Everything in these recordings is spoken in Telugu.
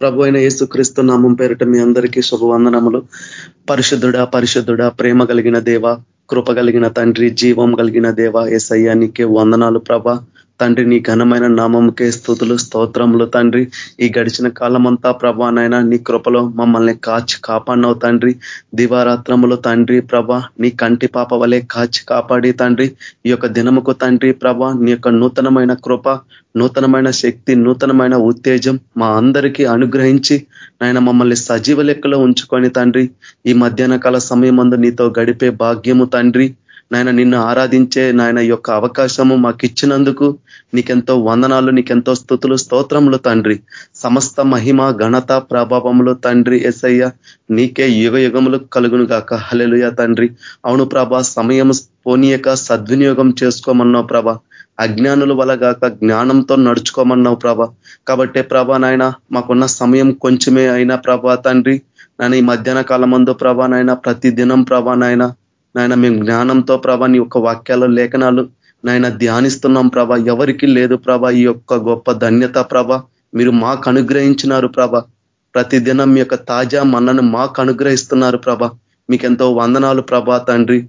ప్రభు అయిన యేసుక్రీస్తు నామం పేరిట మీ అందరికీ శుభవందనములు. పరిశుద్ధుడ పరిశుద్ధుడ ప్రేమ కలిగిన దేవ కృప కలిగిన తండ్రి జీవం కలిగిన దేవ ఏసయ్యానికి వందనాలు ప్రభ. తండ్రి నీ ఘనమైన నామంకే స్థుతులు స్తోత్రములు తండ్రి. ఈ గడిచిన కాలమంతా ప్రభా నాయన నీ కృపలో మమ్మల్ని కాచి కాపాడినవు తండ్రి. దివారాత్రములు తండ్రి ప్రభా నీ కంటి పాప వలె కాచి కాపాడి తండ్రి. ఈ యొక్క దినముకు తండ్రి ప్రభా నీ యొక్క నూతనమైన కృప నూతనమైన శక్తి నూతనమైన ఉత్తేజం మా అందరికీ అనుగ్రహించి నాయన మమ్మల్ని సజీవ లెక్కలో ఉంచుకొని తండ్రి. ఈ మధ్యాహ్న కాల సమయం నీతో గడిపే భాగ్యము తండ్రి. నాయన నిన్ను ఆరాధించే నాయన యొక్క అవకాశము మాకు ఇచ్చినందుకు నీకెంతో వందనాలు నీకెంతో స్థుతులు స్తోత్రములు తండ్రి. సమస్త మహిమ ఘనత ప్రభావములు తండ్రి ఎస్ఐయ నీకే యుగ యుగములు కలుగును గాక. హలెలుయ తండ్రి. అవును ప్రభా సమయం పోనీయక సద్వినియోగం చేసుకోమన్నావు ప్రభ. అజ్ఞానుల వలగాక జ్ఞానంతో నడుచుకోమన్నావు ప్రభ. కాబట్టే ప్రభా నాయన మాకున్న సమయం కొంచెమే అయినా ప్రభా తండ్రి. నన్ను ఈ మధ్యాహ్న కాలం మందు ప్రభా నాయన ప్రతి దినం ప్రభానైనా నాయన మేము జ్ఞానంతో ప్రభా నీ యొక్క వాక్యాల లేఖనాలు నాయన ధ్యానిస్తున్నాం ప్రభ. ఎవరికి లేదు ప్రభ ఈ యొక్క గొప్ప ధన్యత ప్రభ. మీరు మాకు అనుగ్రహించినారు ప్రభ. ప్రతిదినం మీ యొక్క తాజా మన్నను మాకు అనుగ్రహిస్తున్నారు ప్రభ. మీకెంతో వందనాలు ప్రభా తండ్రి.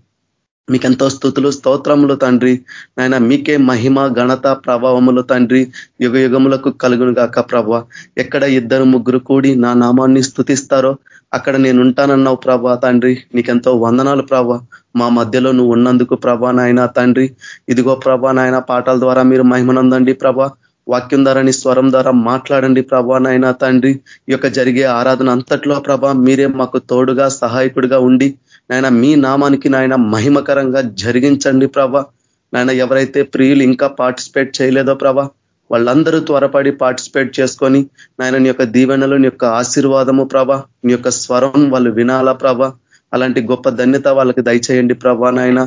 మీకెంతో స్థుతులు స్తోత్రములు తండ్రి. నాయన మీకే మహిమ ఘనత ప్రభావములు తండ్రి. యుగ యుగములకు కలుగును గాక ప్రభ. ఎక్కడ ఇద్దరు ముగ్గురు కూడి నా నామాన్ని స్థుతిస్తారో అక్కడ నేను ఉంటానన్నావు ప్రభా తండ్రి. నీకెంతో వందనాలు ప్రభా. మా మధ్యలో నువ్వు ఉన్నందుకు ప్రభా నాయన తండ్రి. ఇదిగో ప్రభా నాయన పాటల ద్వారా మీరు మహిమనందండి ప్రభా. వాక్యం ద్వారా నీ స్వరం ద్వారా మాట్లాడండి ప్రభా నాయన తండ్రి. ఈ యొక్క జరిగే ఆరాధన అంతట్లో ప్రభా మీరే మాకు తోడుగా సహాయకుడిగా ఉండి నాయన మీ నామానికి నాయన మహిమకరంగా జరిగించండి ప్రభా. నాయన ఎవరైతే ప్రియులు ఇంకా పార్టిసిపేట్ చేయలేదో ప్రభా వాళ్ళందరూ త్వరపడి పార్టిసిపేట్ చేసుకొని నాయన నీ యొక్క దీవెనలు నీ యొక్క ఆశీర్వాదము ప్రభ నీ యొక్క స్వరం వాళ్ళు వినాలా ప్రభ. అలాంటి గొప్ప ధన్యత వాళ్ళకి దయచేయండి ప్రభా నాయన.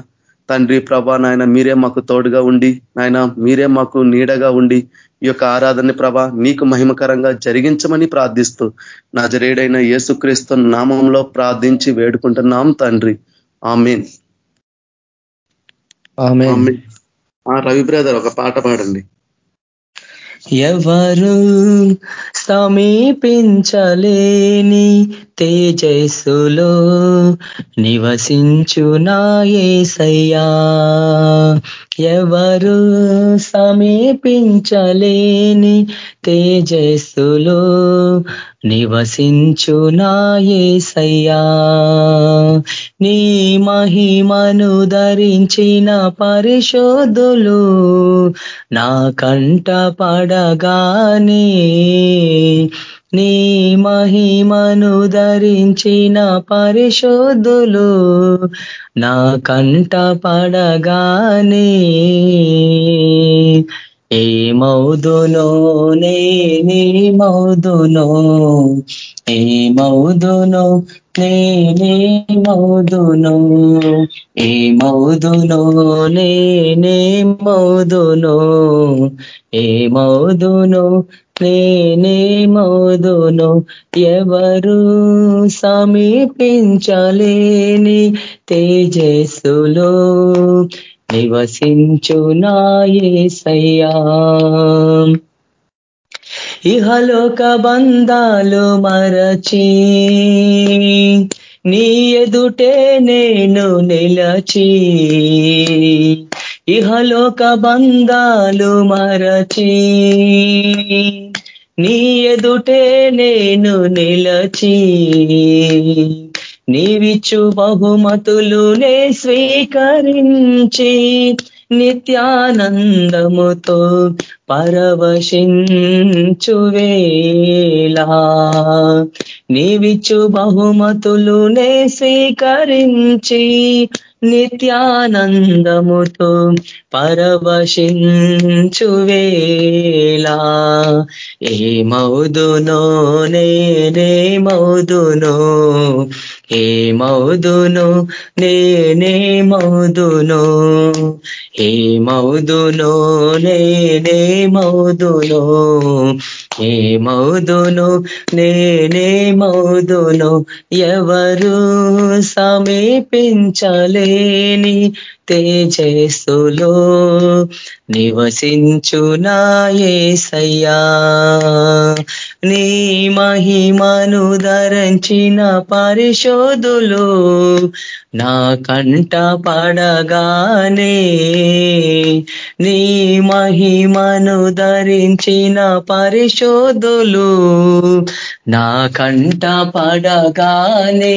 తండ్రి ప్రభా నాయన మీరే మాకు తోడుగా ఉండి నాయన మీరే మాకు నీడగా ఉండి ఈ యొక్క ఆరాధన ప్రభ నీకు మహిమకరంగా జరిగించమని ప్రార్థిస్తూ నజరేడైన యేసుక్రీస్తు నామంలో ప్రార్థించి వేడుకుంటున్నాం తండ్రి. ఆమెన్. రవి బ్రదర్ ఒక పాట పాడండి. ఎవరు సమీపించలేని తేజస్సులో నివసించునాయేసయ్యా ఎవరు సమీపించలేని తేజస్సులో నివసించునాయేసయ్యా. నీ మహిమను ధరించిన పరిశోధులు నా కంట పడగానే నీ మహిమను ధరించిన పరిశోధులు నా కంట పడగానే ఏమౌదునో నేనేమౌదునో ఏమౌదునో నేనేమౌదునో ఏమౌదునో నేనేమౌదునో ఏమౌదునో నేనేమౌదునో ఎవరు సమీపించలేని తేజస్సులో నివసించు నాయసయ్యా ఇహలోక బంధాలు మరచి నీ ఎదుటే నేను నిలచి ఇహలోక బంధాలు మరచి నీ ఎదుటే నేను నిలచి నీవిచ్చు బహుమతులు నే స్వీకరించి నిత్యానందముతో పరవశించువేలా నీవిచ్చు బహుమతులు నే స్వీకరించి నిత్యానందముతో పరవశించువేలా ఏమౌదునో నేనేమౌదునో ఏమౌదును నేనేమౌదును ఏమౌదునో నేనేమౌదునో ఏమౌదును? నేనేమౌదును? ఎవరు సమీపించలేని తేజస్సులో నివసించునాయేసయ్యా నీ మహిమను ధరించిన పరిశోధులు నా కంట పడగానే నీ మహిమను ధరించిన పరిశోధులు నా కంట పడగానే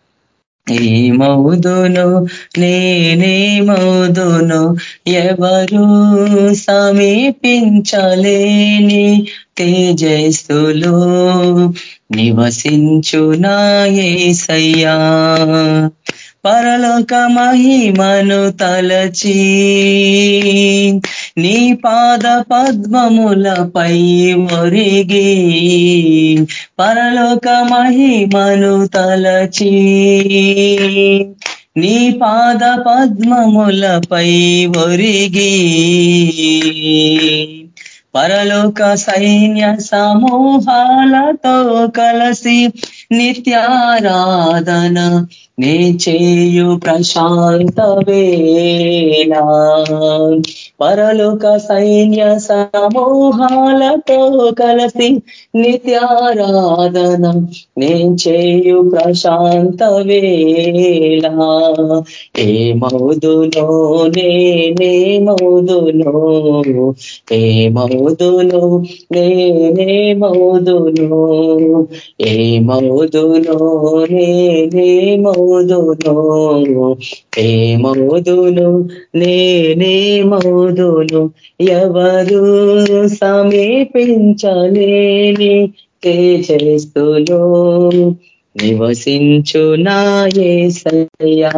నేనే మౌదును నేనే మౌదును ఎవరు సమీపించలేని తేజస్సులో నివసించునా ఏసయ్యా. పరలోక మహిమను తలచి నీ పాద పద్మములపై ఒరిగి పరలోక మహిమను తలచి నీ పాద పద్మములపై ఒరిగి పరలోక సైన్య సమూహాలతో కలసి నిత్యారాధన నే చేయు ప్రశాంత వేలా పరలోక సైన్య సమూహాలతో కలసి నిత్యారాధన నే చేయు ప్రశాంత వేలా ఏ మౌదులో నేనే మౌదులో ఏ మౌదులో నేనే మౌదులో ఏ మౌదులో నేనే మౌ ఏ మౌదులు నేనే మౌదులు ఎవరు సమీపించలేని తేజస్సులో నివసించు నాయసయ్యా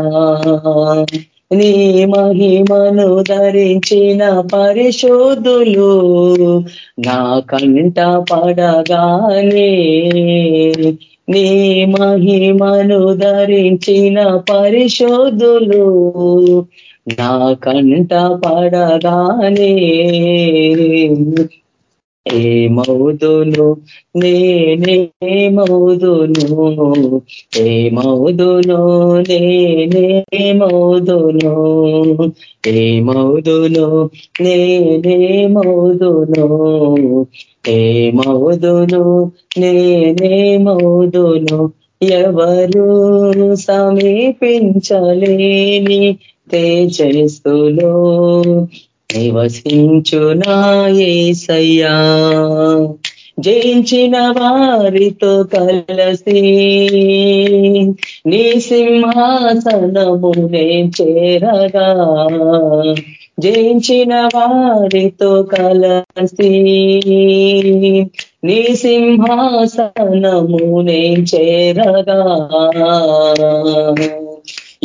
నీ మహిమను ధరించిన పరిశోధులు నా కంట పడగానే నీ మహిమను ధరించిన పరిశోధులు నా కంట పడగానే ఏమవుదును? నేనేమవుదును ఏమవుదును? నేనేమవుదును ఏమవుదును? నేనేమవుదును ఏమవుదును? నేనేమవుదును ఎవరు సమీపించలేని తేజస్సులో నివసించునాయేసయ్యా జయించిన వారితో కలసి నీ సింహాసనమునే చేరగా. జయించిన వారితో కలసి నీ సింహాసనమునే చేరగా.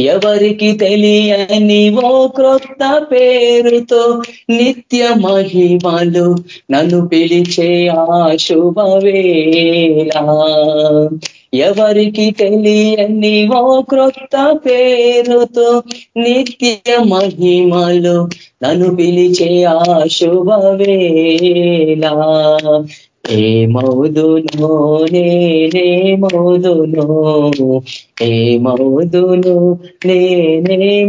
ఎవరికి తెలియని ఓ క్రొత్త పేరుతో నిత్య మహిమలు నన్ను పిలిచే ఆ శుభవేళ. ఎవరికి తెలియని ఓ క్రొత్త పేరుతో నిత్య మహిమలు నన్ను పిలిచే ఆ శుభవేళ. ఏ మౌదునో. నేనే మౌదునో. ఏ మౌదును. నేనే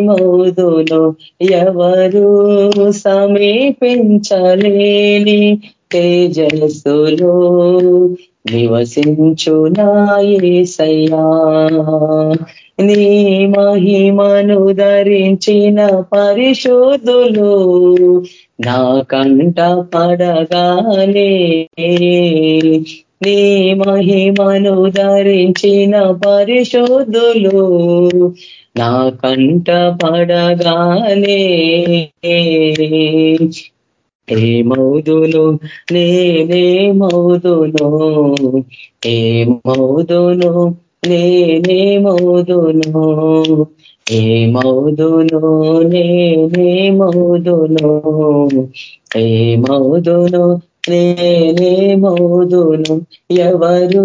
మౌదును. ఎవరు సమీపించలేని తేజస్సులో నివసించు నాయసయ్యా నీ మహిమను ధరించిన పరిశోధులు నా కంట పడగానే. నీ మహిమను ధరించిన పరిశోధులు నా కంట పడగానే. ఏ మౌదును నేనే మౌదును ఏ మౌదును నేనే మౌదును ఎవరు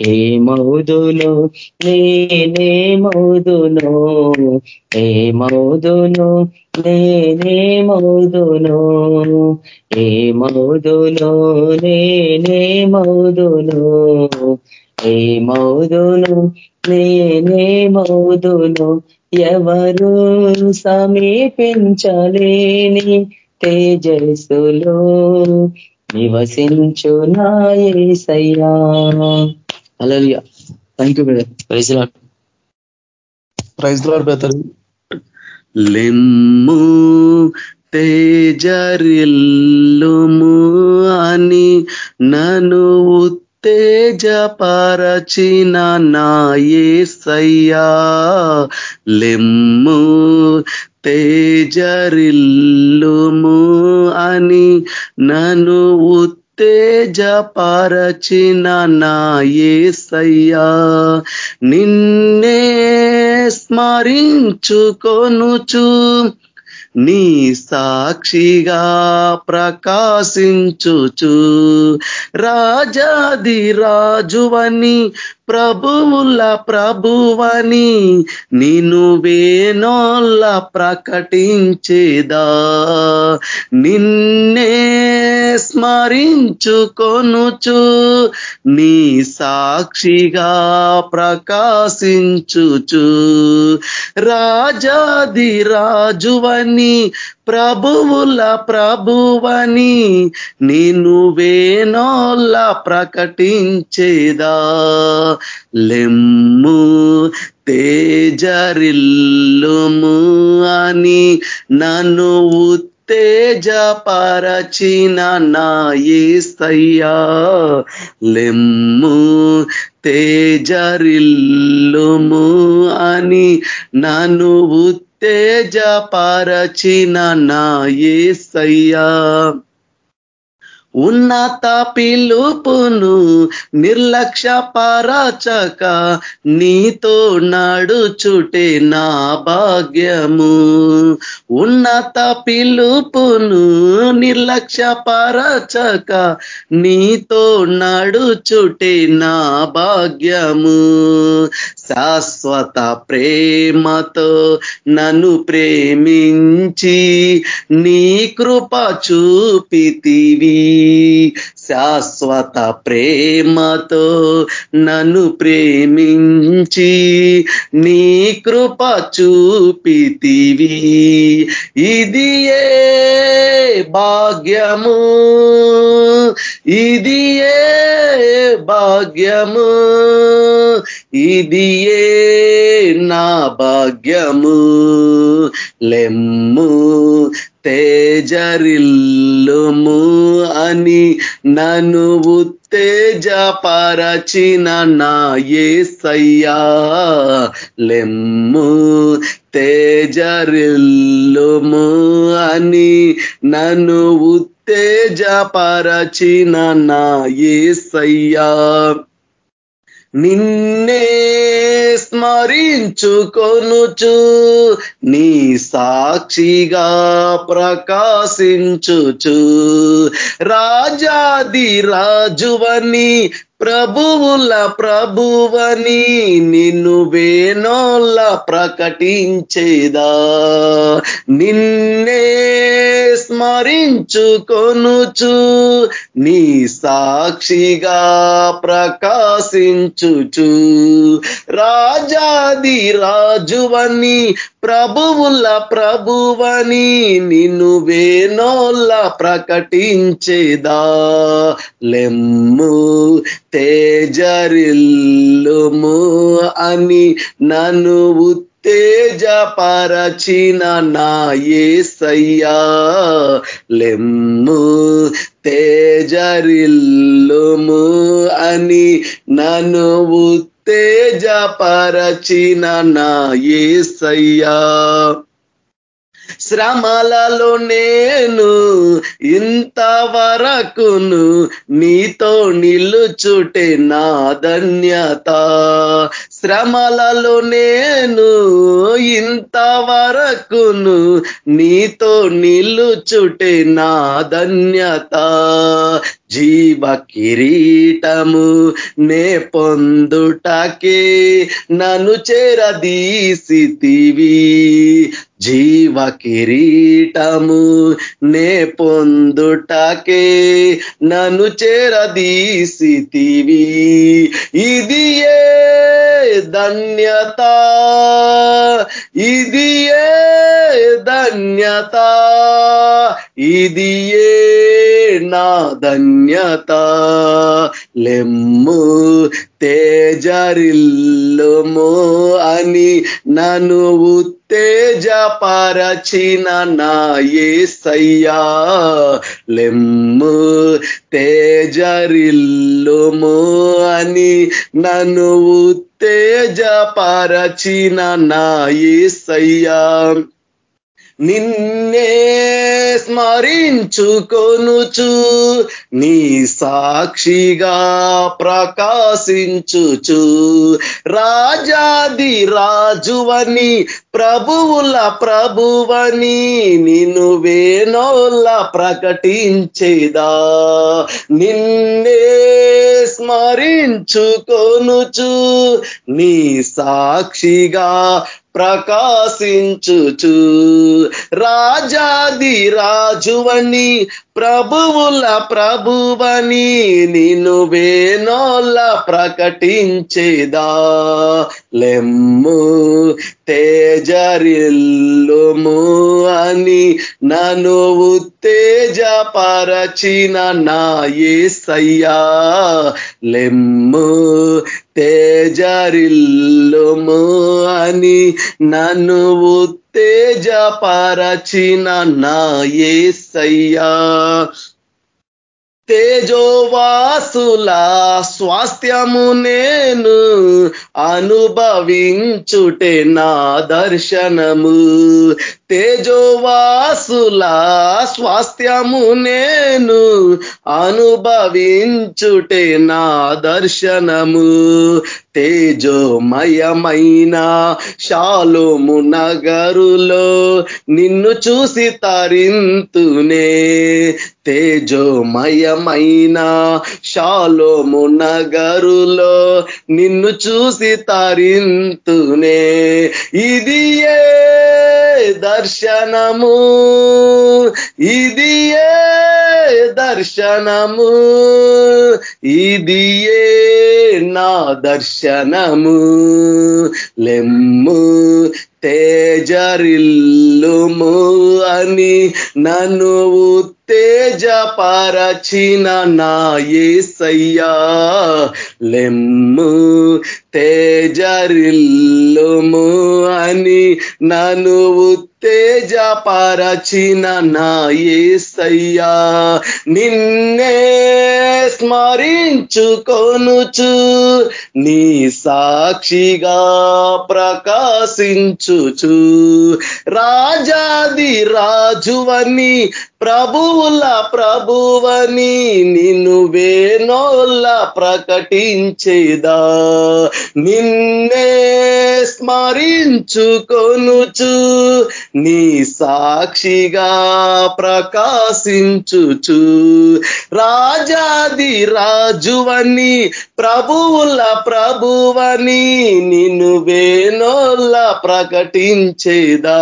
ఏ మౌదును నేనే మౌదును. ఏ మౌదును నేనే మౌదును. ఏ నేనే ఏ నేనే ఎవరు సమీపించలేని తేజస్సులో నివసించు నాయసయ్యా అలలియా thank you brother praise Lord praise Lord brother లెమ్ము తేజరిల్లుము అని నన్ను ఉత్తేజపరచిన నాయసయ్యా లెమ్ము తేజరిల్లుము అని నన్ను ఉత్తేజపరచిన నాయసయ్యా నిన్నే స్మరించుకొనుచు నీ సాక్షిగా ప్రకాశించుచు. రాజాది రాజువని ప్రభువుల ప్రభువని నిను వేనోళ్ళ ప్రకటించేదా? నిన్నే స్మరించుకొనుచు నీ సాక్షిగా ప్రకాశించుచు. రాజాది రాజువని ప్రభువుల ప్రభువని నేను వేనోళ్ళ ప్రకటించేదా? లెమ్ము తేజరిల్లుము అని నన్ను ఉత్తేజపరచిన నాయసయ్యా లెమ్ము తేజరిల్లుము అని నన్ను ఉత్తేజపరచిన నాయసయ్యా ఉన్నత పిలుపును నిర్లక్ష్య పరచక నీతో నడుచుటే నా భాగ్యము. ఉన్నత పిలుపును నిర్లక్ష్య పరచక నీతో నడుచుటే నా భాగ్యము. శాశ్వత ప్రేమతో నన్ను ప్రేమించి నీ కృప చూపితివి. శాశ్వత ప్రేమతో నన్ను ప్రేమించి నీ కృప చూపితివి. ఇది భాగ్యము? ఇది భాగ్యము? ఇది నా భాగ్యము. లెమ్ము తేజరిల్లుము అని నన్ను ఉత్తేజపరచిన నా ఏసయ్యా. లెమ్ము తేజరిల్లుము అని నన్ను ఉత్తేజపరచిన నా ఏసయ్యా. నిన్నే స్మరించుకొనుచు నీ సాక్షిగా ప్రకాశించుచు. రాజాది రాజువని ప్రభువుల ప్రభువని నిన్ను వేనోళ్ళ ప్రకటించేదా. నిన్నే స్మరించుకొనుచు నీ సాక్షిగా ప్రకాశించుచు. రాజాది రాజువని ప్రభువుల ప్రభువని నిన్ను వేనోళ్ళ ప్రకటించేదా. లెమ్ము తేజరిల్లుము అని నన్ను ఉత్తేజపరచిన నా ఏసయ్యా. లెమ్ము తేజరిల్లుము అని నన్ను ఉత్తేజపరచిన నా ఏసయ్యా. శ్రమలలో నేను ఇంతవరకును నీతో నిలుచుటే నా ధన్యత. శ్రమలలో నేను ఇంతవరకును నీతో నిలుచుటే నా ధన్యత. జీవ కిరీటము నే పొందుటకే నన్ను చేరదీసితివి. జీవ కిరీటము నే పొందుటకే నన్ను చేరదీసితివి. ఇది ఏ ధన్యత ఇది ఏ ధన్యత ఇది ఏ నా ధన్య ధన్యత లెమ్ము తేజరిల్లుము అని నన్ను ఉత్తేజపరచిన నా ఏసయ్యా. లెమ్ము తేజరిల్లుము అని నన్ను ఉత్తేజపరచిన నా ఏసయ్యా. నిన్నే స్మరించుకొనుచు నీ సాక్షిగా ప్రకాశించుచు. రాజాది రాజువని ప్రభువుల ప్రభువని నిన్ను వేణోళ్ళ ప్రకటించేదా. నిన్నే స్మరించుకొనుచు నీ సాక్షిగా ప్రకాశించుచు. రాజాది రాజువని ప్రభువుల ప్రభువని నిన్ను వేనోళ్ళ ప్రకటించేదా. లెమ్ము తేజరిల్లుము అని నన్ను ఉత్తేజపరచిన నా ఏసయ్యా. లెమ్ము తేజరిల్లుము అని నన్ను ఉత్తేజపరచిన నా ఏసయ్యా. తేజోవాసుల స్వాస్థ్యము నేను అనుభవించుటే నా దర్శనము. తేజోవాసుల స్వాస్థ్యము నేను అనుభవించుటే నా దర్శనము. తేజోమయమైన శాలోము నగరులో నిన్ను చూసి తరింతునే. తేజోమయమైన శాలోము నగరులో నిన్ను చూసి తరింతునే. ఇది ఏ దర్శనము. ఇది ఏ దర్శనము. ఇది ఏ నా దర్శనము. లెమ్ము తేజరిల్లుము అని నన్ను ఉత్తేజపరచిన నా ఏసయ్యా. లెమ్ము తేజరిల్లుము అని నన్ను ఉత్తేజపరచిన నా ఏసయ్యా. నిన్నే స్మరించుకొనుచు నీ సాక్షిగా ప్రకాశించుచు. రాజాది రాజువని ప్రభువుల ప్రభువని నిన్ను వేనోళ్ళ ప్రకటించేదా. నిన్నే స్మరించుకొనుచు నీ సాక్షిగా ప్రకాశించుచు. రాజాది రాజువని ప్రభువుల ప్రభువని నిన్ను వేనోళ్ళ ప్రకటించేదా?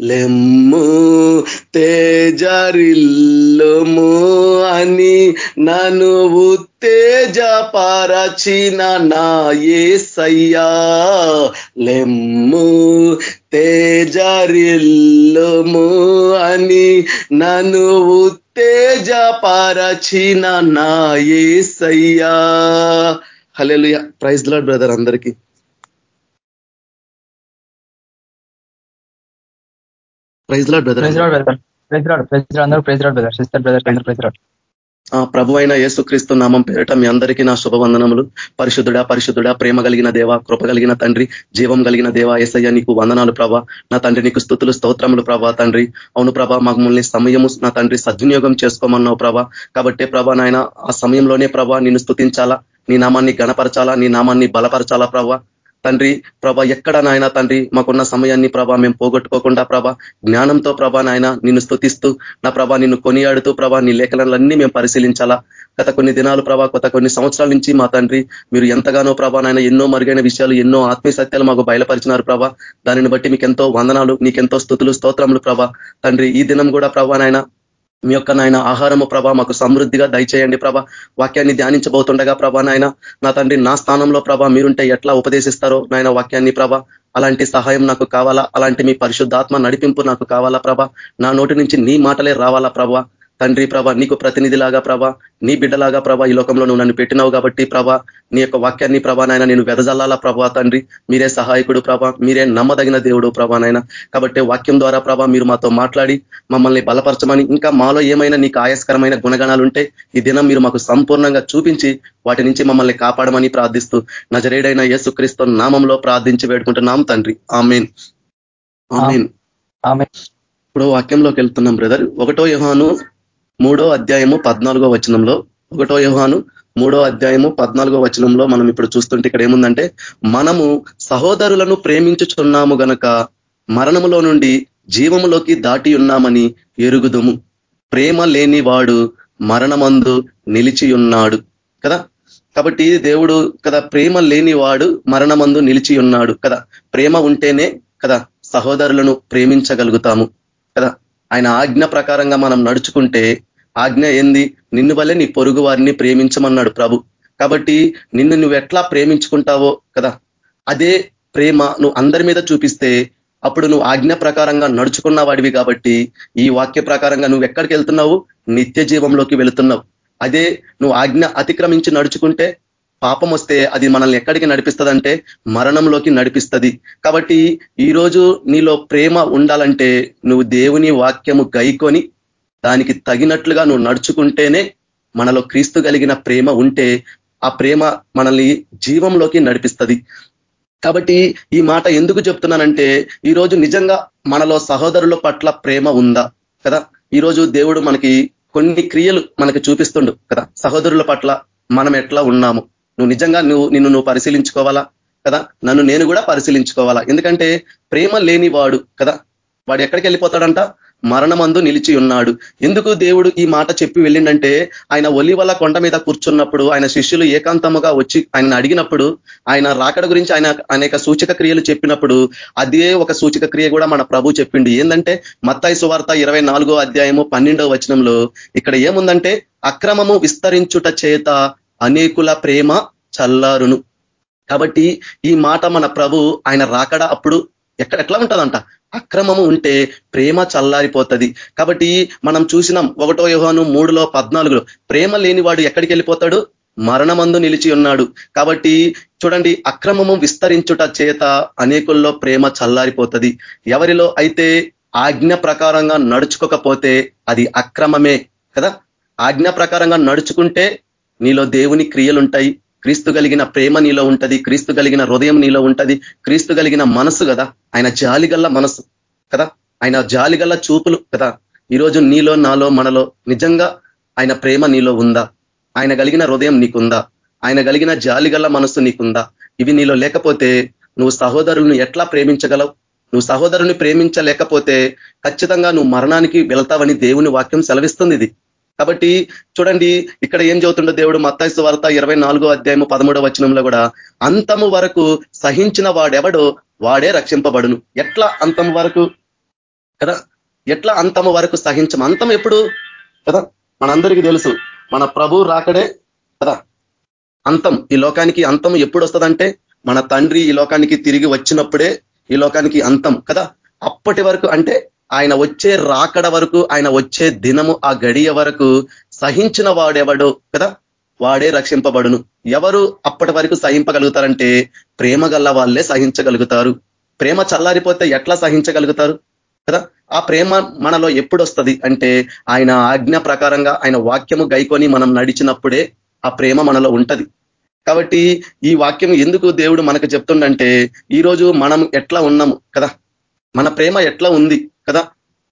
లెమ్ము తేజరిల్లుము అని నన్ను ఉత్తేజపరచిన నా ఏసయ్యా. లెమ్ము తేజరిల్లుము అని నన్ను ఉత్తేజపరచిన నా ఏసయ్యా. హలే ప్రైజ్ లాడ్ బ్రదర్ అందరికీ. ప్రైజ్ లాడ్ బ్రదర్ ప్రభు అయిన యేసుక్రీస్తు నామం పేరట మీ అందరికీ నా శుభవందనములు. పరిశుద్ధుడా పరిశుద్ధుడా ప్రేమ కలిగిన దేవ కృప కలిగిన తండ్రి జీవం కలిగిన దేవ ఏసయ్య నీకు వందనాలు ప్రభా. నా తండ్రి నీకు స్థుతులు స్తోత్రములు ప్రభా తండ్రి. అవును ప్రభా మమ్మల్ని సమయము నా తండ్రి సద్వినియోగం చేసుకోమన్నావు ప్రభా. కాబట్టి ప్రభా నాయన ఆ సమయంలోనే ప్రభా నిన్ను స్థుతించాలా నీ నామాన్ని గణపరచాలా? నీ నామాన్ని బలపరచాలా ప్రభా? తండ్రి ప్రభ ఎక్కడ నాయన తండ్రి మాకున్న సమయాన్ని ప్రభ మేము పోగొట్టుకోకుండా ప్రభ జ్ఞానంతో ప్రభ నాయన నిన్ను స్థుతిస్తూ నా ప్రభ నిన్ను కొనియాడుతూ ప్రభ నీ లేఖనాలన్నీ మేము పరిశీలించాలా? గత కొన్ని దినాలు ప్రభా కొత్త కొన్ని సంవత్సరాల నుంచి మా తండ్రి మీరు ఎంతగానో ప్రభా నాయన ఎన్నో మరుగైన విషయాలు ఎన్నో ఆత్మీయ సత్యాలు మాకు బయలుపరిచినారు ప్రభా. దానిని బట్టి మీకు ఎంతో వందనాలు నీకెంతో స్థుతులు స్తోత్రములు ప్రభా. తండ్రి ఈ దినం కూడా ప్రభా నాయన మీ యొక్క నాయన ఆహారము ప్రభా మాకు సమృద్ధిగా దయచేయండి ప్రభా. వాక్యాన్ని ధ్యానించబోతుండగా ప్రభా నాయన నా తండ్రి నా స్థానంలో ప్రభా మీరుంటే ఎట్లా ఉపదేశిస్తారో నాయన వాక్యాన్ని ప్రభా. అలాంటి సహాయం నాకు కావాలా? అలాంటి మీ పరిశుద్ధాత్మ నడిపింపు నాకు కావాలా ప్రభా? నా నోటి నుంచి నీ మాటలే రావాలా ప్రభా? తండ్రి ప్రభ నీకు ప్రతినిధిలాగా ప్రభ నీ బిడ్డలాగా ప్రభ ఈ లోకంలో నువ్వు నన్ను పెట్టినావు కాబట్టి ప్రభ నీ యొక్క వాక్యాన్ని ప్రభా నాయన నేను వెదజల్లాలా ప్రభా తండ్రి. మీరే సహాయకుడు ప్రభ మీరే నమ్మదగిన దేవుడు ప్రభా నాయన. కాబట్టి వాక్యం ద్వారా ప్రభ మీరు మాతో మాట్లాడి మమ్మల్ని బలపరచమని ఇంకా మాలో ఏమైనా నీకు ఆయస్కరమైన గుణగణాలు ఉంటే ఈ దినం మీరు మాకు సంపూర్ణంగా చూపించి వాటి నుంచి మమ్మల్ని కాపాడమని ప్రార్థిస్తూ నజరేడైన యేసుక్రీస్తు నామంలో ప్రార్థించి వేడుకుంటున్నాం తండ్రి. ఆమెన్. ఆమెన్. ఇప్పుడు వాక్యంలోకి వెళ్తున్నాం బ్రదర్. ఒకటో యుహాను మూడో అధ్యాయము పద్నాలుగో వచనంలో ఒకటో యుహాను మూడో అధ్యాయము పద్నాలుగో వచనంలో మనం ఇప్పుడు చూస్తుంటే ఇక్కడ ఏముందంటే మనము సహోదరులను ప్రేమించుచున్నాము గనక మరణములో నుండి జీవములోకి దాటి ఉన్నామని ఎరుగుదుము. ప్రేమ లేని వాడు మరణమందు నిలిచి ఉన్నాడు కదా? కాబట్టి దేవుడు కదా? ప్రేమ లేని వాడు మరణమందు నిలిచి ఉన్నాడు కదా? ప్రేమ ఉంటేనే కదా? సహోదరులను ప్రేమించగలుగుతాము కదా? ఆయన ఆజ్ఞ ప్రకారంగా మనం నడుచుకుంటే ఆజ్ఞ ఏంది? నిన్ను వల్లే నీ పొరుగు వారిని ప్రేమించమన్నాడు ప్రభు. కాబట్టి నిన్ను నువ్వు ఎట్లా ప్రేమించుకుంటావో కదా? అదే ప్రేమ నువ్వు అందరి మీద చూపిస్తే అప్పుడు నువ్వు ఆజ్ఞ ప్రకారంగా నడుచుకున్న వాడివి కాబట్టి ఈ వాక్య ప్రకారంగా నువ్వు ఎక్కడికి వెళ్తున్నావు? నిత్య జీవంలోకి వెళుతున్నావు. అదే నువ్వు ఆజ్ఞ అతిక్రమించి నడుచుకుంటే పాపం వస్తే అది మనల్ని ఎక్కడికి నడిపిస్తుందంటే మరణంలోకి నడిపిస్తుంది. కాబట్టి ఈరోజు నీలో ప్రేమ ఉండాలంటే నువ్వు దేవుని వాక్యము గైకొని దానికి తగినట్లుగా నువ్వు నడుచుకుంటేనే మనలో క్రీస్తు కలిగిన ప్రేమ ఉంటే ఆ ప్రేమ మనల్ని జీవంలోకి నడిపిస్తుంది. కాబట్టి ఈ మాట ఎందుకు చెప్తున్నానంటే ఈరోజు నిజంగా మనలో సహోదరుల పట్ల ప్రేమ ఉందా? కదా? ఈరోజు దేవుడు మనకి కొన్ని క్రియలు మనకి చూపిస్తుండు కదా? సహోదరుల పట్ల మనం ఎట్లా ఉన్నాము? నువ్వు నిజంగా నువ్వు నిన్ను నువ్వు పరిశీలించుకోవాలా? కదా? నన్ను నేను కూడా పరిశీలించుకోవాలా? ఎందుకంటే ప్రేమ లేని వాడు కదా? వాడు ఎక్కడికి వెళ్ళిపోతాడంట? మరణమందు నిలిచి ఉన్నాడు ఎందుకు దేవుడు ఈ మాట చెప్పి వెళ్ళిండంటే ఆయన ఒలివల కొండ మీద కూర్చున్నప్పుడు ఆయన శిష్యులు ఏకాంతముగా వచ్చి ఆయన అడిగినప్పుడు ఆయన రాకడ గురించి ఆయన అనేక సూచక క్రియలు చెప్పినప్పుడు అదే ఒక సూచక క్రియ కూడా మన ప్రభు చెప్పిండు. ఏంటంటే మత్తాయి సువార్త ఇరవై అధ్యాయము పన్నెండవ వచనంలో ఇక్కడ ఏముందంటే అక్రమము విస్తరించుట చేత అనేకుల ప్రేమ చల్లారును. కాబట్టి ఈ మాట మన ప్రభు ఆయన రాకడ అప్పుడు ఎక్కడ ఎట్లా ఉంటుందంట? అక్రమము ఉంటే ప్రేమ చల్లారిపోతుంది. కాబట్టి మనం చూసినాం ఒకటో యోహాను మూడులో పద్నాలుగులో ప్రేమ లేనివాడు ఎక్కడికి వెళ్ళిపోతాడు? మరణమందు నిలిచి ఉన్నాడు. కాబట్టి చూడండి అక్రమము విస్తరించుట చేత అనేకుల్లో ప్రేమ చల్లారిపోతుంది. ఎవరిలో అయితే ఆజ్ఞ ప్రకారంగా నడుచుకోకపోతే అది అక్రమమే కదా? ఆజ్ఞ ప్రకారంగా నడుచుకుంటే నీలో దేవుని క్రియలుంటాయి. క్రీస్తు కలిగిన ప్రేమ నీలో ఉంటది క్రీస్తు కలిగిన హృదయం నీలో ఉంటది క్రీస్తు కలిగిన మనసు కదా ఆయన జాలిగల్ల మనసు కదా ఆయన జాలిగల్ల చూపులు కదా. ఈరోజు నీలో నాలో మనలో నిజంగా ఆయన ప్రేమ నీలో ఉందా? ఆయన కలిగిన హృదయం నీకుందా? ఆయన కలిగిన జాలిగల్ల మనస్సు నీకుందా? ఇవి నీలో లేకపోతే నువ్వు సహోదరులను ఎట్లా ప్రేమించగలవు? నువ్వు సహోదరుని ప్రేమించలేకపోతే ఖచ్చితంగా నువ్వు మరణానికి వెళ్తావని దేవుని వాక్యం సెలవిస్తుంది ఇది. కాబట్టి చూడండి ఇక్కడ ఏం చదువుతుండో దేవుడు మత్తాయిసు వార్త ఇరవై నాలుగో అధ్యాయము పదమూడో వచనంలో కూడా అంతము వరకు సహించిన వాడెవడో వాడే రక్షింపబడును. ఎట్లా అంతం వరకు? కదా? ఎట్లా అంతము వరకు సహించం? అంతం ఎప్పుడు? కదా? మనందరికీ తెలుసు మన ప్రభు రాకడే కదా? అంతం. ఈ లోకానికి అంతం ఎప్పుడు వస్తుందంటే మన తండ్రి ఈ లోకానికి తిరిగి వచ్చినప్పుడే ఈ లోకానికి అంతం కదా? అప్పటి వరకు అంటే ఆయన వచ్చే రాకడ వరకు ఆయన వచ్చే దినము ఆ గడియ వరకు సహించిన వాడెవడో కదా? వాడే రక్షింపబడును. ఎవరు అప్పటి వరకు సహింపగలుగుతారంటే ప్రేమ గల్ల వాళ్ళే సహించగలుగుతారు. ప్రేమ చల్లారిపోతే ఎట్లా సహించగలుగుతారు కదా? ఆ ప్రేమ మనలో ఎప్పుడు వస్తుంది అంటే ఆయన ఆజ్ఞ ప్రకారంగా ఆయన వాక్యము గైకొని మనం నడిచినప్పుడే ఆ ప్రేమ మనలో ఉంటది. కాబట్టి ఈ వాక్యం ఎందుకు దేవుడు మనకు చెప్తుండంటే ఈరోజు మనం ఎట్లా ఉన్నాము కదా? మన ప్రేమ ఎట్లా ఉంది? కదా?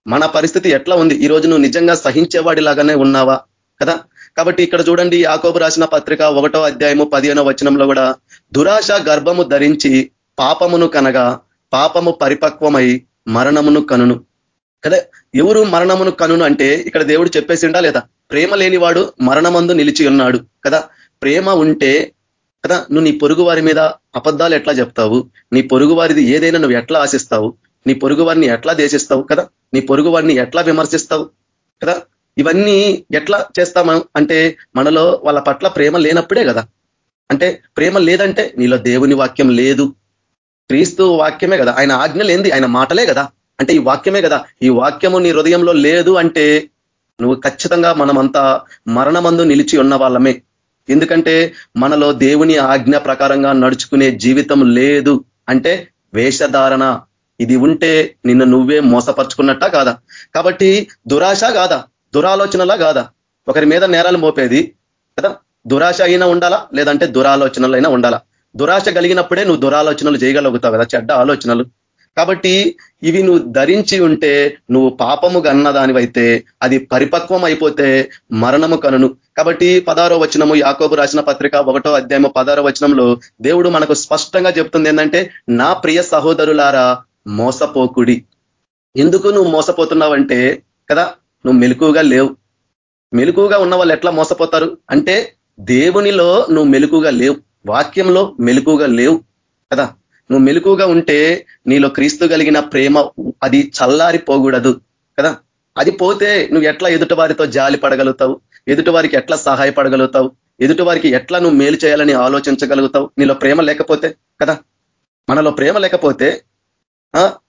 మన పరిస్థితి ఎట్లా ఉంది? ఈ రోజు నువ్వు నిజంగా సహించేవాడిలాగానే ఉన్నావా? కదా? కాబట్టి ఇక్కడ చూడండి యాకోబు రాసిన పత్రిక ఒకటో అధ్యాయము పదిహేనో వచనంలో కూడా దురాశ గర్భము ధరించి పాపమును కనగా పాపము పరిపక్వమై మరణమును కనును. కదా? ఎవరు మరణమును కనును అంటే ఇక్కడ దేవుడు చెప్పేసిండా లేదా? ప్రేమ లేనివాడు మరణమందు నిలిచి ఉన్నాడు. కదా? ప్రేమ ఉంటే కదా? నువ్వు నీ పొరుగు వారి మీద అబద్ధాలు ఎట్లా చెప్తావు? నీ పొరుగు వారిది ఏదైనా నువ్వు ఎట్లా ఆశిస్తావు? నీ పొరుగు వారిని ఎట్లా దేశిస్తావు కదా? నీ పొరుగు వారిని ఎట్లా విమర్శిస్తావు కదా? ఇవన్నీ ఎట్లా చేస్తాము? అంటే మనలో వాళ్ళ పట్ల ప్రేమ లేనప్పుడే కదా. అంటే ప్రేమ లేదంటే నీలో దేవుని వాక్యం లేదు. క్రీస్తు వాక్యమే కదా. ఆయన ఆజ్ఞ ఏంది ఆయన మాటలే కదా. అంటే ఈ వాక్యమే కదా. ఈ వాక్యము నీ హృదయంలో లేదు అంటే నువ్వు ఖచ్చితంగా మనమంతా మరణమందు నిలిచి ఉన్న వాళ్ళమే. ఎందుకంటే మనలో దేవుని ఆజ్ఞ ప్రకారంగా నడుచుకునే జీవితం లేదు. అంటే వేషధారణ. ఇది ఉంటే నిన్ను నువ్వే మోసపరుచుకున్నట్ట కాదా? కాబట్టి దురాశ కాదా? దురాలోచనలా కాదా? ఒకరి మీద నేరాలు మోపేది కదా? దురాశ అయినా ఉండాలా? లేదంటే దురాలోచనలు అయినా ఉండాలా? దురాశ కలిగినప్పుడే నువ్వు దురాలోచనలు చేయగలుగుతావు కదా? చెడ్డ ఆలోచనలు. కాబట్టి ఇవి నువ్వు ధరించి ఉంటే నువ్వు పాపము కన్నదానివైతే అది పరిపక్వం అయిపోతే మరణము కనును. కాబట్టి పదారో వచనము యాకోబు రాసిన పత్రిక ఒకటో అధ్యాయము పదారో వచనంలో దేవుడు మనకు స్పష్టంగా చెప్తుంది ఏంటంటే నా ప్రియ సహోదరులారా మోసపోకుడి. ఎందుకు నువ్వు మోసపోతున్నావంటే కదా నువ్వు మెలకుగా లేవు. మెలకుగా ఉన్న వాళ్ళు ఎట్లా మోసపోతారు? అంటే దేవునిలో నువ్వు మెలకుగా లేవు. వాక్యంలో మెలకుగా లేవు కదా. నువ్వు మెలకుగా ఉంటే నీలో క్రీస్తు కలిగిన ప్రేమ అది చల్లారిపోకూడదు కదా. అది పోతే నువ్వు ఎట్లా ఎదుటి వారితో జాలి పడగలుగుతావు? ఎదుటి వారికి ఎట్లా సహాయపడగలుగుతావు ఎదుటి వారికి ఎట్లా నువ్వు మేలు చేయాలని ఆలోచించగలుగుతావు? నీలో ప్రేమ లేకపోతే కదా. మనలో ప్రేమ లేకపోతే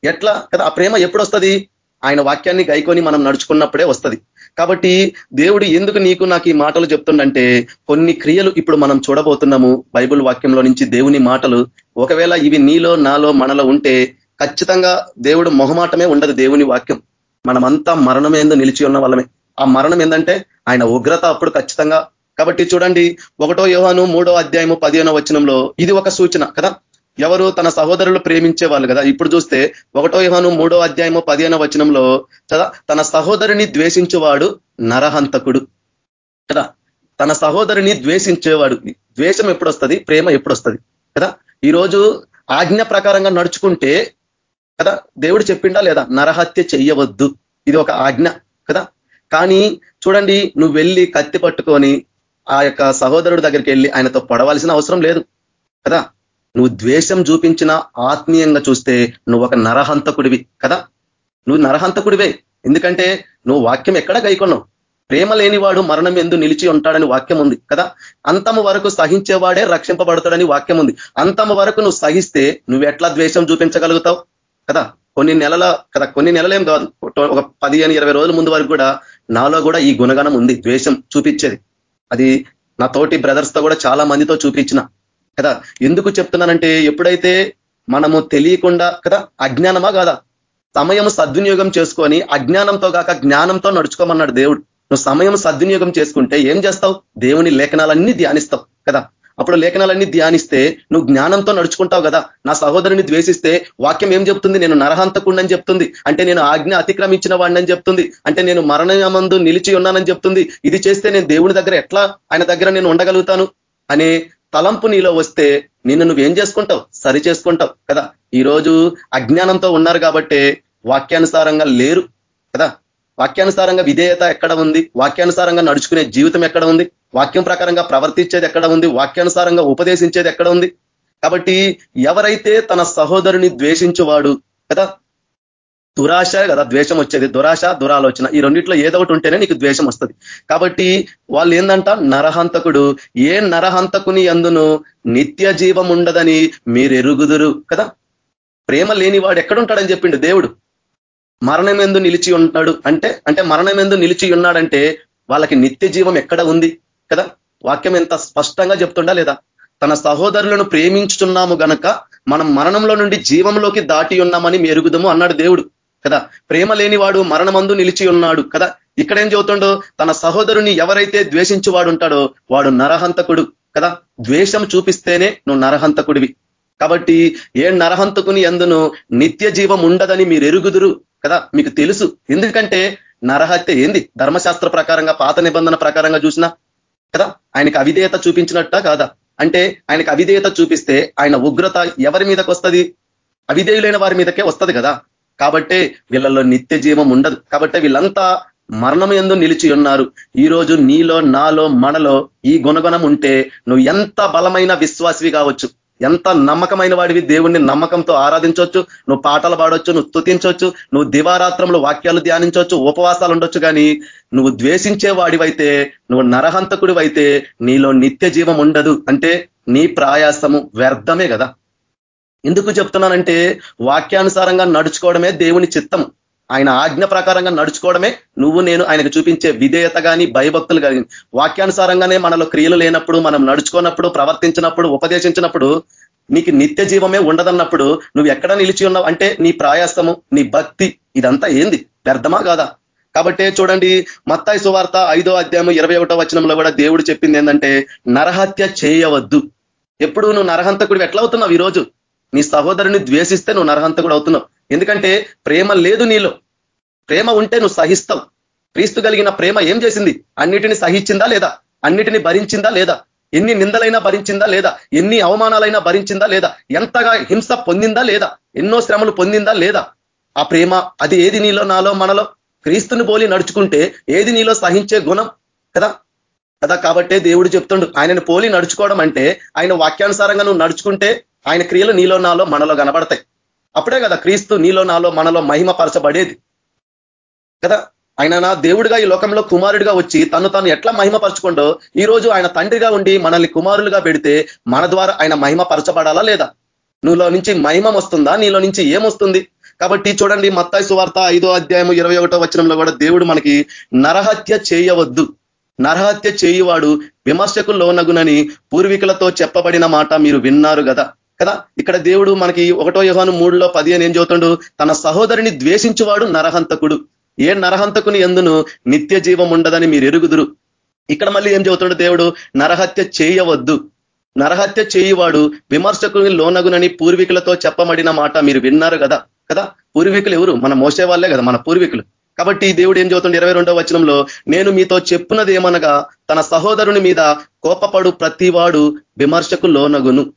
ఎట్లా? కదా ఆ ప్రేమ ఎప్పుడు వస్తుంది ఆయన వాక్యాన్ని గైకొని మనం నడుచుకున్నప్పుడే వస్తుంది. కాబట్టి దేవుడు ఎందుకు నీకు నాకు ఈ మాటలు చెప్తుండంటే కొన్ని క్రియలు ఇప్పుడు మనం చూడబోతున్నాము బైబుల్ వాక్యంలో నుంచి దేవుని మాటలు. ఒకవేళ ఇవి నీలో నాలో మనలో ఉంటే ఖచ్చితంగా దేవుడు మొహమాటమే ఉండదు దేవుని వాక్యం. మనమంతా మరణం ఏందో నిలిచి ఉన్న వాళ్ళమే. ఆ మరణం ఏంటంటే ఆయన ఉగ్రత అప్పుడు ఖచ్చితంగా. కాబట్టి చూడండి ఒకటో యోహాను మూడో అధ్యాయము పదిహేనో వచనంలో ఇది ఒక సూచన కదా? ఎవరు తన సహోదరులు ప్రేమించే వాళ్ళు కదా? ఇప్పుడు చూస్తే ఒకటో యోహాను మూడో అధ్యాయము పదిహేనో వచనంలో కదా తన సహోదరుని ద్వేషించేవాడు నరహంతకుడు. కదా? తన సహోదరుని ద్వేషించేవాడు. ద్వేషం ఎప్పుడు వస్తుంది ప్రేమ ఎప్పుడు వస్తుంది కదా? ఈరోజు ఆజ్ఞ ప్రకారంగా నడుచుకుంటే కదా దేవుడు చెప్పిండా లేదా? నరహత్య చెయ్యవద్దు. ఇది ఒక ఆజ్ఞ. కదా? కానీ చూడండి నువ్వు వెళ్ళి కత్తి పట్టుకొని ఆ యొక్క సహోదరుడి దగ్గరికి వెళ్ళి ఆయనతో పడవలసిన అవసరం లేదు. కదా? నువ్వు ద్వేషం చూపించిన ఆత్మీయంగా చూస్తే నువ్వు ఒక నరహంతకుడివి కదా? నువ్వు నరహంతకుడివే. ఎందుకంటే నువ్వు వాక్యం ఎక్కడ గైకొన్నావు? ప్రేమ లేనివాడు మరణం ఎందు నిలిచి ఉంటాడని వాక్యం ఉంది కదా? అంతము వరకు సహించేవాడే రక్షింపబడతాడని వాక్యం ఉంది. అంతము వరకు నువ్వు సహిస్తే నువ్వు ఎట్లా ద్వేషం చూపించగలుగుతావు కదా? కొన్ని నెలల కదా? కొన్ని నెలలేం కాదు. ఒక పదిహేను ఇరవై రోజుల ముందు వరకు కూడా నాలో కూడా ఈ గుణగణం ఉంది ద్వేషం చూపించేది. అది నా తోటి బ్రదర్స్తో కూడా చాలా మందితో చూపించిన. కదా? ఎందుకు చెప్తున్నానంటే ఎప్పుడైతే మనము తెలియకుండా కదా? అజ్ఞానమా కాదా? సమయం సద్వినియోగం చేసుకొని అజ్ఞానంతో కాక జ్ఞానంతో నడుచుకోమన్నాడు దేవుడు. నువ్వు సమయం సద్వినియోగం చేసుకుంటే ఏం చేస్తావు? దేవుని లేఖనాలన్నీ ధ్యానిస్తావు కదా? అప్పుడు లేఖనాలన్నీ ధ్యానిస్తే నువ్వు జ్ఞానంతో నడుచుకుంటావు కదా? నా సహోదరుని ద్వేషిస్తే వాక్యం ఏం చెప్తుంది? నేను నరహంతకుండని చెప్తుంది. అంటే నేను ఆజ్ఞ అతిక్రమించిన వాడిని చెప్తుంది. అంటే నేను మరణమందు నిలిచి ఉన్నానని చెప్తుంది. ఇది చేస్తే నేను దేవుని దగ్గర ఎట్లా? ఆయన దగ్గర నేను ఉండగలుగుతాను? అనే తలంపు నీలో వస్తే నిన్ను నువ్వేం చేసుకుంటావు? సరి చేసుకుంటావు కదా? ఈరోజు అజ్ఞానంతో ఉన్నారు కాబట్టే వాక్యానుసారంగా లేరు కదా? వాక్యానుసారంగా విధేయత ఎక్కడ ఉంది? వాక్యానుసారంగా నడుచుకునే జీవితం ఎక్కడ ఉంది? వాక్యం ప్రకారంగా ప్రవర్తించేది ఎక్కడ ఉంది? వాక్యానుసారంగా ఉపదేశించేది ఎక్కడ ఉంది? కాబట్టి ఎవరైతే తన సహోదరుని ద్వేషించువాడు కదా? దురాశ కదా ద్వేషం వచ్చేది. దురాశ దురాలోచన ఈ రెండిట్లో ఏదో ఒకటి ఉంటేనే నీకు ద్వేషం వస్తుంది. కాబట్టి వాళ్ళు ఏందంట? నరహంతకుడు. ఏ నరహంతకుని అందును నిత్య జీవం ఉండదని మీరు ఎరుగుదురు కదా? ప్రేమ లేని వాడు ఎక్కడుంటాడని చెప్పిండు దేవుడు. మరణం ఎందు నిలిచి ఉంటాడు అంటే అంటే మరణం ఎందు నిలిచి ఉన్నాడంటే వాళ్ళకి నిత్య జీవం ఎక్కడ ఉంది కదా? వాక్యం ఎంత స్పష్టంగా చెప్తుండా లేదా? తన సహోదరులను ప్రేమించుతున్నాము గనక మనం మరణంలో నుండి జీవంలోకి దాటి ఉన్నామని మెరుగుదము అన్నాడు దేవుడు. కదా? ప్రేమ లేనివాడు మరణమందు నిలిచి ఉన్నాడు కదా? ఇక్కడ ఏం చెబుతుండో తన సహోదరుని ఎవరైతే ద్వేషించువాడు ఉంటాడో వాడు నరహంతకుడు కదా? ద్వేషం చూపిస్తేనే నువ్వు నరహంతకుడివి. కాబట్టి ఏ నరహంతకుని ఎందును నిత్య జీవం ఉండదని మీరు ఎరుగుదురు కదా? మీకు తెలుసు. ఎందుకంటే నరహత్య ఏంది? ధర్మశాస్త్ర ప్రకారంగా పాత నిబంధన ప్రకారంగా చూసినా కదా? ఆయనకి అవిధేయత చూపించినట్ట కాదా? అంటే ఆయనకి అవిధేయత చూపిస్తే ఆయన ఉగ్రత ఎవరి మీదకి వస్తుంది అవిధేయులైన వారి మీదకే వస్తుంది కదా? కాబట్టే వీళ్ళలో నిత్య జీవం ఉండదు. కాబట్టి వీళ్ళంతా మరణం ఎందు నిలిచి ఉన్నారు. ఈ రోజు నీలో నాలో మనలో ఈ గుణగుణం ఉంటే నువ్వు ఎంత బలమైన విశ్వాసివి కావచ్చు. ఎంత నమ్మకమైన వాడివి దేవుణ్ణి నమ్మకంతో ఆరాధించవచ్చు. నువ్వు పాటలు పాడొచ్చు నువ్వు స్థుతించవచ్చు నువ్వు దివారాత్రంలో వాక్యాలు ధ్యానించవచ్చు ఉపవాసాలు ఉండొచ్చు కానీ నువ్వు ద్వేషించే వాడివైతే నువ్వు నరహంతకుడివైతే నీలో నిత్య జీవం ఉండదు. అంటే నీ ప్రయాసము వ్యర్థమే కదా. ఎందుకు చెప్తున్నానంటే వాక్యానుసారంగా నడుచుకోవడమే దేవుని చిత్తం. ఆయన ఆజ్ఞ ప్రకారంగా నడుచుకోవడమే నువ్వు నేను ఆయనకు చూపించే విధేయత కానీ భయభక్తులు కానీ వాక్యానుసారంగానే మనలో క్రియలు లేనప్పుడు మనం నడుచుకున్నప్పుడు ప్రవర్తించినప్పుడు ఉపదేశించినప్పుడు నీకు నిత్య జీవమే ఉండదన్నప్పుడు నువ్వు ఎక్కడ నిలిచి ఉన్నావు అంటే నీ ప్రయాసము నీ భక్తి ఇదంతా ఏంది? వ్యర్థమా కాదా? కాబట్టి చూడండి మత్తాయి సువార్త ఐదో అధ్యాయం ఇరవై ఒకటో వచనంలో కూడా దేవుడు చెప్పింది ఏంటంటే నరహత్య చేయవద్దు. ఎప్పుడు నువ్వు నరహంతకుడు ఎట్లా అవుతున్నావు ఈరోజు? నీ సహోదరుని ద్వేషిస్తే నువ్వు నరహంతకుడు అవుతున్నావు. ఎందుకంటే ప్రేమ లేదు నీలో. ప్రేమ ఉంటే నువ్వు సహిస్తావు. క్రీస్తు కలిగిన ప్రేమ ఏం చేసింది? అన్నిటిని సహించిందా లేదా? అన్నిటిని భరించిందా లేదా? ఎన్ని నిందలైనా భరించిందా లేదా? ఎన్ని అవమానాలైనా భరించిందా లేదా? ఎంతగా హింస పొందిందా లేదా? ఎన్నో శ్రమలు పొందిందా లేదా? ఆ ప్రేమ అది ఏది నీలో నాలో మనలో? క్రీస్తుని పోలి నడుచుకుంటే ఏది నీలో సహించే గుణం? కదా? కదా కాబట్టే దేవుడు చెప్తుండు ఆయనను పోలి నడుచుకోవడం అంటే ఆయన వాక్యానుసారంగా నువ్వు నడుచుకుంటే ఆయన క్రియలు నీలో నాలో మనలో కనబడతాయి. అప్పుడే కదా క్రీస్తు నీలో నాలో మనలో మహిమపరచబడేది. కదా? ఆయన నా దేవుడిగా ఈ లోకంలో కుమారుడిగా వచ్చి తను తను ఎట్లా మహిమపరచుకుండో ఈ రోజు ఆయన తండ్రిగా ఉండి మనల్ని కుమారులుగా పెడితే మన ద్వారా ఆయన మహిమపరచబడాలా లేదా? నువ్వులో నుంచి మహిమం వస్తుందా? నీలో నుంచి ఏమొస్తుంది? కాబట్టి చూడండి మత్తాయి సువార్త ఐదో అధ్యాయం ఇరవై ఒకటో వచనంలో కూడా దేవుడు మనకి నరహత్య చేయవద్దు. నరహత్య చేయువాడు విమర్శకు లోనగునని పూర్వీకులతో చెప్పబడిన మాట మీరు విన్నారు కదా. కదా? ఇక్కడ దేవుడు మనకి ఒకటో యుహాను మూడులో పదిహేను ఏం చదువుతాడు? తన సహోదరిని ద్వేషించువాడు నరహంతకుడు. ఏ నరహంతకుని ఎందును నిత్య జీవం ఉండదని మీరు ఎరుగుదురు. ఇక్కడ మళ్ళీ ఏం చెబుతాడు దేవుడు? నరహత్య చేయవద్దు. నరహత్య చేయువాడు విమర్శకుని లోనగునని పూర్వీకులతో చెప్పబడిన మాట మీరు విన్నారు కదా? కదా? పూర్వీకులు ఎవరు? మన మోసే వాళ్ళే కదా మన పూర్వీకులు. కాబట్టి దేవుడు ఏం చెబుతుండే ఇరవై రెండో వచనంలో నేను మీతో చెప్పున్నది ఏమనగా తన సహోదరుని మీద కోపపడు ప్రతివాడు విమర్శకు లోనగును.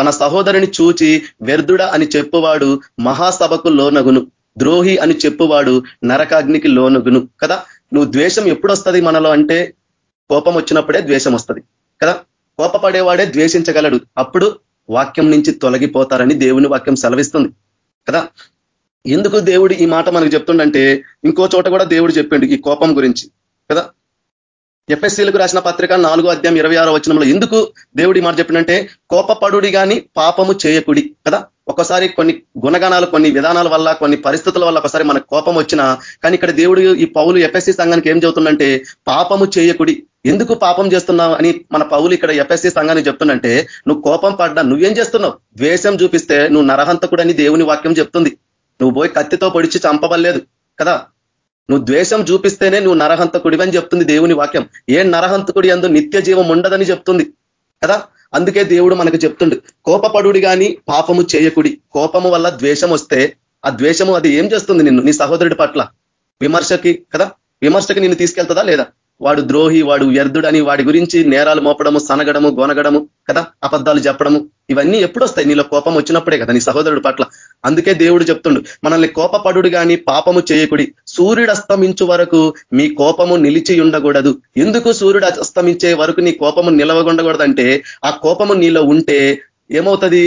తన సహోదరుని చూచి వ్యర్థుడ అని చెప్పువాడు మహాసభకు లోనగును. ద్రోహి అని చెప్పువాడు నరకాగ్నికి లోనగును. కదా? నువ్వు ద్వేషం ఎప్పుడు వస్తుంది మనలో అంటే కోపం వచ్చినప్పుడే ద్వేషం వస్తుంది. కదా? కోపపడేవాడే ద్వేషించగలడు. అప్పుడు వాక్యం నుంచి తొలగిపోతారని దేవుని వాక్యం సెలవిస్తుంది. కదా? ఎందుకు దేవుడు ఈ మాట మనకు చెప్తుండంటే ఇంకో చోట కూడా దేవుడు చెప్పిండు ఈ కోపం గురించి. కదా? ఎఫ్ఎస్సీలకు రాసిన పత్రిక నాలుగో అధ్యాయం ఇరవై ఆరో వచనంలో ఎందుకు దేవుడి మాట చెప్పినంటే కోపపడుడి కానీ పాపము చేయకుడి కదా? ఒకసారి కొన్ని గుణగణాలు కొన్ని విధానాల వల్ల కొన్ని పరిస్థితుల వల్ల ఒకసారి మనకు కోపం వచ్చినా కానీ ఇక్కడ దేవుడు ఈ పౌలు ఎఫ్ఎస్సి సంఘానికి ఏం చెబుతుందంటే పాపము చేయకుడి. ఎందుకు పాపం చేస్తున్నావు అని మన పౌలు ఇక్కడ ఎఫ్ఎస్సి సంఘానికి చెప్తుందంటే నువ్వు కోపం పడ్డా నువ్వేం చేస్తున్నావు? ద్వేషం చూపిస్తే నువ్వు నరహంతకుడని దేవుని వాక్యం చెప్తుంది. నువ్వు పోయి కత్తితో పొడిచి చంపవలేదు కదా? నువ్వు ద్వేషం చూపిస్తేనే నువ్వు నరహంతకుడివని అని చెప్తుంది దేవుని వాక్యం. ఏ నరహంతకుడి అందు నిత్య జీవం ఉండదని చెప్తుంది. కదా? అందుకే దేవుడు మనకు చెప్తుండు కోపపడుడి కానీ పాపము చేయకుడి. కోపము వల్ల ద్వేషం వస్తే ఆ ద్వేషము అది ఏం చేస్తుంది నిన్ను? నీ సహోదరుడి పట్ల? విమర్శకి కదా? విమర్శకి నిన్ను తీసుకెళ్తుందా లేదా? వాడు ద్రోహి వాడు వ్యర్థుడని వాడి గురించి నేరాలు మోపడము సనగడము గొనగడము కదా? అబద్ధాలు చెప్పడము ఇవన్నీ ఎప్పుడు వస్తాయి నీలో కోపం వచ్చినప్పుడే కదా నీ సహోదరుడు పట్ల. అందుకే దేవుడు చెప్తుండు మనల్ని కోపపడు కానీ పాపము చేయకుడి. సూర్యుడు అస్తమించు వరకు మీ కోపము నిలిచి ఉండకూడదు. ఎందుకు సూర్యుడు అస్తమించే వరకు నీ కోపము నిలవకుండకూడదంటే ఆ కోపము నీలో ఉంటే ఏమవుతుంది?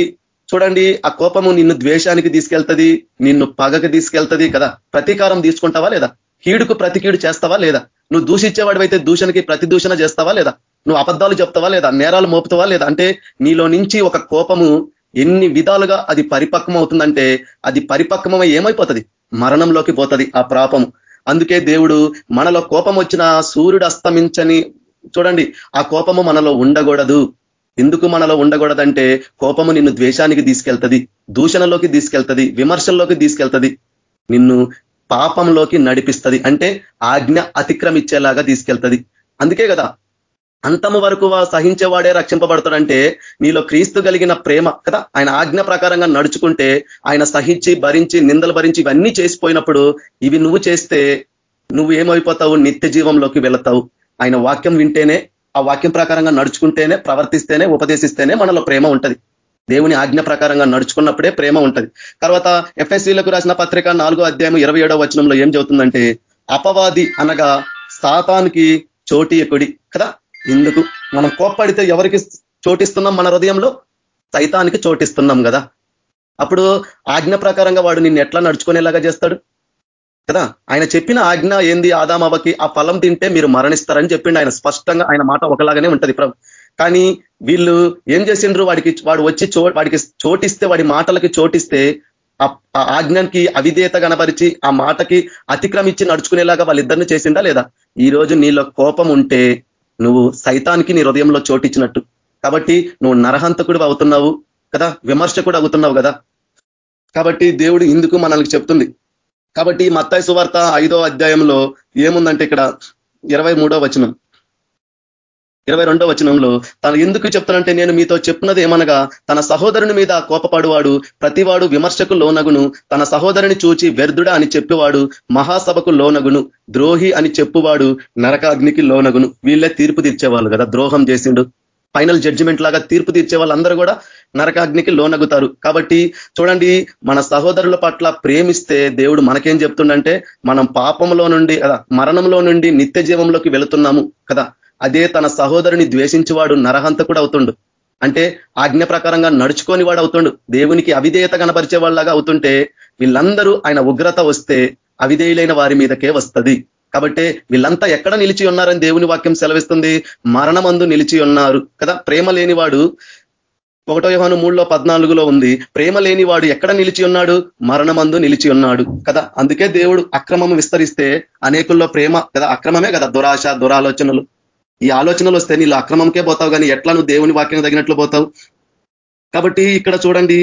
చూడండి ఆ కోపము నిన్ను ద్వేషానికి తీసుకెళ్తుంది నిన్ను పగకి తీసుకెళ్తుంది కదా? ప్రతీకారం తీసుకుంటావా లేదా? కీడుకు ప్రతి కీడు చేస్తావా లేదా? నువ్వు దూషించేవాడివైతే దూషణకి ప్రతి దూషణ చేస్తావా లేదా? నువ్వు అబద్ధాలు చెప్తావా లేదా? నేరాలు మోపుతావా లేదా? అంటే నీలో నుంచి ఒక కోపము ఎన్ని విధాలుగా అది పరిపక్వం అవుతుందంటే అది పరిపక్వమై ఏమైపోతుంది? మరణంలోకి పోతుంది ఆ ప్రాపము అందుకే దేవుడు మనలో కోపం వచ్చిన సూర్యుడు అస్తమించని చూడండి ఆ కోపము మనలో ఉండకూడదు. ఎందుకు మనలో ఉండకూడదంటే కోపము నిన్ను ద్వేషానికి తీసుకెళ్తుంది దూషణలోకి తీసుకెళ్తుంది విమర్శల్లోకి తీసుకెళ్తుంది. నిన్ను పాపంలోకి నడిపిస్తుంది. అంటే ఆజ్ఞ అతిక్రమించేలాగా తీసుకెళ్తుంది. అందుకే కదా అంతము వరకు సహించేవాడే రక్షింపబడతాడంటే నీలో క్రీస్తు కలిగిన ప్రేమ కదా ఆయన ఆజ్ఞ ప్రకారంగా నడుచుకుంటే ఆయన సహించి భరించి నిందలు భరించి ఇవన్నీ చేసిపోయినప్పుడు ఇవి నువ్వు చేస్తే నువ్వు ఏమైపోతావు? నిత్య జీవంలోకి వెళతావు. ఆయన వాక్యం వింటేనే ఆ వాక్యం ప్రకారంగా నడుచుకుంటేనే ప్రవర్తిస్తేనే ఉపదేశిస్తేనే మనలో ప్రేమ ఉంటది. దేవుని ఆజ్ఞ ప్రకారంగా నడుచుకున్నప్పుడే ప్రేమ ఉంటుంది. తర్వాత ఎఫ్ఎస్సీలకు రాసిన పత్రిక నాలుగో అధ్యాయం ఇరవై ఏడో వచనంలో ఏం చెబుతుందంటే అపవాది అనగా సాతానికి చోటీయకుడి కదా? ఇందుకు మనం కోప్పడితే ఎవరికి చోటిస్తున్నాం మన హృదయంలో? సైతానికి చోటిస్తున్నాం కదా. అప్పుడు ఆజ్ఞ ప్రకారంగా వాడు నిన్ను ఎట్లా నడుచుకునేలాగా చేస్తాడు? కదా? ఆయన చెప్పిన ఆజ్ఞ ఏంది? ఆదామవకి ఆ ఫలం తింటే మీరు మరణిస్తారని చెప్పిండు ఆయన. స్పష్టంగా ఆయన మాట ఒకలాగానే ఉంటది కానీ వీళ్ళు ఏం చేసిండ్రు? వాడికి వాడు వచ్చి చో వాడికి చోటిస్తే వాడి మాటలకి చోటిస్తే ఆ ఆజ్ఞానికి అవిధేత కనపరిచి ఆ మాటకి అతిక్రమించి నడుచుకునేలాగా వాళ్ళిద్దరిని చేసిందా లేదా? ఈ రోజు నీలో కోపం ఉంటే నువ్వు సైతానికి నీ హృదయంలో చోటిచ్చినట్టు. కాబట్టి నువ్వు నరహంతకుడు అవుతున్నావు కదా? విమర్శకుడు అవుతున్నావు కదా? కాబట్టి దేవుడు ఇందుకు మనల్ని చెప్తుంది. కాబట్టి మత్తాయి సువార్త ఐదో అధ్యాయంలో ఏముందంటే ఇక్కడ ఇరవై వచనం. ఇరవై రెండో వచనంలో తను ఎందుకు చెప్తానంటే నేను మీతో చెప్పినది ఏమనగా తన సహోదరుని మీద కోపపడువాడు ప్రతివాడు విమర్శకు లోనగును తన సహోదరుని చూచి వ్యర్థుడ అని చెప్పేవాడు మహాసభకు లోనగును ద్రోహి అని చెప్పువాడు నరకాగ్నికి లోనగును. వీళ్ళే తీర్పు తీర్చేవాళ్ళు కదా ద్రోహం చేసిండు. ఫైనల్ జడ్జిమెంట్ లాగా తీర్పు తీర్చే వాళ్ళందరూ కూడా నరకాగ్నికి లోనగుతారు. కాబట్టి చూడండి మన సహోదరుల పట్ల ప్రేమిస్తే దేవుడు మనకేం చెప్తుండంటే మనం పాపంలో నుండి కదా మరణంలో నుండి నిత్య జీవంలోకి వెళుతున్నాము కదా. అదే తన సహోదరుని ద్వేషించేవాడు నరహంతకుడు అవుతుండు అంటే ఆజ్ఞ ప్రకారంగా నడుచుకొని వాడు అవుతుండు. దేవునికి అవిధేయత కనపరిచే వాళ్ళగా అవుతుంటే వీళ్ళందరూ ఆయన ఉగ్రత వస్తే అవిధేయులైన వారి మీదకే వస్తుంది. కాబట్టి వీళ్ళంతా ఎక్కడ నిలిచి ఉన్నారని దేవుని వాక్యం సెలవిస్తుంది? మరణమందు నిలిచి ఉన్నారు. కదా? ప్రేమ లేనివాడు ఒకటో యోహాను మూడులో పద్నాలుగులో ఉంది. ప్రేమ లేనివాడు ఎక్కడ నిలిచి ఉన్నాడు? మరణమందు నిలిచి ఉన్నాడు. కదా? అందుకే దేవుడు అక్రమం విస్తరిస్తే అనేకుల్లో ప్రేమ కదా? అక్రమమే కదా? దురాశ దురాలోచనలు. ఈ ఆలోచనలు వస్తే నీళ్ళు అక్రమంకే పోతావు కానీ ఎట్లా నువ్వు దేవుని వాక్యం తగినట్లు పోతావు? కాబట్టి ఇక్కడ చూడండి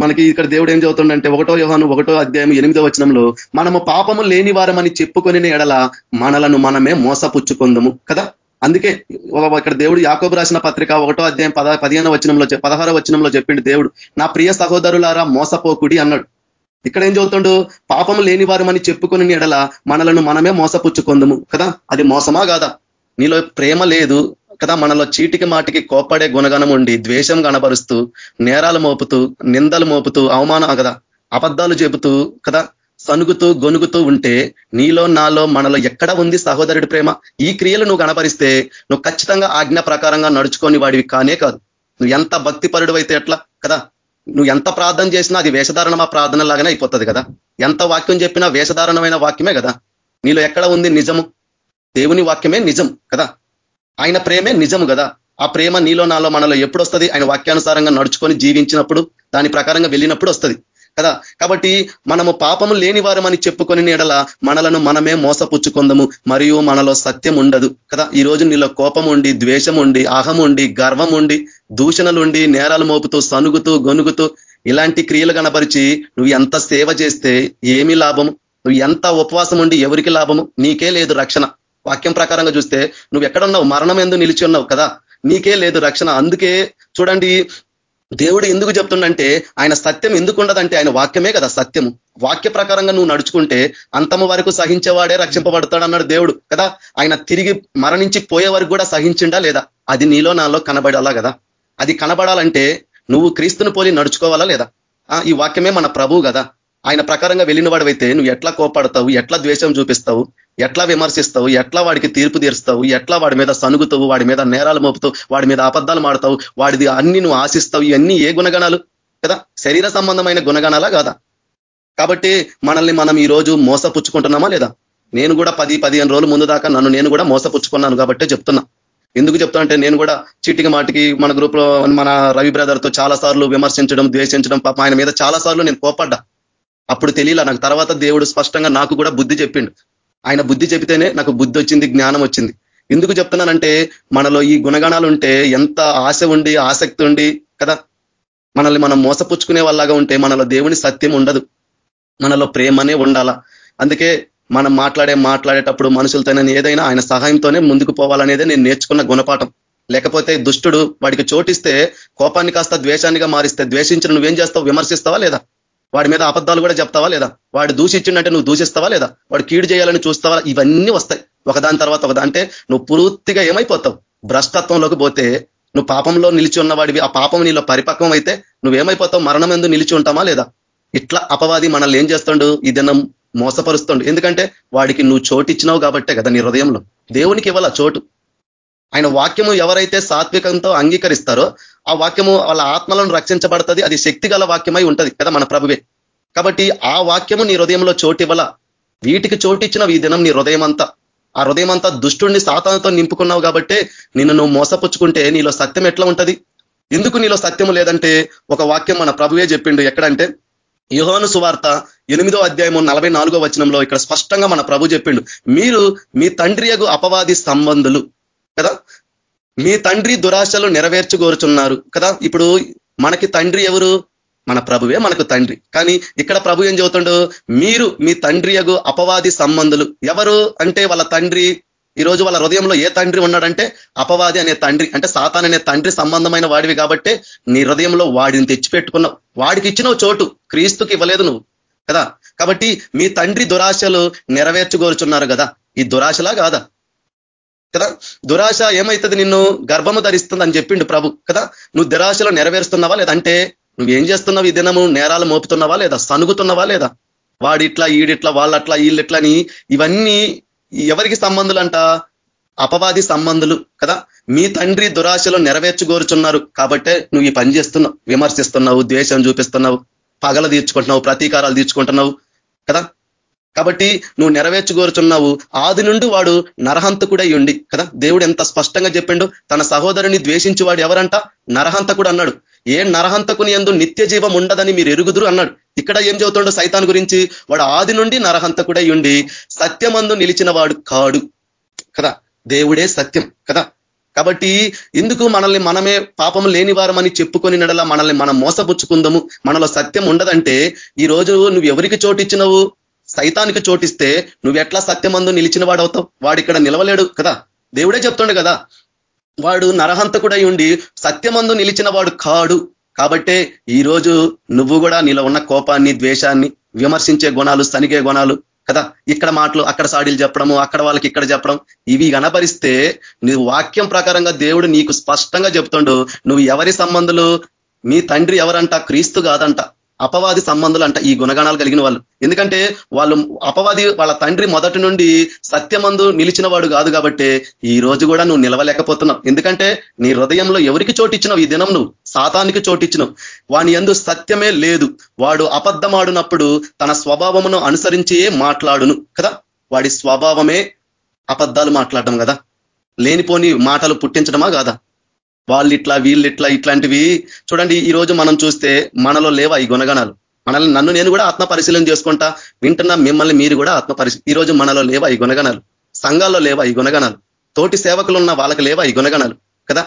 మనకి ఇక్కడ దేవుడు ఏం చదువుతుండంటే ఒకటో యోహాను ఒకటో అధ్యాయం ఎనిమిదో వచనంలో మనము పాపము లేని వారమని చెప్పుకొని ఎడల మనలను మనమే మోసపుచ్చుకుందము కదా? అందుకే ఇక్కడ దేవుడు యాకోబు రాసిన పత్రిక ఒకటో అధ్యాయం పద పదిహేను వచనంలో పదహారో వచనంలో చెప్పిండు దేవుడు నా ప్రియ సహోదరులారా మోసపోకుడి అన్నాడు. ఇక్కడ ఏం చదువుతుండు పాపము లేని వారమని చెప్పుకొని ఎడల మనలను మనమే మోసపుచ్చుకుందము కదా? అది మోసమా కాదా? నీలో ప్రేమ లేదు కదా మనలో చీటికి మాటికి కోప్పడే గుణగణం ఉండి ద్వేషం కనబరుస్తూ నేరాలు మోపుతూ నిందలు మోపుతూ అవమానం కదా అబద్ధాలు చెబుతూ కదా సనుగుతూ గొనుగుతూ ఉంటే నీలో నాలో మనలో ఎక్కడ ఉంది సహోదరుడి ప్రేమ? ఈ క్రియలు నువ్వు కనపరిస్తే నువ్వు ఖచ్చితంగా ఆజ్ఞ ప్రకారంగా నడుచుకొని వాడివి కానే కాదు. నువ్వు ఎంత భక్తిపరుడు అయితే ఎట్లా కదా నువ్వు ఎంత ప్రార్థన చేసినా అది వేషధారణమా ప్రార్థన లాగానే అయిపోతుంది కదా. ఎంత వాక్యం చెప్పినా వేషధారణమైన వాక్యమే కదా. నీలో ఎక్కడ ఉంది నిజము? దేవుని వాక్యమే నిజం కదా? ఆయన ప్రేమే నిజం కదా? ఆ ప్రేమ నీలో నాలో మనలో ఎప్పుడు వస్తుంది ఆయన వాక్యానుసారంగా నడుచుకొని జీవించినప్పుడు దాని ప్రకారంగా వెళ్ళినప్పుడు వస్తుంది కదా? కాబట్టి మనము పాపము లేని వారమని చెప్పుకొని నీడల మనలను మనమే మోసపుచ్చుకుందము. మరియు మనలో సత్యం ఉండదు కదా? ఈ రోజు నీలో కోపం ఉండి ద్వేషం ఉండి అహం ఉండి గర్వం ఉండి దూషణలు ఉండి నేరాలు మోపుతూ సనుగుతూ గొనుగుతూ ఇలాంటి క్రియలు కనపరిచి నువ్వు ఎంత సేవ చేస్తే ఏమి లాభము? నువ్వు ఎంత ఉపవాసం ఉండి ఎవరికి లాభము? నీకే లేదు రక్షణ. వాక్యం ప్రకారంగా చూస్తే నువ్వు ఎక్కడున్నావు? మరణం ఎందు నిలిచి ఉన్నావు కదా? నీకే లేదు రక్షణ. అందుకే చూడండి దేవుడు ఎందుకు చెప్తుండంటే ఆయన సత్యం ఎందుకు ఉండదంటే ఆయన వాక్యమే కదా సత్యము. వాక్య ప్రకారంగా నువ్వు నడుచుకుంటే అంతము వరకు సహించేవాడే రక్షింపబడతాడు అన్నాడు దేవుడు కదా? ఆయన తిరిగి మరణించి పోయే వరకు కూడా సహించిండా లేదా? అది నీలో నాలో కనబడాలా కదా? అది కనబడాలంటే నువ్వు క్రీస్తుని పోలి నడుచుకోవాలా లేదా? ఈ వాక్యమే మన ప్రభువు కదా. ఆయన ప్రకారంగా వెళ్ళిన వాడివైతే నువ్వు ఎట్లా కోపడతావు ఎట్లా ద్వేషం చూపిస్తావు? ఎట్లా విమర్శిస్తావు? ఎట్లా వాడికి తీర్పు తీరుస్తావు? ఎట్లా వాడి మీద సనుగుతావు వాడి మీద నేరాలు మోపుతావు? వాడి మీద అబద్ధాలు మాడతావు? వాడిది అన్ని నువ్వు ఆశిస్తావు? ఇవన్నీ ఏ గుణగణాలు? కదా? శరీర సంబంధమైన గుణగణాలా కాదా? కాబట్టి మనల్ని మనం ఈ రోజు మోసపుచ్చుకుంటున్నామా లేదా? నేను కూడా పది పదిహేను రోజుల ముందు దాకా నన్ను నేను కూడా మోసపుచ్చుకున్నాను కాబట్టే చెప్తున్నా. ఎందుకు చెప్తా అంటే నేను కూడా చిటికి మాటికి మన గ్రూప్లో మన రవి బ్రదర్తో చాలా సార్లు విమర్శించడం ద్వేషించడం పాప ఆయన మీద చాలా సార్లు నేను కోపడ్డా అప్పుడు తెలియలా నాకు. తర్వాత దేవుడు స్పష్టంగా నాకు కూడా బుద్ధి చెప్పిండు. ఆయన బుద్ధి చెబితేనే నాకు బుద్ధి వచ్చింది జ్ఞానం వచ్చింది. ఎందుకు చెప్తున్నానంటే మనలో ఈ గుణగణాలు ఉంటే ఎంత ఆశ ఉండి ఆసక్తి ఉండి కదా? మనల్ని మనం మోసపుచ్చుకునే వాళ్ళగా ఉంటే మనలో దేవుని సత్యం ఉండదు. మనలో ప్రేమనే ఉండాలా. అందుకే మనం మాట్లాడే మాట్లాడేటప్పుడు మనుషులతో ఏదైనా ఆయన సహాయంతోనే ముందుకు పోవాలనేదే నేను నేర్చుకున్న గుణపాఠం. లేకపోతే దుష్టుడు వాడికి చోటిస్తే కోపాన్ని కాస్త ద్వేషాన్నిగా మారిస్తే ద్వేషించిన నువ్వేం చేస్తావు విమర్శిస్తావా లేదా? వాడి మీద అబద్ధాలు కూడా చెప్తావా లేదా? వాడు దూషించిండంటే నువ్వు దూషిస్తావా లేదా? వాడు కీడు చేయాలని చూస్తావా? ఇవన్నీ వస్తాయి. ఒకదాని తర్వాత ఒకదా అంటే నువ్వు పూర్తిగా ఏమైపోతావు? భ్రష్టత్వంలోకి పోతే నువ్వు పాపంలో నిలిచి ఉన్నవాడివి ఆ పాపం నీలో పరిపక్వం అయితే నువ్వేమైపోతావు మరణం ఎందు నిలిచి ఉంటామా లేదా? ఇట్లా అపవాది మనల్ని ఏం చేస్తుండు? ఈ దినం మోసపరుస్తుండు. ఎందుకంటే వాడికి నువ్వు చోటు ఇచ్చినావు కాబట్టే కదా నీ హృదయంలో. దేవునికి ఇవ్వాల చోటు. ఆయన వాక్యము ఎవరైతే సాత్వికంతో అంగీకరిస్తారో ఆ వాక్యము వాళ్ళ ఆత్మలను రక్షించబడుతుంది. అది శక్తి వాక్యమై ఉంటది కదా మన ప్రభువే. కాబట్టి ఆ వాక్యము నీ హృదయంలో చోటు ఇవ్వాల? వీటికి చోటిచ్చిన ఈ దినం నీ హృదయం అంతా ఆ హృదయం అంతా దుష్టుడిని సాతానతో నింపుకున్నావు కాబట్టి నిన్ను నువ్వు మోసపుచ్చుకుంటే నీలో సత్యం ఎట్లా ఉంటది? ఎందుకు నీలో సత్యము లేదంటే ఒక వాక్యం మన ప్రభువే చెప్పిండు ఎక్కడంటే యుహోను సువార్త ఎనిమిదో అధ్యాయము నలభై నాలుగో వచనంలో ఇక్కడ స్పష్టంగా మన ప్రభు చెప్పిండు. మీరు మీ తండ్రియగు అపవాది సంబంధులు. కదా? మీ తండ్రి దురాశలు నెరవేర్చుకోరుచున్నారు కదా? ఇప్పుడు మనకి తండ్రి ఎవరు? మన ప్రభువే మనకు తండ్రి. కానీ ఇక్కడ ప్రభు ఏం చెబుతుండో? మీరు మీ తండ్రి అపవాది సంబంధులు. ఎవరు? అంటే వాళ్ళ తండ్రి ఈరోజు వాళ్ళ హృదయంలో ఏ తండ్రి ఉన్నాడంటే అపవాది అనే తండ్రి. అంటే సాతాన్ అనే తండ్రి సంబంధమైన వాడివి కాబట్టి నీ హృదయంలో వాడిని తెచ్చిపెట్టుకున్నావు. వాడికి ఇచ్చినవు చోటు. క్రీస్తుకి ఇవ్వలేదు నువ్వు. కదా? కాబట్టి మీ తండ్రి దురాశలు నెరవేర్చుకోరుచున్నారు కదా? ఈ దురాశలా కాదా? కదా? దురాశ ఏమైతుంది నిన్ను? గర్భము ధరిస్తుంది అని చెప్పిండు ప్రభు కదా? నువ్వు దురాశలో నెరవేరుస్తున్నావా లేదంటే నువ్వేం చేస్తున్నావు? ఈ దినము నేరాలు మోపుతున్నావా లేదా? సనుగుతున్నావా లేదా? వాడిట్లా ఈడిట్లా వాళ్ళట్లా వీళ్ళిట్లా అని ఇవన్నీ ఎవరికి సంబంధులు అంట అపవాది సంబంధులు కదా? మీ తండ్రి దురాశలో నెరవేర్చుకోరుచున్నారు కాబట్టే నువ్వు ఈ పని చేస్తున్నావు విమర్శిస్తున్నావు ద్వేషం చూపిస్తున్నావు పగల తీర్చుకుంటున్నావు ప్రతీకారాలు తీర్చుకుంటున్నావు కదా? కాబట్టి నువ్వు నెరవేర్చుకోరుచున్నావు. ఆది నుండి వాడు నరహంతకుడై ఉండి కదా? దేవుడు ఎంత స్పష్టంగా చెప్పిండు? తన సహోదరుని ద్వేషించి వాడు ఎవరంట? నరహంతకుడు అన్నాడు. ఏ నరహంతకుని ఎందు నిత్య జీవం ఉండదని మీరు ఎరుగుదురు అన్నాడు. ఇక్కడ ఏం చెబుతుండో సైతాన్ గురించి? వాడు ఆది నుండి నరహంతకుడై ఉండి సత్యమందు నిలిచిన వాడు కాడు. కదా? దేవుడే సత్యం. కదా? కాబట్టి ఎందుకు మనల్ని మనమే పాపం లేని వారమని చెప్పుకొని నడల మనల్ని మనం మోసపుచ్చుకుందాము. మనలో సత్యం ఉండదంటే ఈ రోజు నువ్వు ఎవరికి చోటిచ్చినవు? సైతానికి చోటిస్తే నువ్వు ఎట్లా సత్యమందు నిలిచిన వాడవుతావు వాడు ఇక్కడ నిలవలేడు కదా? దేవుడే చెప్తుండే కదా వాడు నరహంతకుడై ఉండి సత్యమందు నిలిచిన వాడు కాడు. కాబట్టే ఈరోజు నువ్వు కూడా నీలో ఉన్న కోపాన్ని ద్వేషాన్ని విమర్శించే గుణాలు సనిగే గుణాలు కదా? ఇక్కడ మాటలు అక్కడ సాడీలు చెప్పడము అక్కడ వాళ్ళకి ఇక్కడ చెప్పడం ఇవి గనపరిస్తే నీ వాక్యం ప్రకారంగా దేవుడు నీకు స్పష్టంగా చెప్తుండు నువ్వు ఎవరి సంబంధులు? మీ తండ్రి ఎవరంట? క్రీస్తు కాదంట. అపవాది సంబంధులు అంట ఈ గుణగణాలు కలిగిన వాళ్ళు. ఎందుకంటే వాళ్ళు అపవాది వాళ్ళ తండ్రి మొదటి నుండి సత్యమందు నిలిచిన వాడు కాదు కాబట్టి ఈ రోజు కూడా నువ్వు నిలవలేకపోతున్నావు. ఎందుకంటే నీ హృదయంలో ఎవరికి చోటిచ్చినావు? ఈ దినం నువ్వు. సాతానికి చోటిచ్చినావు. వాని ఎందు సత్యమే లేదు. వాడు అబద్ధమాడునప్పుడు తన స్వభావమును అనుసరించే మాట్లాడును. కదా? వాడి స్వభావమే అబద్ధాలు మాట్లాడడం కదా? లేనిపోని మాటలు పుట్టించడమా కాదా? వాళ్ళు ఇట్లా వీళ్ళు ఇట్లా ఇట్లాంటివి. చూడండి ఈ రోజు మనం చూస్తే మనలో లేవా ఈ గుణగణాలు? మనల్ని నన్ను నేను కూడా ఆత్మ పరిశీలన చేసుకుంటా వింటున్నా మిమ్మల్ని మీరు కూడా ఆత్మ పరిశీ ఈ రోజు మనలో లేవా ఈ గుణగణాలు? సంఘాల్లో లేవా ఈ గుణగణాలు? తోటి సేవకులు ఉన్న వాళ్ళకి లేవా ఈ గుణగణాలు? కదా?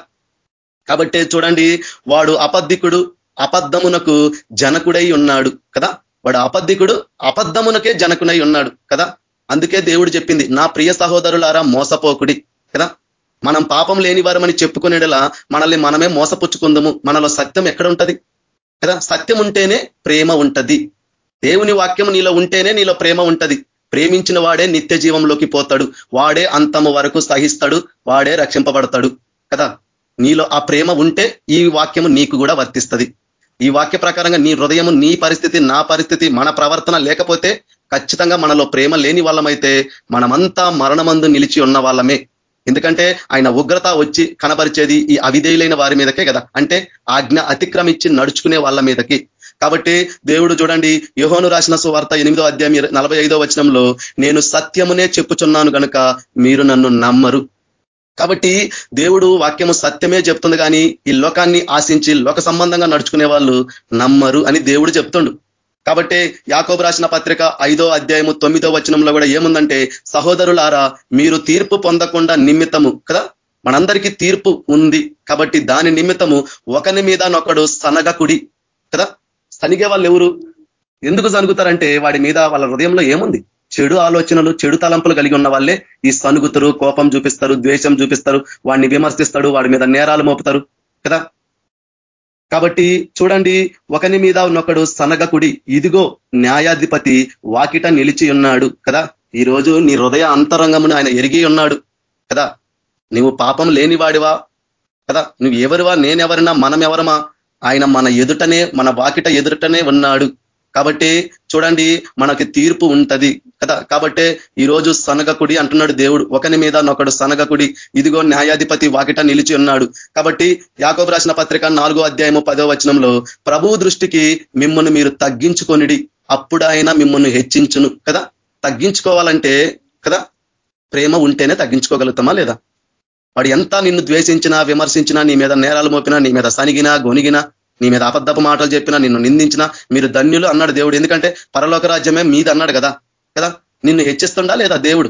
కాబట్టి చూడండి వాడు అబద్ధికుడు అబద్ధమునకు జనకుడై ఉన్నాడు కదా? వాడు అబద్ధికుడు అబద్ధమునకే జనకునై ఉన్నాడు కదా? అందుకే దేవుడు చెప్పింది నా ప్రియ సహోదరులారా మోసపోకుడి కదా? మనం పాపం లేని వారమని చెప్పుకునేలా మనల్ని మనమే మోసపుచ్చుకుందాము. మనలో సత్యం ఎక్కడ ఉంటుంది? కదా? సత్యం ఉంటేనే ప్రేమ ఉంటది. దేవుని వాక్యం నీలో ఉంటేనే నీలో ప్రేమ ఉంటది. ప్రేమించిన వాడే నిత్య జీవంలోకి పోతాడు. వాడే అంతము వరకు సహిస్తాడు. వాడే రక్షింపబడతాడు. కదా? నీలో ఆ ప్రేమ ఉంటే ఈ వాక్యము నీకు కూడా వర్తిస్తుంది. ఈ వాక్య ప్రకారంగా నీ హృదయము నీ పరిస్థితి నా పరిస్థితి మన ప్రవర్తన లేకపోతే ఖచ్చితంగా మనలో ప్రేమ లేని వాళ్ళమైతే మనమంతా మరణమందు నిలిచి ఉన్న వాళ్ళమే. ఎందుకంటే ఆయన ఉగ్రత వచ్చి కనపరిచేది ఈ అవిధేయులైన వారి మీదకే కదా. అంటే ఆజ్ఞ అతిక్రమించి నడుచుకునే వాళ్ళ మీదకి. కాబట్టి దేవుడు చూడండి యోహోను రాసిన సువార్త ఎనిమిదో అధ్యాయం నలభై ఐదో వచనంలో నేను సత్యమునే చెప్పుచున్నాను కనుక మీరు నన్ను నమ్మరు. కాబట్టి దేవుడు వాక్యము సత్యమే చెప్తుంది కానీ ఈ లోకాన్ని ఆశించి లోక సంబంధంగా నడుచుకునే వాళ్ళు నమ్మరు అని దేవుడు చెప్తుండు. కాబట్టి యాకోబు రాసిన పత్రిక ఐదో అధ్యాయము తొమ్మిదో వచనంలో కూడా ఏముందంటే సహోదరులారా మీరు తీర్పు పొందకుండా నిమిత్తము కదా? మనందరికీ తీర్పు ఉంది. కాబట్టి దాని నిమిత్తము ఒకని మీద నొకడు సనగకుడి కదా? సనిగే వాళ్ళు ఎవరు ఎందుకు సనుగుతారంటే వాడి మీద వాళ్ళ హృదయంలో ఏముంది? చెడు ఆలోచనలు చెడు తలంపులు కలిగి ఉన్న వాళ్ళే ఈ సనుగుతారు కోపం చూపిస్తారు ద్వేషం చూపిస్తారు వాడిని విమర్శిస్తాడు వాడి మీద నేరాలు మోపుతారు కదా? కాబట్టి చూడండి ఒకని మీద ఉన్నొకడు సనగకుడి. ఇదిగో న్యాయాధిపతి వాకిట నిలిచి ఉన్నాడు కదా? ఈ రోజు నీ హృదయ అంతరంగమును ఆయన ఎరిగి ఉన్నాడు కదా? నువ్వు పాపం లేనివాడివా కదా? నువ్వు ఎవరివా నేనెవరినా మనం ఎవరమా ఆయన మన ఎదుటనే మన వాకిట ఎదుటనే ఉన్నాడు. కాబట్టి చూడండి మనకి తీర్పు ఉంటది కదా? కాబట్టి ఈరోజు సనగకుడి అంటున్నాడు దేవుడు. ఒకని మీద నొకడు సనగకుడి ఇదిగో న్యాయాధిపతి వాకిట నిలిచి ఉన్నాడు. కాబట్టి యాకోబు రాసిన పత్రిక నాలుగో అధ్యాయము పదో వచనంలో ప్రభు దృష్టికి మిమ్మల్ని మీరు తగ్గించుకొనిడి అప్పుడు ఆయన మిమ్మల్ని హెచ్చించును. కదా? తగ్గించుకోవాలంటే కదా? ప్రేమ ఉంటేనే తగ్గించుకోగలుగుతామా లేదా? వాడు ఎంత నిన్ను ద్వేషించినా విమర్శించినా నీ మీద నేరాలు మోపినా నీ మీద సనిగినా గొనిగినా నీ మీద అబద్ధపు మాటలు చెప్పినా నిన్ను నిందించినా మీరు ధన్యులు అన్నాడు దేవుడు. ఎందుకంటే పరలోక రాజ్యమే మీద అన్నాడు కదా. కదా? నిన్ను హెచ్చిస్తుండా లేదా దేవుడు?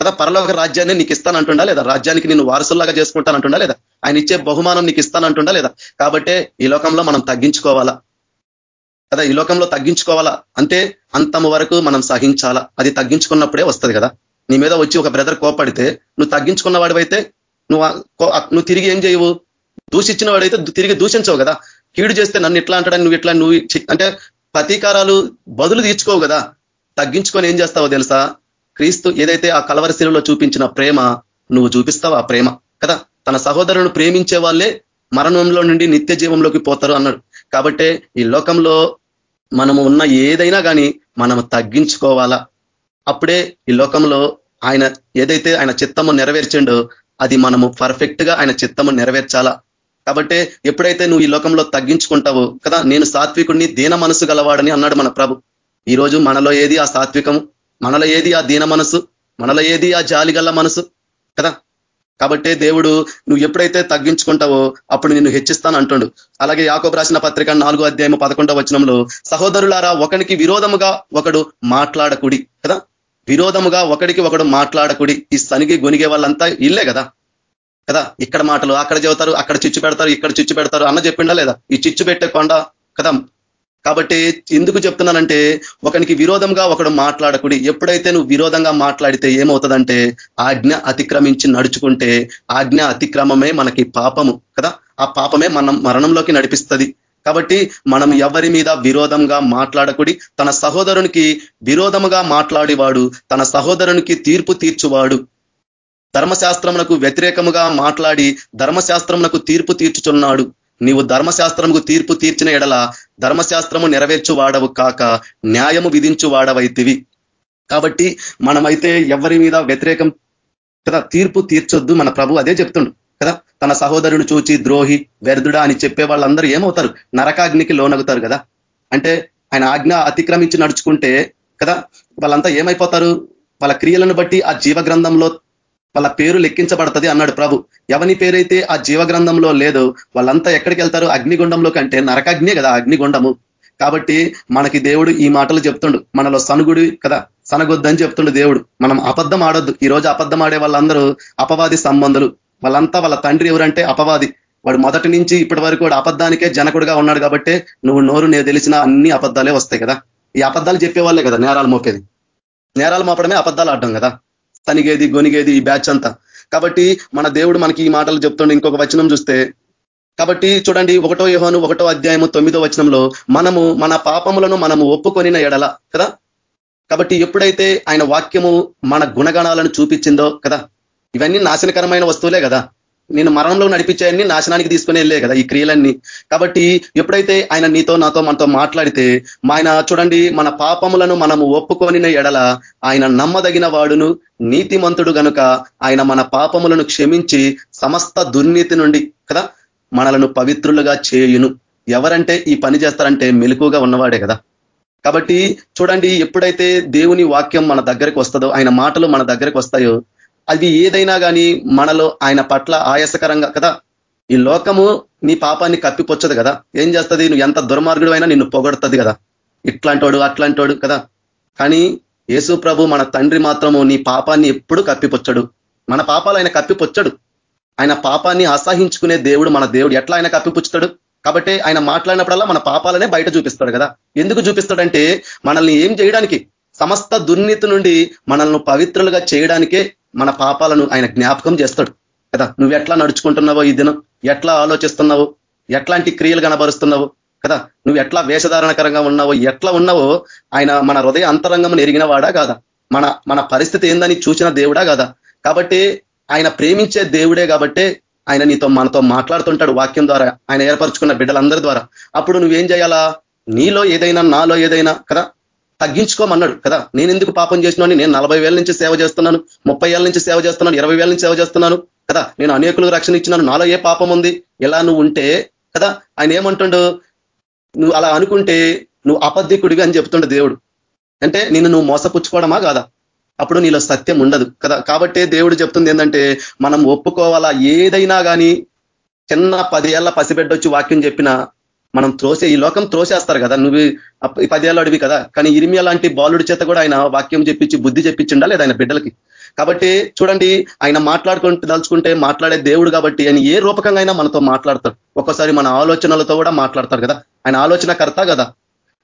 కదా? పరలోక రాజ్యాన్ని నీకు ఇస్తానంటుండా లేదా? రాజ్యానికి నిన్ను వారసుల్లాగా చేసుకుంటానంటుండా లేదా? ఆయన ఇచ్చే బహుమానం నీకు ఇస్తానంటుండా లేదా? కాబట్టే ఈ లోకంలో మనం తగ్గించుకోవాలా? కదా? ఈ లోకంలో తగ్గించుకోవాలా? అంటే అంతము వరకు మనం సహించాలా? అది తగ్గించుకున్నప్పుడే వస్తుంది కదా? నీ మీద వచ్చి ఒక బ్రదర్ కోపడితే నువ్వు తగ్గించుకున్న వాడివైతే నువ్వు నువ్వు తిరిగి ఏం చేయవు? దూషించిన వాడైతే తిరిగి దూషించవు కదా. కీడు చేస్తే నన్ను ఎట్లా అంటాడని నువ్వు ఎట్లా నువ్వు అంటే ప్రతీకారాలు బదులు తీర్చుకోవు కదా. తగ్గించుకొని ఏం చేస్తావో తెలుసా? క్రీస్తు ఏదైతే ఆ కలవరశిలో చూపించిన ప్రేమ నువ్వు చూపిస్తావు ఆ ప్రేమ కదా? తన సహోదరులను ప్రేమించే వాళ్ళే మరణంలో నుండి నిత్య జీవంలోకి పోతారు అన్నాడు. కాబట్టి ఈ లోకంలో మనము ఉన్న ఏదైనా కానీ మనము తగ్గించుకోవాలా. అప్పుడే ఈ లోకంలో ఆయన ఏదైతే ఆయన చిత్తము నెరవేర్చిండో అది మనము పర్ఫెక్ట్గా ఆయన చిత్తము నెరవేర్చాలా. కాబట్టి ఎప్పుడైతే నువ్వు ఈ లోకంలో తగ్గించుకుంటావో కదా నేను సాత్వికుడిని దీన మనసు గలవాడని అన్నాడు మన ప్రభు. ఈరోజు మనలో ఏది ఆ సాత్వికము? మనలో ఏది ఆ దీన మనసు మనలో ఏది ఆ జాలి మనసు కదా? కాబట్టి దేవుడు నువ్వు ఎప్పుడైతే తగ్గించుకుంటావో అప్పుడు నిన్ను హెచ్చిస్తాను అంటుండు. అలాగే యాకోబ్ రాసిన పత్రిక నాలుగో అధ్యాయం పదకొండవ వచనంలో సహోదరులారా ఒకనికి విరోధముగా ఒకడు మాట్లాడకుడి. కదా? విరోధముగా ఒకడికి ఒకడు మాట్లాడకుడి. ఈ సనిగి గొనిగే వాళ్ళంతా ఇల్లే కదా? కదా? ఇక్కడ మాటలు అక్కడ చెబుతారు అక్కడ చిచ్చు పెడతారు ఇక్కడ చిచ్చు పెడతారు అన్న చెప్పిండా లేదా? ఈ చిచ్చు పెట్టే కొండ కదా? కాబట్టి ఎందుకు చెప్తున్నానంటే ఒకనికి విరోధంగా ఒకడు మాట్లాడకుడి ఎప్పుడైతే నువ్వు విరోధంగా మాట్లాడితే ఏమవుతుందంటే ఆజ్ఞ అతిక్రమించి నడుచుకుంటే ఆజ్ఞ అతిక్రమమే మనకి పాపము కదా? ఆ పాపమే మనం మరణంలోకి నడిపిస్తుంది. కాబట్టి మనం ఎవరి మీద విరోధంగా మాట్లాడకుడి తన సహోదరునికి విరోధముగా మాట్లాడేవాడు తన సహోదరునికి తీర్పు తీర్చువాడు ధర్మశాస్త్రమునకు వ్యతిరేకముగా మాట్లాడి ధర్మశాస్త్రమునకు తీర్పు తీర్చుచున్నాడు. నీవు ధర్మశాస్త్రముకు తీర్పు తీర్చిన ఎడల ధర్మశాస్త్రము నెరవేర్చు వాడవు కాక న్యాయము విధించు వాడవైతివి కాబట్టి మనమైతే ఎవరి మీద వ్యతిరేకం కదా తీర్పు తీర్చొద్దు మన ప్రభు అదే చెప్తుండు కదా. తన సహోదరుడు చూచి ద్రోహి వ్యర్థుడా అని చెప్పే వాళ్ళందరూ ఏమవుతారు? నరకాగ్నికి లోనగుతారు కదా. అంటే ఆయన ఆజ్ఞ అతిక్రమించి నడుచుకుంటే కదా వాళ్ళంతా ఏమైపోతారు? వాళ్ళ క్రియలను బట్టి ఆ జీవ గ్రంథంలో వాళ్ళ పేరు లెక్కించబడుతుంది అన్నాడు ప్రభు. ఎవని పేరైతే ఆ జీవగ్రంథంలో లేదో వాళ్ళంతా ఎక్కడికి వెళ్తారు? అగ్నిగుండంలో కంటే నరకాగ్నే కదా అగ్నిగుండము. కాబట్టి మనకి దేవుడు ఈ మాటలు చెప్తుండు. మనలో సనుగుడి కదా సనగొద్దని చెప్తుండు దేవుడు. మనం అబద్ధం ఆడొద్దు. ఈ రోజు అబద్ధం ఆడే వాళ్ళందరూ అపవాది సంబంధులు. వాళ్ళంతా వాళ్ళ తండ్రి ఎవరంటే అపవాది. వాడు మొదటి నుంచి ఇప్పటి వరకు కూడా అబద్ధానికే జనకుడుగా ఉన్నాడు కాబట్టి నువ్వు నోరు నేను తెలిసిన అన్ని అబద్ధాలే వస్తాయి కదా. ఈ అబద్ధాలు చెప్పేవాళ్ళే కదా నేరాలు మోపేది. నేరాలు మోపడమే అబద్ధాలు ఆడడం కదా. తనిగేది గొనిగేది ఈ బ్యాచ్ అంతా. కాబట్టి మన దేవుడు మనకి ఈ మాటలు చెప్తుండే. ఇంకొక వచనం చూస్తే కాబట్టి చూడండి ఒకటో యోహాను ఒకటో అధ్యాయము తొమ్మిదో వచనంలో మనము మన పాపములను మనము ఒప్పుకొనిన ఎడల కదా? కాబట్టి ఎప్పుడైతే ఆయన వాక్యము మన గుణగణాలను చూపించిందో కదా? ఇవన్నీ నాశనకరమైన వస్తువులే కదా? నేను మరణంలో నడిపించాయని నాశనానికి తీసుకుని వెళ్ళే కదా ఈ క్రియలన్నీ. కాబట్టి ఎప్పుడైతే ఆయన నీతో నాతో మనతో మాట్లాడితే ఆయన చూడండి మన పాపములను మనము ఒప్పుకొనిన ఎడల ఆయన నమ్మదగిన వాడును నీతిమంతుడు గనుక ఆయన మన పాపములను క్షమించి సమస్త దుర్నీతి నుండి కదా మనలను పవిత్రులుగా చేయును. ఎవరంటే ఈ పని చేస్తారంటే మెలుకుగా ఉన్నవాడే కదా. కాబట్టి చూడండి ఎప్పుడైతే దేవుని వాక్యం మన దగ్గరకు వస్తుందో ఆయన మాటలు మన దగ్గరకు వస్తాయో అది ఏదైనా కానీ మనలో ఆయన పట్ల ఆయాసకరంగా కదా? ఈ లోకము నీ పాపాన్ని కప్పిపొచ్చదు కదా? ఏం చేస్తుంది? నువ్వు ఎంత దుర్మార్గుడు అయినా నిన్ను పొగడుతుంది కదా? ఇట్లాంటోడు అట్లాంటోడు కదా? కానీ యేసు ప్రభు మన తండ్రి మాత్రము నీ పాపాన్ని ఎప్పుడు కప్పిపొచ్చడు. మన పాపాలు ఆయన కప్పిపొచ్చడు. ఆయన పాపాన్ని అసహించుకునే దేవుడు మన దేవుడు. ఎట్లా ఆయన కప్పిపుచ్చుతాడు? కాబట్టి ఆయన మాట్లాడినప్పుడల్లా మన పాపాలనే బయట చూపిస్తాడు కదా? ఎందుకు చూపిస్తాడంటే మనల్ని ఏం చేయడానికి? సమస్త దుర్నీతి నుండి మనల్ని పవిత్రులుగా చేయడానికే మన పాపాలను ఆయన జ్ఞాపకం చేస్తాడు. కదా? నువ్వు ఎట్లా నడుచుకుంటున్నావో ఈ దినం? ఎట్లా ఆలోచిస్తున్నావు? ఎట్లాంటి క్రియలు కనబరుస్తున్నావు? కదా? నువ్వు ఎట్లా వేషధారణకరంగా ఉన్నావో ఎట్లా ఉన్నావో ఆయన మన హృదయ అంతరంగం ఎరిగిన వాడా కాదా? మన మన పరిస్థితి ఏందని చూసిన దేవుడా కాదా? కాబట్టి ఆయన ప్రేమించే దేవుడే కాబట్టి ఆయన నీతో మనతో మాట్లాడుతుంటాడు వాక్యం ద్వారా ఆయన ఏర్పరచుకున్న బిడ్డలందరి ద్వారా. అప్పుడు నువ్వేం చేయాలా? నీలో ఏదైనా నాలో ఏదైనా కదా? తగ్గించుకోమన్నాడు కదా? నేను ఎందుకు పాపం చేసినాను నేను నలభై వేల నుంచి సేవ చేస్తున్నాను ముప్పై ఏళ్ళ నుంచి సేవ చేస్తున్నాను ఇరవై వేల నుంచి సేవ చేస్తున్నాను కదా? నేను అనేకులకు రక్షణ ఇచ్చినాను నాలో ఏ పాపం ఉంది? ఎలా నువ్వు ఉంటే కదా? ఆయన ఏమంటుండు? నువ్వు అలా అనుకుంటే నువ్వు అబద్ధికుడివి అని చెప్తుండే దేవుడు. అంటే నిన్ను నువ్వు మోసపుచ్చుకోవడమా కాదా? అప్పుడు నీలో సత్యం ఉండదు కదా? కాబట్టి దేవుడు చెప్తుంది ఏంటంటే మనం ఒప్పుకోవాలా? ఏదైనా కానీ చిన్న పది ఏళ్ళ పసిబిడ్డ వచ్చి వాక్యం చెప్పినా మనం త్రోసే ఈ లోకం త్రోసేస్తారు కదా. నువ్వు పదేళ్ళు అడివి కదా. కానీ ఇరిమియా లాంటి బాలుడి చేత కూడా ఆయన వాక్యం చెప్పించి బుద్ధి చెప్పించిండా లేదా ఆయన బిడ్డలకి? కాబట్టి చూడండి ఆయన మాట్లాడుకుంటూ దలుచుకుంటే మాట్లాడే దేవుడు కాబట్టి ఆయన ఏ రూపకంగా అయినా మనతో మాట్లాడతాడు. ఒక్కోసారి మన ఆలోచనలతో కూడా మాట్లాడతాడు కదా. ఆయన ఆలోచన కర్త కదా.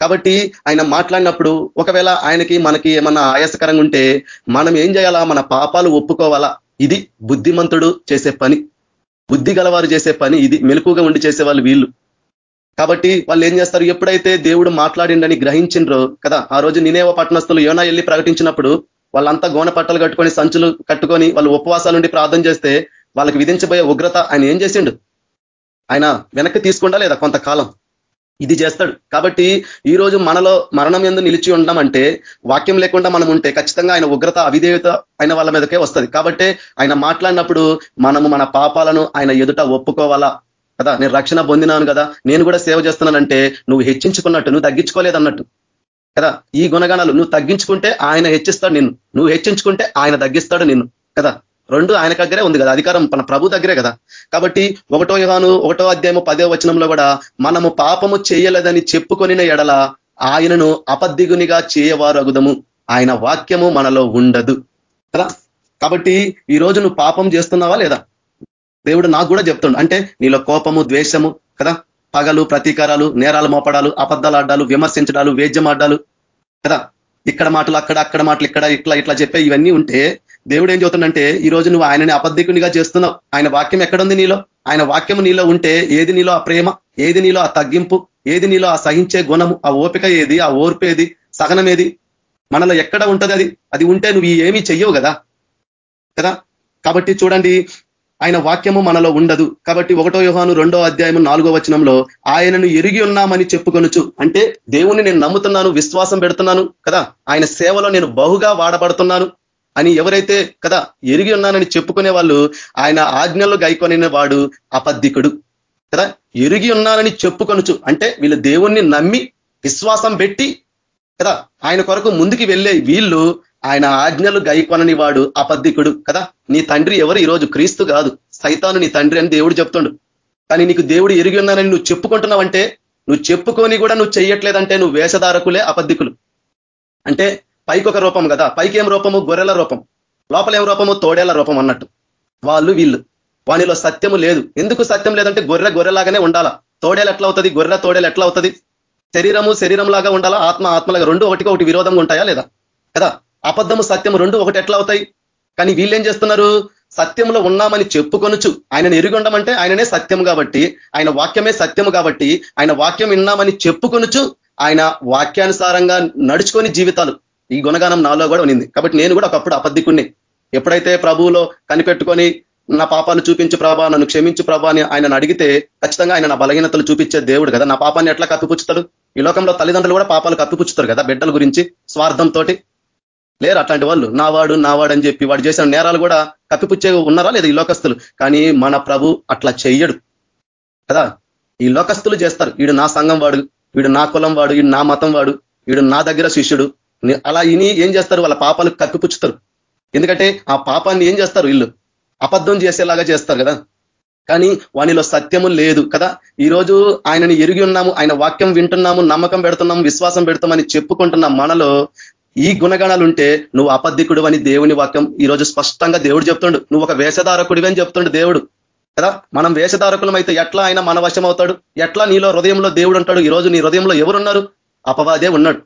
కాబట్టి ఆయన మాట్లాడినప్పుడు ఒకవేళ ఆయనకి మనకి ఏమన్నా ఆయాసకరంగా ఉంటే మనం ఏం చేయాలా? మన పాపాలు ఒప్పుకోవాలా? ఇది బుద్ధిమంతుడు చేసే పని. బుద్ధి గలవారు చేసే పని ఇది. మెలకుగా ఉండి చేసే వాళ్ళు వీళ్ళు. కాబట్టి వాళ్ళు ఏం చేస్తారు? ఎప్పుడైతే దేవుడు మాట్లాడిండని గ్రహించిండ్రో కదా ఆ రోజు నినేవ పట్టణస్తులు యోనా వెళ్ళి ప్రకటించినప్పుడు వాళ్ళంతా గోన పట్టలు కట్టుకొని సంచులు కట్టుకొని వాళ్ళు ఉపవాసాల నుండి ప్రార్థన చేస్తే వాళ్ళకి విధించబోయే ఉగ్రత ఆయన ఏం చేసిండు? ఆయన వెనక్కి తీసుకుండా లేదా కొంతకాలం? ఇది చేస్తాడు. కాబట్టి ఈ రోజు మనలో మరణం ఎందు నిలిచి ఉండమంటే వాక్యం లేకుండా మనం ఉంటే ఖచ్చితంగా ఆయన ఉగ్రత అవిధేయత ఆయన వాళ్ళ మీదకే వస్తుంది. కాబట్టి ఆయన మాట్లాడినప్పుడు మనము మన పాపాలను ఆయన ఎదుట ఒప్పుకోవాలా? కదా? నేను రక్షణ పొందినాను కదా? నేను కూడా సేవ చేస్తున్నానంటే నువ్వు హెచ్చించుకున్నట్టు నువ్వు తగ్గించుకోలేదన్నట్టు. కదా? ఈ గుణగణాలు నువ్వు తగ్గించుకుంటే ఆయన హెచ్చిస్తాడు నిన్ను. నువ్వు హెచ్చించుకుంటే ఆయన తగ్గిస్తాడు నిన్ను. కదా? రెండు ఆయన దగ్గరే ఉంది కదా అధికారం మన ప్రభు దగ్గరే కదా. కాబట్టి ఒకటో యుహాను ఒకటో అధ్యాయము పదో వచనంలో కూడా మనము పాపము చేయలేదని చెప్పుకొనిన ఎడల ఆయనను అపద్దిగునిగా చేయవారు అగుదము ఆయన వాక్యము మనలో ఉండదు. కదా? కాబట్టి ఈ రోజు నువ్వు పాపం చేస్తున్నావా లేదా? దేవుడు నాకు కూడా చెప్తుండు. అంటే నీలో కోపము ద్వేషము కదా? పగలు ప్రతీకారాలు నేరాలు మోపడాలు అబద్ధాలు ఆడాలు విమర్శించడాలు వేద్యం ఆడాలు కదా? ఇక్కడ మాటలు అక్కడ అక్కడ మాటలు ఇక్కడ ఇట్లా ఇట్లా చెప్పే ఇవన్నీ ఉంటే దేవుడు ఏం చెబుతుందంటే ఈ రోజు నువ్వు ఆయనని అబద్ధికునిగా చేస్తున్నావు. ఆయన వాక్యం ఎక్కడుంది నీలో? ఆయన వాక్యం నీలో ఉంటే ఏది నీలో ఆ ప్రేమ? ఏది నీలో ఆ తగ్గింపు? ఏది నీలో ఆ సహించే గుణము? ఆ ఓపిక ఏది? ఆ ఓర్పు ఏది? సహనం ఏది? మనలో ఎక్కడ ఉంటది అది? అది ఉంటే నువ్వు ఏమీ చెయ్యవు కదా? కదా? కాబట్టి చూడండి ఆయన వాక్యము మనలో ఉండదు. కాబట్టి ఒకటో యోహాను రెండో అధ్యాయము నాలుగో వచనంలో ఆయనను ఎరిగి ఉన్నామని చెప్పుకొనుచు. అంటే దేవుని నేను నమ్ముతున్నాను విశ్వాసం పెడుతున్నాను కదా. ఆయన సేవలో నేను బహుగా వాడబడుతున్నాను అని ఎవరైతే కదా ఎరిగి ఉన్నానని చెప్పుకునే వాళ్ళు ఆయన ఆజ్ఞలు గైకొనిన వాడు అబద్ధికుడు కదా. ఎరిగి ఉన్నానని చెప్పుకొనుచు. అంటే వీళ్ళు దేవుణ్ణి నమ్మి విశ్వాసం పెట్టి కదా ఆయన కొరకు ముందుకు వెళ్ళే వీళ్ళు ఆయన ఆజ్ఞలు గైకొనని వాడు అబద్ధికుడు కదా? నీ తండ్రి ఎవరు? ఈరోజు క్రీస్తు కాదు. సైతాను నీ తండ్రి అని దేవుడు చెప్తుండు. కానీ నీకు దేవుడు ఎరిగి ఉన్నానని నువ్వు చెప్పుకుంటున్నావంటే నువ్వు చెప్పుకొని కూడా నువ్వు చెయ్యట్లేదంటే నువ్వు వేషధారకులే అబద్ధికులు అంటే పైకి ఒక రూపం కదా? పైకి ఏం రూపము? గొర్రెల రూపం. లోపల ఏం రూపము? తోడేళ్ళ రూపం అన్నట్టు. వాళ్ళు వీళ్ళు. వానిలో సత్యము లేదు. ఎందుకు సత్యం లేదంటే గొర్రె గొర్రెలాగానే ఉండాలా? తోడేలు ఎట్లా అవుతుంది? గొర్రె తోడేలు ఎట్లా అవుతుంది? శరీరము శరీరం లాగా ఉండాలా? ఆత్మ ఆత్మలాగా? రెండు ఒకటికి ఒకటి విరోధంగా ఉంటాయా లేదా? కదా? అబద్ధము సత్యము రెండు ఒకటి ఎట్లా అవుతాయి? కానీ వీళ్ళేం చేస్తున్నారు? సత్యంలో ఉన్నామని చెప్పుకొనుచు ఆయనను ఎరుగుండమంటే ఆయననే సత్యం కాబట్టి ఆయన వాక్యమే సత్యము కాబట్టి ఆయన వాక్యం విన్నామని చెప్పుకొనుచు ఆయన వాక్యానుసారంగా నడుచుకొని జీవితాలు. ఈ గుణగానం నాలో కూడా ఉనింది కాబట్టి నేను కూడా ఒకప్పుడు అబద్ధికుణ్ణి. ఎప్పుడైతే ప్రభువులో కనిపెట్టుకొని నా పాపాలు చూపించు ప్రభా నన్ను క్షమించు ప్రభా అని ఆయన అడిగితే ఖచ్చితంగా ఆయన నా బలహీనతలు చూపించే దేవుడు కదా. నా పాపాన్ని ఎట్లా కప్పిపుచ్చుతాడు? ఈ లోకంలో తల్లిదండ్రులు కూడా పాపాలు కప్పిపుచ్చుతారు కదా బిడ్డల గురించి స్వార్థంతో లేరు అట్లాంటి వాళ్ళు. నావాడు నావాడు అని చెప్పి వాడు చేసిన నేరాలు కూడా కప్పిపుచ్చే ఉన్నారా లేదా ఈ లోకస్తులు? కానీ మన ప్రభు అట్లా చెయ్యడు. కదా? ఈ లోకస్తులు చేస్తారు. వీడు నా సంఘం వాడు వీడు నా కులం వాడు వీడు నా మతం వాడు వీడు నా దగ్గర శిష్యుడు. అలా ఇని ఏం చేస్తారు? వాళ్ళ పాపాలు కప్పిపుచ్చుతారు. ఎందుకంటే ఆ పాపాన్ని ఏం చేస్తారు వీళ్ళు? అబద్ధం చేసేలాగా చేస్తారు కదా? కానీ వానిలో సత్యము లేదు కదా? ఈరోజు ఆయనని ఎరిగి ఉన్నాము ఆయన వాక్యం వింటున్నాము నమ్మకం పెడుతున్నాము విశ్వాసం పెడతామని చెప్పుకుంటున్న మనలో ఈ గుణగణాలు ఉంటే నువ్వు అబద్ధికుడు అని దేవుని వాక్యం ఈరోజు స్పష్టంగా దేవుడు చెప్తుండు. నువ్వు ఒక వేషధారకుడివి అని చెప్తుండు దేవుడు. కదా? మనం వేషధారకులం అయితే ఎట్లా ఆయన మన వశం అవుతాడు? ఎట్లా నీలో హృదయంలో దేవుడు ఉంటాడు? ఈ రోజు నీ హృదయంలో ఎవరున్నారు? అపవాదే ఉన్నాడు.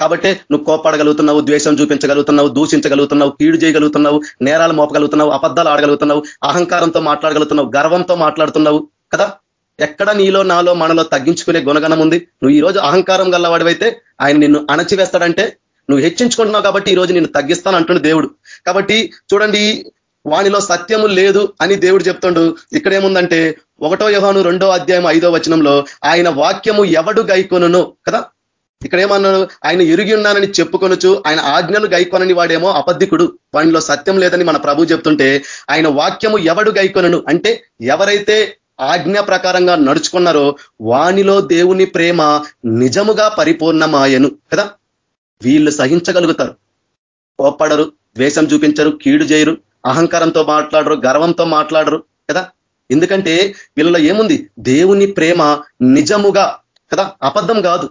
కాబట్టి నువ్వు కోపాడగలుగుతున్నావు ద్వేషం చూపించగలుగుతున్నావు దూషించగలుగుతున్నావు కీడు చేయగలుగుతున్నావు నేరాలు మోపగలుగుతున్నావు అబద్ధాలు ఆడగలుగుతున్నావు అహంకారంతో మాట్లాడగలుగుతున్నావు గర్వంతో మాట్లాడుతున్నావు. కదా? ఎక్కడ నీలో నాలో మనలో తగ్గించుకునే గుణగణం ఉంది? నువ్వు ఈ రోజు అహంకారం గల్లవాడివైతే ఆయన నిన్ను అణచివేస్తాడంటే నువ్వు హెచ్చించుకుంటున్నావు కాబట్టి ఈ రోజు నేను తగ్గిస్తాను అంటుండు దేవుడు. కాబట్టి చూడండి వానిలో సత్యము లేదు అని దేవుడు చెప్తుండు. ఇక్కడేముందంటే ఒకటో యోహాను రెండో అధ్యాయం ఐదో వచనంలో ఆయన వాక్యము ఎవడు గైకొనును? కదా? ఇక్కడేమన్నాడు ఆయన ఎరిగి ఉన్నానని చెప్పుకొనొచ్చు ఆయన ఆజ్ఞలు గైకొనని వాడేమో అబద్ధికుడు. వానిలో సత్యం లేదని మన ప్రభు చెప్తుంటే ఆయన వాక్యము ఎవడు గైకొనను? అంటే ఎవరైతే ఆజ్ఞ ప్రకారంగా నడుచుకున్నారో వానిలో దేవుని ప్రేమ నిజముగా పరిపూర్ణమాయను. కదా? వీళ్ళు సహించగలుగుతారు. కోప్పడరు ద్వేషం చూపించరు కీడు చేయరు అహంకారంతో మాట్లాడరు గర్వంతో మాట్లాడరు కదా? ఎందుకంటే వీళ్ళలో ఏముంది? దేవుని ప్రేమ నిజముగా కదా? అబద్ధం కాదు.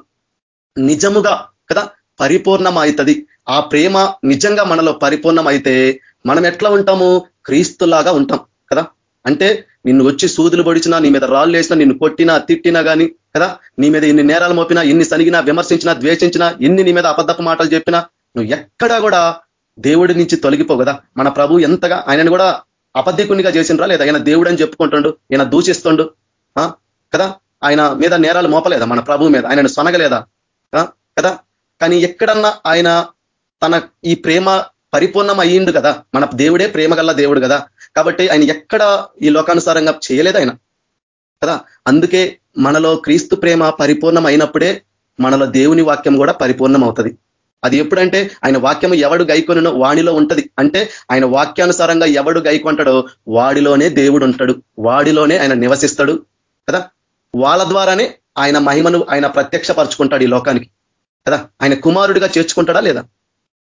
నిజముగా కదా? పరిపూర్ణమవుతుంది ఆ ప్రేమ నిజంగా మనలో పరిపూర్ణమైతే మనం ఎట్లా ఉంటాము? క్రీస్తులాగా ఉంటాం కదా? అంటే నిన్ను వచ్చి సూదులు పొడిచినా నీ మీద రాళ్ళు వేసినా నిన్ను కొట్టినా తిట్టినా కానీ కదా నీ మీద ఎన్ని నేరాలు మోపినా ఎన్ని సనిగినా విమర్శించినా ద్వేషించినా ఎన్ని నీ మీద అబద్ధపు మాటలు చెప్పినా నువ్వు ఎక్కడా కూడా దేవుడి నుంచి తొలగిపో కదా. మన ప్రభు ఎంతగా ఆయనను కూడా అబద్ధికునిగా చేసినరా లేదా ఆయన దేవుడు అని చెప్పుకుంటుండు ఈయన దూషిస్తుండు కదా. ఆయన మీద నేరాలు మోపలేదా మన ప్రభు మీద ఆయనను సొనగలేదా కదా. కానీ ఎక్కడన్నా ఆయన తన ఈ ప్రేమ పరిపూర్ణం అయ్యిండు కదా. మన దేవుడే ప్రేమ దేవుడు కదా. కాబట్టి ఆయన ఎక్కడ ఈ లోకానుసారంగా చేయలేదు ఆయన. కదా? అందుకే మనలో క్రీస్తు ప్రేమ పరిపూర్ణం అయినప్పుడే మనలో దేవుని వాక్యం కూడా పరిపూర్ణం అవుతుంది అది ఎప్పుడంటే ఆయన వాక్యం ఎవడు గైకొనో వాడిలో ఉంటది. అంటే ఆయన వాక్యానుసారంగా ఎవడు గైకొంటాడో వాడిలోనే దేవుడు ఉంటాడు. వాడిలోనే ఆయన నివసిస్తాడు. కదా? వాళ్ళ ద్వారానే ఆయన మహిమను ఆయన ప్రత్యక్షపరుచుకుంటాడు ఈ లోకానికి. కదా? ఆయన కుమారుడిగా చేర్చుకుంటాడా లేదా?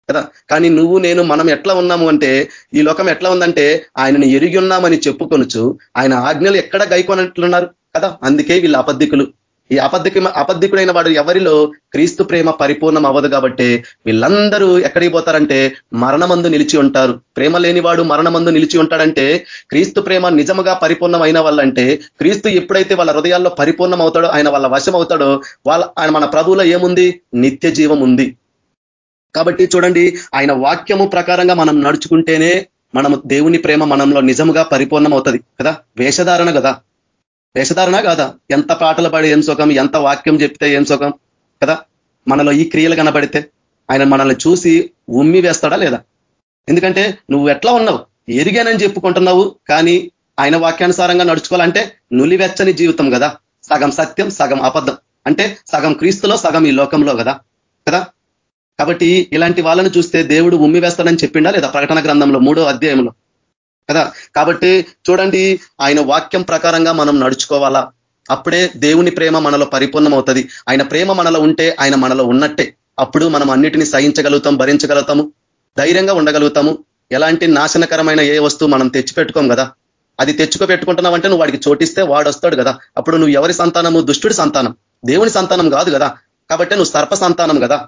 కదా? కానీ నువ్వు నేను మనం ఎట్లా ఉన్నాము అంటే ఈ లోకం ఎట్లా ఉందంటే ఆయనను ఎరిగి ఉన్నామని చెప్పుకొనొచ్చు ఆయన ఆజ్ఞలు ఎక్కడ గైకొనట్లున్నారు కదా? అందుకే వీళ్ళు అబద్ధికులు ఈ అబద్ధిక అబద్ధికుడైన వాడు ఎవరిలో? క్రీస్తు ప్రేమ పరిపూర్ణం అవ్వదు కాబట్టి వీళ్ళందరూ ఎక్కడికి పోతారంటే మరణమందు నిలిచి ఉంటారు. ప్రేమ లేనివాడు మరణమందు నిలిచి ఉంటాడంటే క్రీస్తు ప్రేమ నిజముగా పరిపూర్ణం అయిన వాళ్ళంటే క్రీస్తు ఎప్పుడైతే వాళ్ళ హృదయాల్లో పరిపూర్ణం అవుతాడో ఆయన వాళ్ళ వశం అవుతాడో వాళ్ళ ఆయన మన ప్రభువులో ఏముంది? నిత్య జీవం ఉంది కాబట్టి చూడండి ఆయన వాక్యము ప్రకారంగా మనం నడుచుకుంటేనే మనము దేవుని ప్రేమ మనంలో నిజముగా పరిపూర్ణం అవుతుంది కదా? వేషధారణ కదా? వేషధారణ కాదా? ఎంత పాటలు పడి ఏం సుఖం? ఎంత వాక్యం చెప్తే ఏం సుఖం? కదా? మనలో ఈ క్రియలు కనబడితే ఆయన మనల్ని చూసి ఉమ్మి వేస్తాడా లేదా? ఎందుకంటే నువ్వు ఎట్లా ఉన్నావు? ఎరిగానని చెప్పుకుంటున్నావు కానీ ఆయన వాక్యానుసారంగా నడుచుకోవాలంటే నులివెచ్చని జీవితం కదా? సగం సత్యం సగం అబద్ధం. అంటే సగం క్రీస్తులో సగం ఈ లోకంలో కదా? కదా? కాబట్టి ఇలాంటి వాళ్ళని చూస్తే దేవుడు ఉమ్మి వేస్తాడని చెప్పిండా లేదా ప్రకటన గ్రంథంలో మూడో అధ్యాయంలో? కదా? కాబట్టి చూడండి ఆయన వాక్యం ప్రకారంగా మనం నడుచుకోవాలా? అప్పుడే దేవుని ప్రేమ మనలో పరిపూర్ణం అవుతుంది ఆయన ప్రేమ మనలో ఉంటే ఆయన మనలో ఉన్నట్టే. అప్పుడు మనం అన్నిటినీ సహించగలుగుతాం భరించగలుగుతాము ధైర్యంగా ఉండగలుగుతాము. ఎలాంటి నాశనకరమైన ఏ వస్తువు మనం తెచ్చిపెట్టుకోం కదా? అది తెచ్చుకో పెట్టుకుంటున్నావంటే నువ్వు వాడికి చోటిస్తే వాడు వస్తాడు కదా? అప్పుడు నువ్వు ఎవరి సంతానము? దుష్టుడి సంతానం. దేవుని సంతానం కాదు కదా? కాబట్టి నువ్వు సర్ప సంతానం కదా?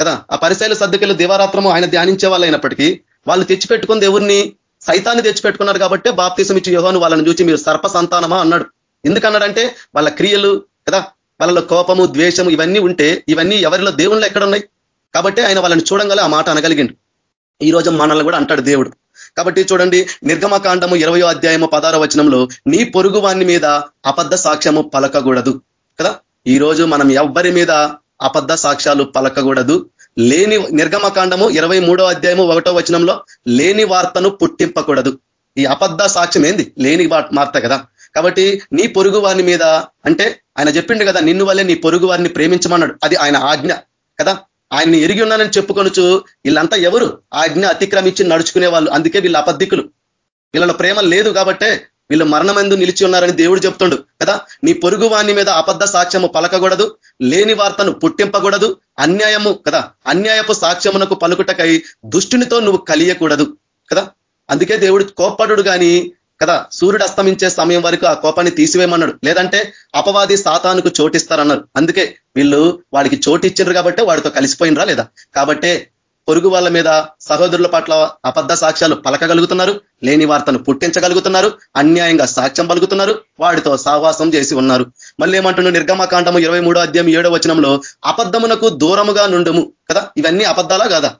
కదా? ఆ పరిశైల సర్దుకెళ్ళి దివారాత్రము ఆయన ధ్యానించే వాళ్ళు అయినప్పటికీ వాళ్ళు తెచ్చిపెట్టుకుంది ఎవరిని? సైతాన్ని తెచ్చిపెట్టుకున్నారు కాబట్టి బాప్తీసం ఇచ్చి యోగాను వాళ్ళని చూసి మీరు సర్ప సంతానమా అన్నాడు. ఎందుకన్నాడంటే వాళ్ళ క్రియలు కదా? వాళ్ళలో కోపము ద్వేషము ఇవన్నీ ఉంటే ఇవన్నీ ఎవరిలో? దేవుళ్ళు ఎక్కడున్నాయి? కాబట్టి ఆయన వాళ్ళని చూడంగానే ఆ మాట అనగలిగిండు. ఈ రోజు మనల్ని కూడా అంటాడు దేవుడు. కాబట్టి చూడండి నిర్గమకాండము ఇరవయో అధ్యాయము పదారో వచనంలో నీ పొరుగు వాని మీద అబద్ధ సాక్ష్యము పలకకూడదు. కదా? ఈ రోజు మనం ఎవ్వరి మీద అబద్ధ సాక్ష్యాలు పలకకూడదు. లేని నిర్గమకాండము ఇరవై మూడో అధ్యాయము ఒకటో వచనంలో లేని వార్తను పుట్టింపకూడదు. ఈ అబద్ధ సాక్ష్యం ఏంది? లేని వార్త కదా. కాబట్టి నీ పొరుగు వారిని మీద అంటే ఆయన చెప్పిండు కదా నిన్ను వల్లే నీ పొరుగు వారిని ప్రేమించమన్నాడు. అది ఆయన ఆజ్ఞ కదా. ఆయన్ని ఎరిగి ఉన్నానని చెప్పుకొనుచు వీళ్ళంతా ఎవరు? ఆజ్ఞ అతిక్రమించి నడుచుకునే వాళ్ళు అందుకే వీళ్ళు అబద్ధికులు. వీళ్ళలో ప్రేమ లేదు కాబట్టే వీళ్ళు మరణమందు నిలిచి ఉన్నారని దేవుడు చెప్తుండు కదా? నీ పొరుగు వాణి మీద అబద్ధ సాక్ష్యము పలకకూడదు లేని వార్తను పుట్టింపకూడదు అన్యాయము కదా? అన్యాయపు సాక్ష్యమునకు పలుకుటకై దుష్టునితో నువ్వు కలియకూడదు కదా? అందుకే దేవుడు కోప్పడు కానీ కదా? సూర్యుడు అస్తమించే సమయం వరకు ఆ కోపాన్ని తీసివేయమన్నాడు. లేదంటే అపవాది సాతానుకు చోటిస్తారన్నారు. అందుకే వీళ్ళు వాడికి చోటు ఇచ్చిండ్రు కాబట్టి వాడితో కలిసిపోయినరా లేదా? కాబట్టే పొరుగు వాళ్ళ మీద సహోదరుల పట్ల అబద్ధ సాక్ష్యాలు పలకగలుగుతున్నారు లేని వార్తను పుట్టించగలుగుతున్నారు అన్యాయంగా సాక్ష్యం పలుకుతున్నారు వాడితో సహవాసం చేసి ఉన్నారు. మళ్ళీ ఏమంటున్నాడు నిర్గమకాండము ఇరవై మూడో అధ్యాయం ఏడో వచనంలో అబద్ధమునకు దూరముగా నుండుము. కదా? ఇవన్నీ అబద్ధాలా కాదా?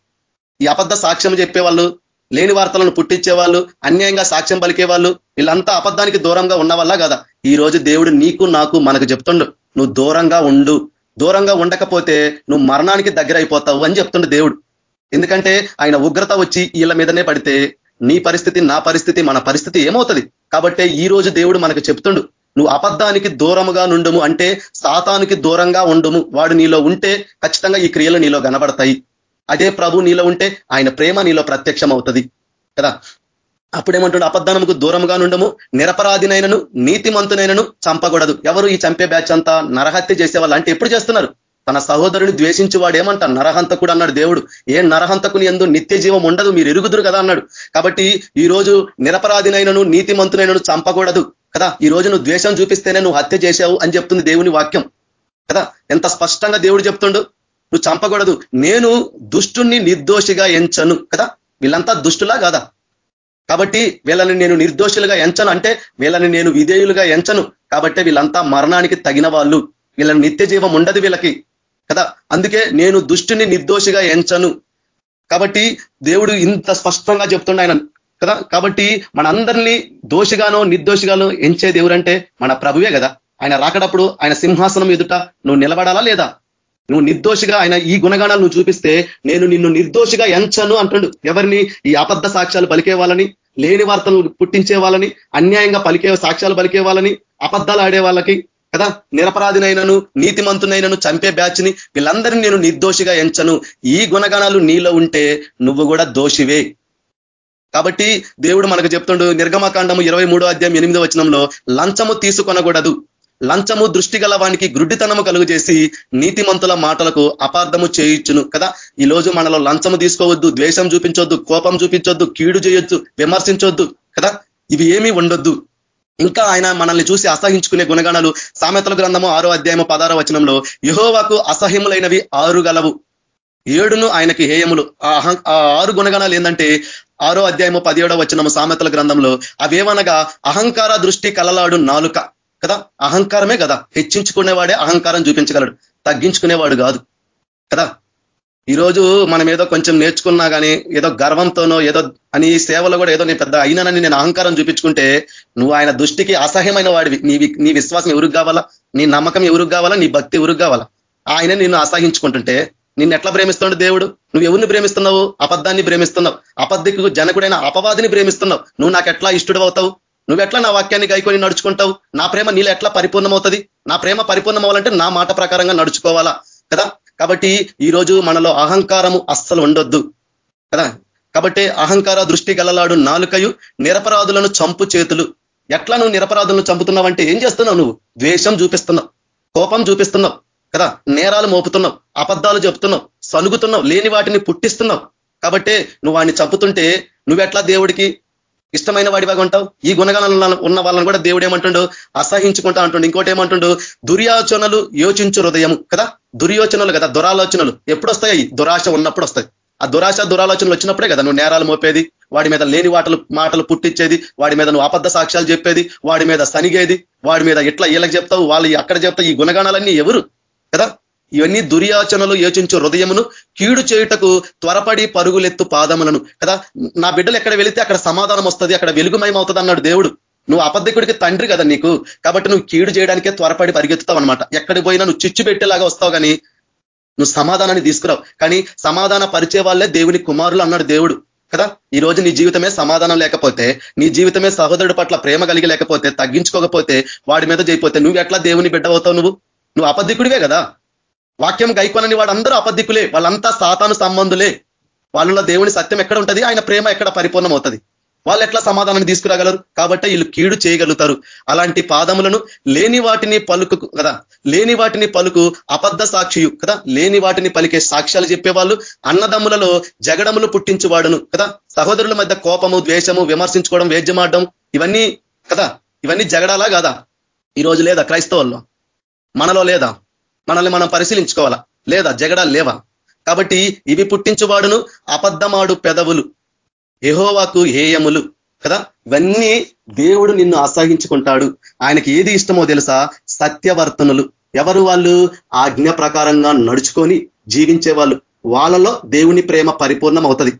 ఈ అబద్ధ సాక్ష్యం చెప్పేవాళ్ళు లేని వార్తలను పుట్టించే వాళ్ళు అన్యాయంగా సాక్ష్యం పలికే వాళ్ళు వీళ్ళంతా అబద్ధానికి దూరంగా ఉన్న వల్ల కదా? ఈ రోజు దేవుడు నీకు నాకు మనకు చెప్తుండు నువ్వు దూరంగా ఉండు. దూరంగా ఉండకపోతే నువ్వు మరణానికి దగ్గర అయిపోతావు అని చెప్తుండు దేవుడు. ఎందుకంటే ఆయన ఉగ్రత వచ్చి వీళ్ళ మీదనే పడితే నీ పరిస్థితి నా పరిస్థితి మన పరిస్థితి ఏమవుతుంది? కాబట్టి ఈ రోజు దేవుడు మనకు చెప్తుండు నువ్వు అబద్ధానికి దూరముగా నుండుము అంటే సాతానికి దూరంగా ఉండుము. వాడు నీలో ఉంటే ఖచ్చితంగా ఈ క్రియలు నీలో కనబడతాయి. అదే ప్రభు నీలో ఉంటే ఆయన ప్రేమ నీలో ప్రత్యక్షం అవుతుంది కదా? అప్పుడేమంటుండే? అబద్ధానముకు దూరంగా నుండము నిరపరాధినైనను నీతిమంతునైనను చంపకూడదు. ఎవరు ఈ చంపే బ్యాచ్ అంతా నరహత్య చేసే వాళ్ళు అంటే ఎప్పుడు చేస్తున్నారు? తన సహోదరుని ద్వేషించి వాడు ఏమంట నరహంతకుడు అన్నాడు దేవుడు. ఏ నరహంతకుని ఎందు నిత్య జీవం ఉండదు మీరు ఎరుగుదురు కదా అన్నాడు. కాబట్టి ఈ రోజు నిరపరాధినైనను నీతిమంతునైనను చంపకూడదు కదా? ఈ రోజు నువ్వు ద్వేషం చూపిస్తేనే నువ్వు హత్య చేశావు అని చెప్తుంది దేవుని వాక్యం కదా? ఎంత స్పష్టంగా దేవుడు చెప్తుండు? నువ్వు చంపకూడదు. నేను దుష్టుణ్ణి నిర్దోషిగా ఎంచను కదా? వీళ్ళంతా దుష్టులా కాదా? కాబట్టి వీళ్ళని నేను నిర్దోషులుగా ఎంచను అంటే వీళ్ళని నేను విధేయులుగా ఎంచను. కాబట్టి వీళ్ళంతా మరణానికి తగిన వాళ్ళు. వీళ్ళని నిత్య జీవం ఉండదు వీళ్ళకి. కదా? అందుకే నేను దుష్టిని నిర్దోషిగా ఎంచను. కాబట్టి దేవుడు ఇంత స్పష్టంగా చెప్తుండ ఆయన కదా? కాబట్టి మనందరినీ దోషిగానో నిర్దోషిగానో ఎంచే దేవుడు అంటే మన ప్రభువే కదా? ఆయన రాకడప్పుడు ఆయన సింహాసనం ఎదుట నువ్వు నిలబడాలా లేదా? నువ్వు నిర్దోషిగా ఆయన ఈ గుణగాణాలు నువ్వు చూపిస్తే నేను నిన్ను నిర్దోషిగా ఎంచను అంటుండు. ఎవరిని? ఈ అబద్ధ సాక్ష్యాలు పలికే వాళ్ళని లేని వార్తలు పుట్టించే వాళ్ళని అన్యాయంగా పలికే సాక్ష్యాలు పలికే వాళ్ళని అబద్ధాలు ఆడే వాళ్ళకి కదా? నిరపరాధినైనను నీతిమంతునైనను చంపే బ్యాచ్ని వీళ్ళందరినీ నేను నిర్దోషిగా ఎంచను. ఈ గుణగణాలు నీలో ఉంటే నువ్వు కూడా దోషివే. కాబట్టి దేవుడు మనకు చెప్తుండు నిర్గమకాండము ఇరవై మూడో అధ్యాయం ఎనిమిదో వచనంలో లంచము తీసుకొనకూడదు. లంచము దృష్టి గల వానికి గ్రుడ్డితనము కలుగు చేసి నీతిమంతుల మాటలకు అపార్థము చేయించును. కదా? ఈ రోజు మనలో లంచము తీసుకోవద్దు ద్వేషం చూపించొద్దు కోపం చూపించొద్దు కీడు చేయొద్దు విమర్శించొద్దు కదా? ఇవి ఏమీ ఉండొద్దు. ఇంకా ఆయన మనల్ని చూసి అసహించుకునే గుణగణాలు సామెతల గ్రంథము ఆరో అధ్యాయము పదారో వచనంలో యహోవాకు అసహ్యములైనవి ఆరు గలవు ఏడును ఆయనకి హేయములు. ఆ ఆరు గుణగణాలు ఏంటంటే ఆరో అధ్యాయము పదిహేడో వచనము సామెతల గ్రంథంలో అవేవనగా అహంకార దృష్టి కలలాడు నాలుక కదా? అహంకారమే కదా. హెచ్చించుకునేవాడే అహంకారం చూపించగలడు. తగ్గించుకునేవాడు కాదు కదా? ఈరోజు మనం ఏదో కొంచెం నేర్చుకున్నా కానీ ఏదో గర్వంతోనో ఏదో అని సేవలో కూడా ఏదో నేను పెద్ద అయినానని నేను అహంకారం చూపించుకుంటే నువ్వు ఆయన దృష్టికి అసహ్యమైన వాడివి. నీ నీ విశ్వాసం ఎవరికి కావాలా? నీ నమ్మకం ఎవరికి కావాలా? నీ భక్తి ఎవరికి కావాలా? ఆయన నిన్ను అసహించుకుంటుంటే నిన్ను ఎట్లా ప్రేమిస్తున్నాడు దేవుడు? నువ్వు ఎవరిని ప్రేమిస్తున్నావు? అబద్ధాన్ని ప్రేమిస్తున్నావు? అబద్ధికు జనకుడైన అపవాదిని ప్రేమిస్తున్నావు? నువ్వు నాకు ఎట్లా ఇష్టడు అవుతావు? నువ్వెట్లా నా వాక్యాన్ని గైకొని నడుచుకుంటావు? నా ప్రేమ నీళ్ళు ఎట్లా పరిపూర్ణమవుతుంది? నా ప్రేమ పరిపూర్ణం అవ్వాలంటే నా మాట ప్రకారంగా నడుచుకోవాలా? కదా? కాబట్టి ఈరోజు మనలో అహంకారము అస్సలు ఉండొద్దు కదా? కాబట్టి అహంకార దృష్టి గలలాడు నాలుకయు నిరపరాధులను చంపు చేతులు. ఎట్లా నువ్వు నిరపరాధులను చంపుతున్నావు అంటే ఏం చేస్తున్నావు నువ్వు? ద్వేషం చూపిస్తున్నావు కోపం చూపిస్తున్నావు కదా? నేరాలు మోపుతున్నావు అబద్ధాలు చెప్తున్నావు సనుగుతున్నావు లేని వాటిని పుట్టిస్తున్నావు. కాబట్టి నువ్వు వాడిని చంపుతుంటే నువ్వెట్లా దేవుడికి ఇష్టమైన వాడివాగా ఉంటావు? ఈ గుణగణాలను ఉన్న వాళ్ళని కూడా దేవుడు ఏమంటుండు? అసహించుకుంటా అంటుండు. ఇంకోటి ఏమంటుండు? దుర్యాచనలు యోచించు హృదయం కదా? దుర్యోచనలు కదా? దురాలోచనలు. ఎప్పుడు వస్తాయి దురాశ ఉన్నప్పుడు వస్తాయి. ఆ దురాశ దురాలోచనలు వచ్చినప్పుడే కదా నువ్వు నేరాలు మోపేది? వాడి మీద లేని వాటలు మాటలు పుట్టించేది వాడి మీద నువ్వు అబద్ధ సాక్ష్యాలు చెప్పేది? వాడి మీద సనిగేది? వాడి మీద ఎట్లా వీళ్ళకి చెప్తావు? వాళ్ళు అక్కడ చెప్తావు? ఈ గుణగణాలన్నీ ఎవరు? కదా? ఇవన్నీ దుర్యాచనలు యోచించు హృదయమును కీడు చేయుటకు త్వరపడి పరుగులెత్తు పాదములను. కదా? నా బిడ్డలు ఎక్కడ వెళితే అక్కడ సమాధానం వస్తుంది అక్కడ వెలుగుమయం అవుతుంది అన్నాడు దేవుడు. నువ్వు అబద్ధికుడికి తండ్రి కదా నీకు. కాబట్టి నువ్వు కీడు చేయడానికే త్వరపడి పరిగెత్తుతావు అనమాట ఎక్కడికి పోయినా నువ్వు చిచ్చు పెట్టేలాగా వస్తావు కానీ నువ్వు సమాధానాన్ని తీసుకురావు. కానీ సమాధాన పరిచే వాళ్ళే దేవుని కుమారులు అన్నాడు దేవుడు. కదా? ఈ రోజు నీ జీవితమే సమాధానం లేకపోతే నీ జీవితమే సహోదరుడి పట్ల ప్రేమ కలిగి లేకపోతే తగ్గించుకోకపోతే వాడి మీద చేయిపోతే నువ్వు ఎట్లా దేవుని బిడ్డ అవుతావు నువ్వు? నువ్వు అబద్ధికుడివే కదా? వాక్యం గైకొనని అందరూ అబద్ధికులే. వాళ్ళంతా సాతాను సంబంధులే. వాళ్ళలో దేవుని సత్యం ఎక్కడ ఉంటుంది? ఆయన ప్రేమ ఎక్కడ పరిపూర్ణం అవుతుంది వాళ్ళు ఎట్లా సమాధానాన్ని తీసుకురాగలరు? కాబట్టి వీళ్ళు కీడు చేయగలుగుతారు. అలాంటి పాదములను లేని వాటిని పలుకు కదా లేని వాటిని పలుకు అబద్ధ సాక్షియు కదా లేని వాటిని పలికే సాక్ష్యాలు చెప్పేవాళ్ళు అన్నదమ్ములలో జగడములు పుట్టించువాడును కదా. సహోదరుల మధ్య కోపము ద్వేషము విమర్శించుకోవడం వేద్యమాడడం ఇవన్నీ కదా ఇవన్నీ జగడాలా కాదా? ఈ రోజు లేదా క్రైస్తవుల్లో? మనలో లేదా? మనల్ని మనం పరిశీలించుకోవాలా? లేదా జగడాలు లేవా? కాబట్టి ఇవి పుట్టించువాడును అబద్ధమాడు పెదవులు. ఎహోవాకు హేయములు. కదా? ఇవన్నీ దేవుడు నిన్ను అసహించుకుంటాడు ఆయనకి ఏది ఇష్టమో తెలుసా? సత్యవర్తనులు. ఎవరు వాళ్ళు? ఆజ్ఞ ప్రకారంగా నడుచుకొని జీవించే వాళ్ళు వాళ్ళలో దేవుని ప్రేమ పరిపూర్ణం అవుతుంది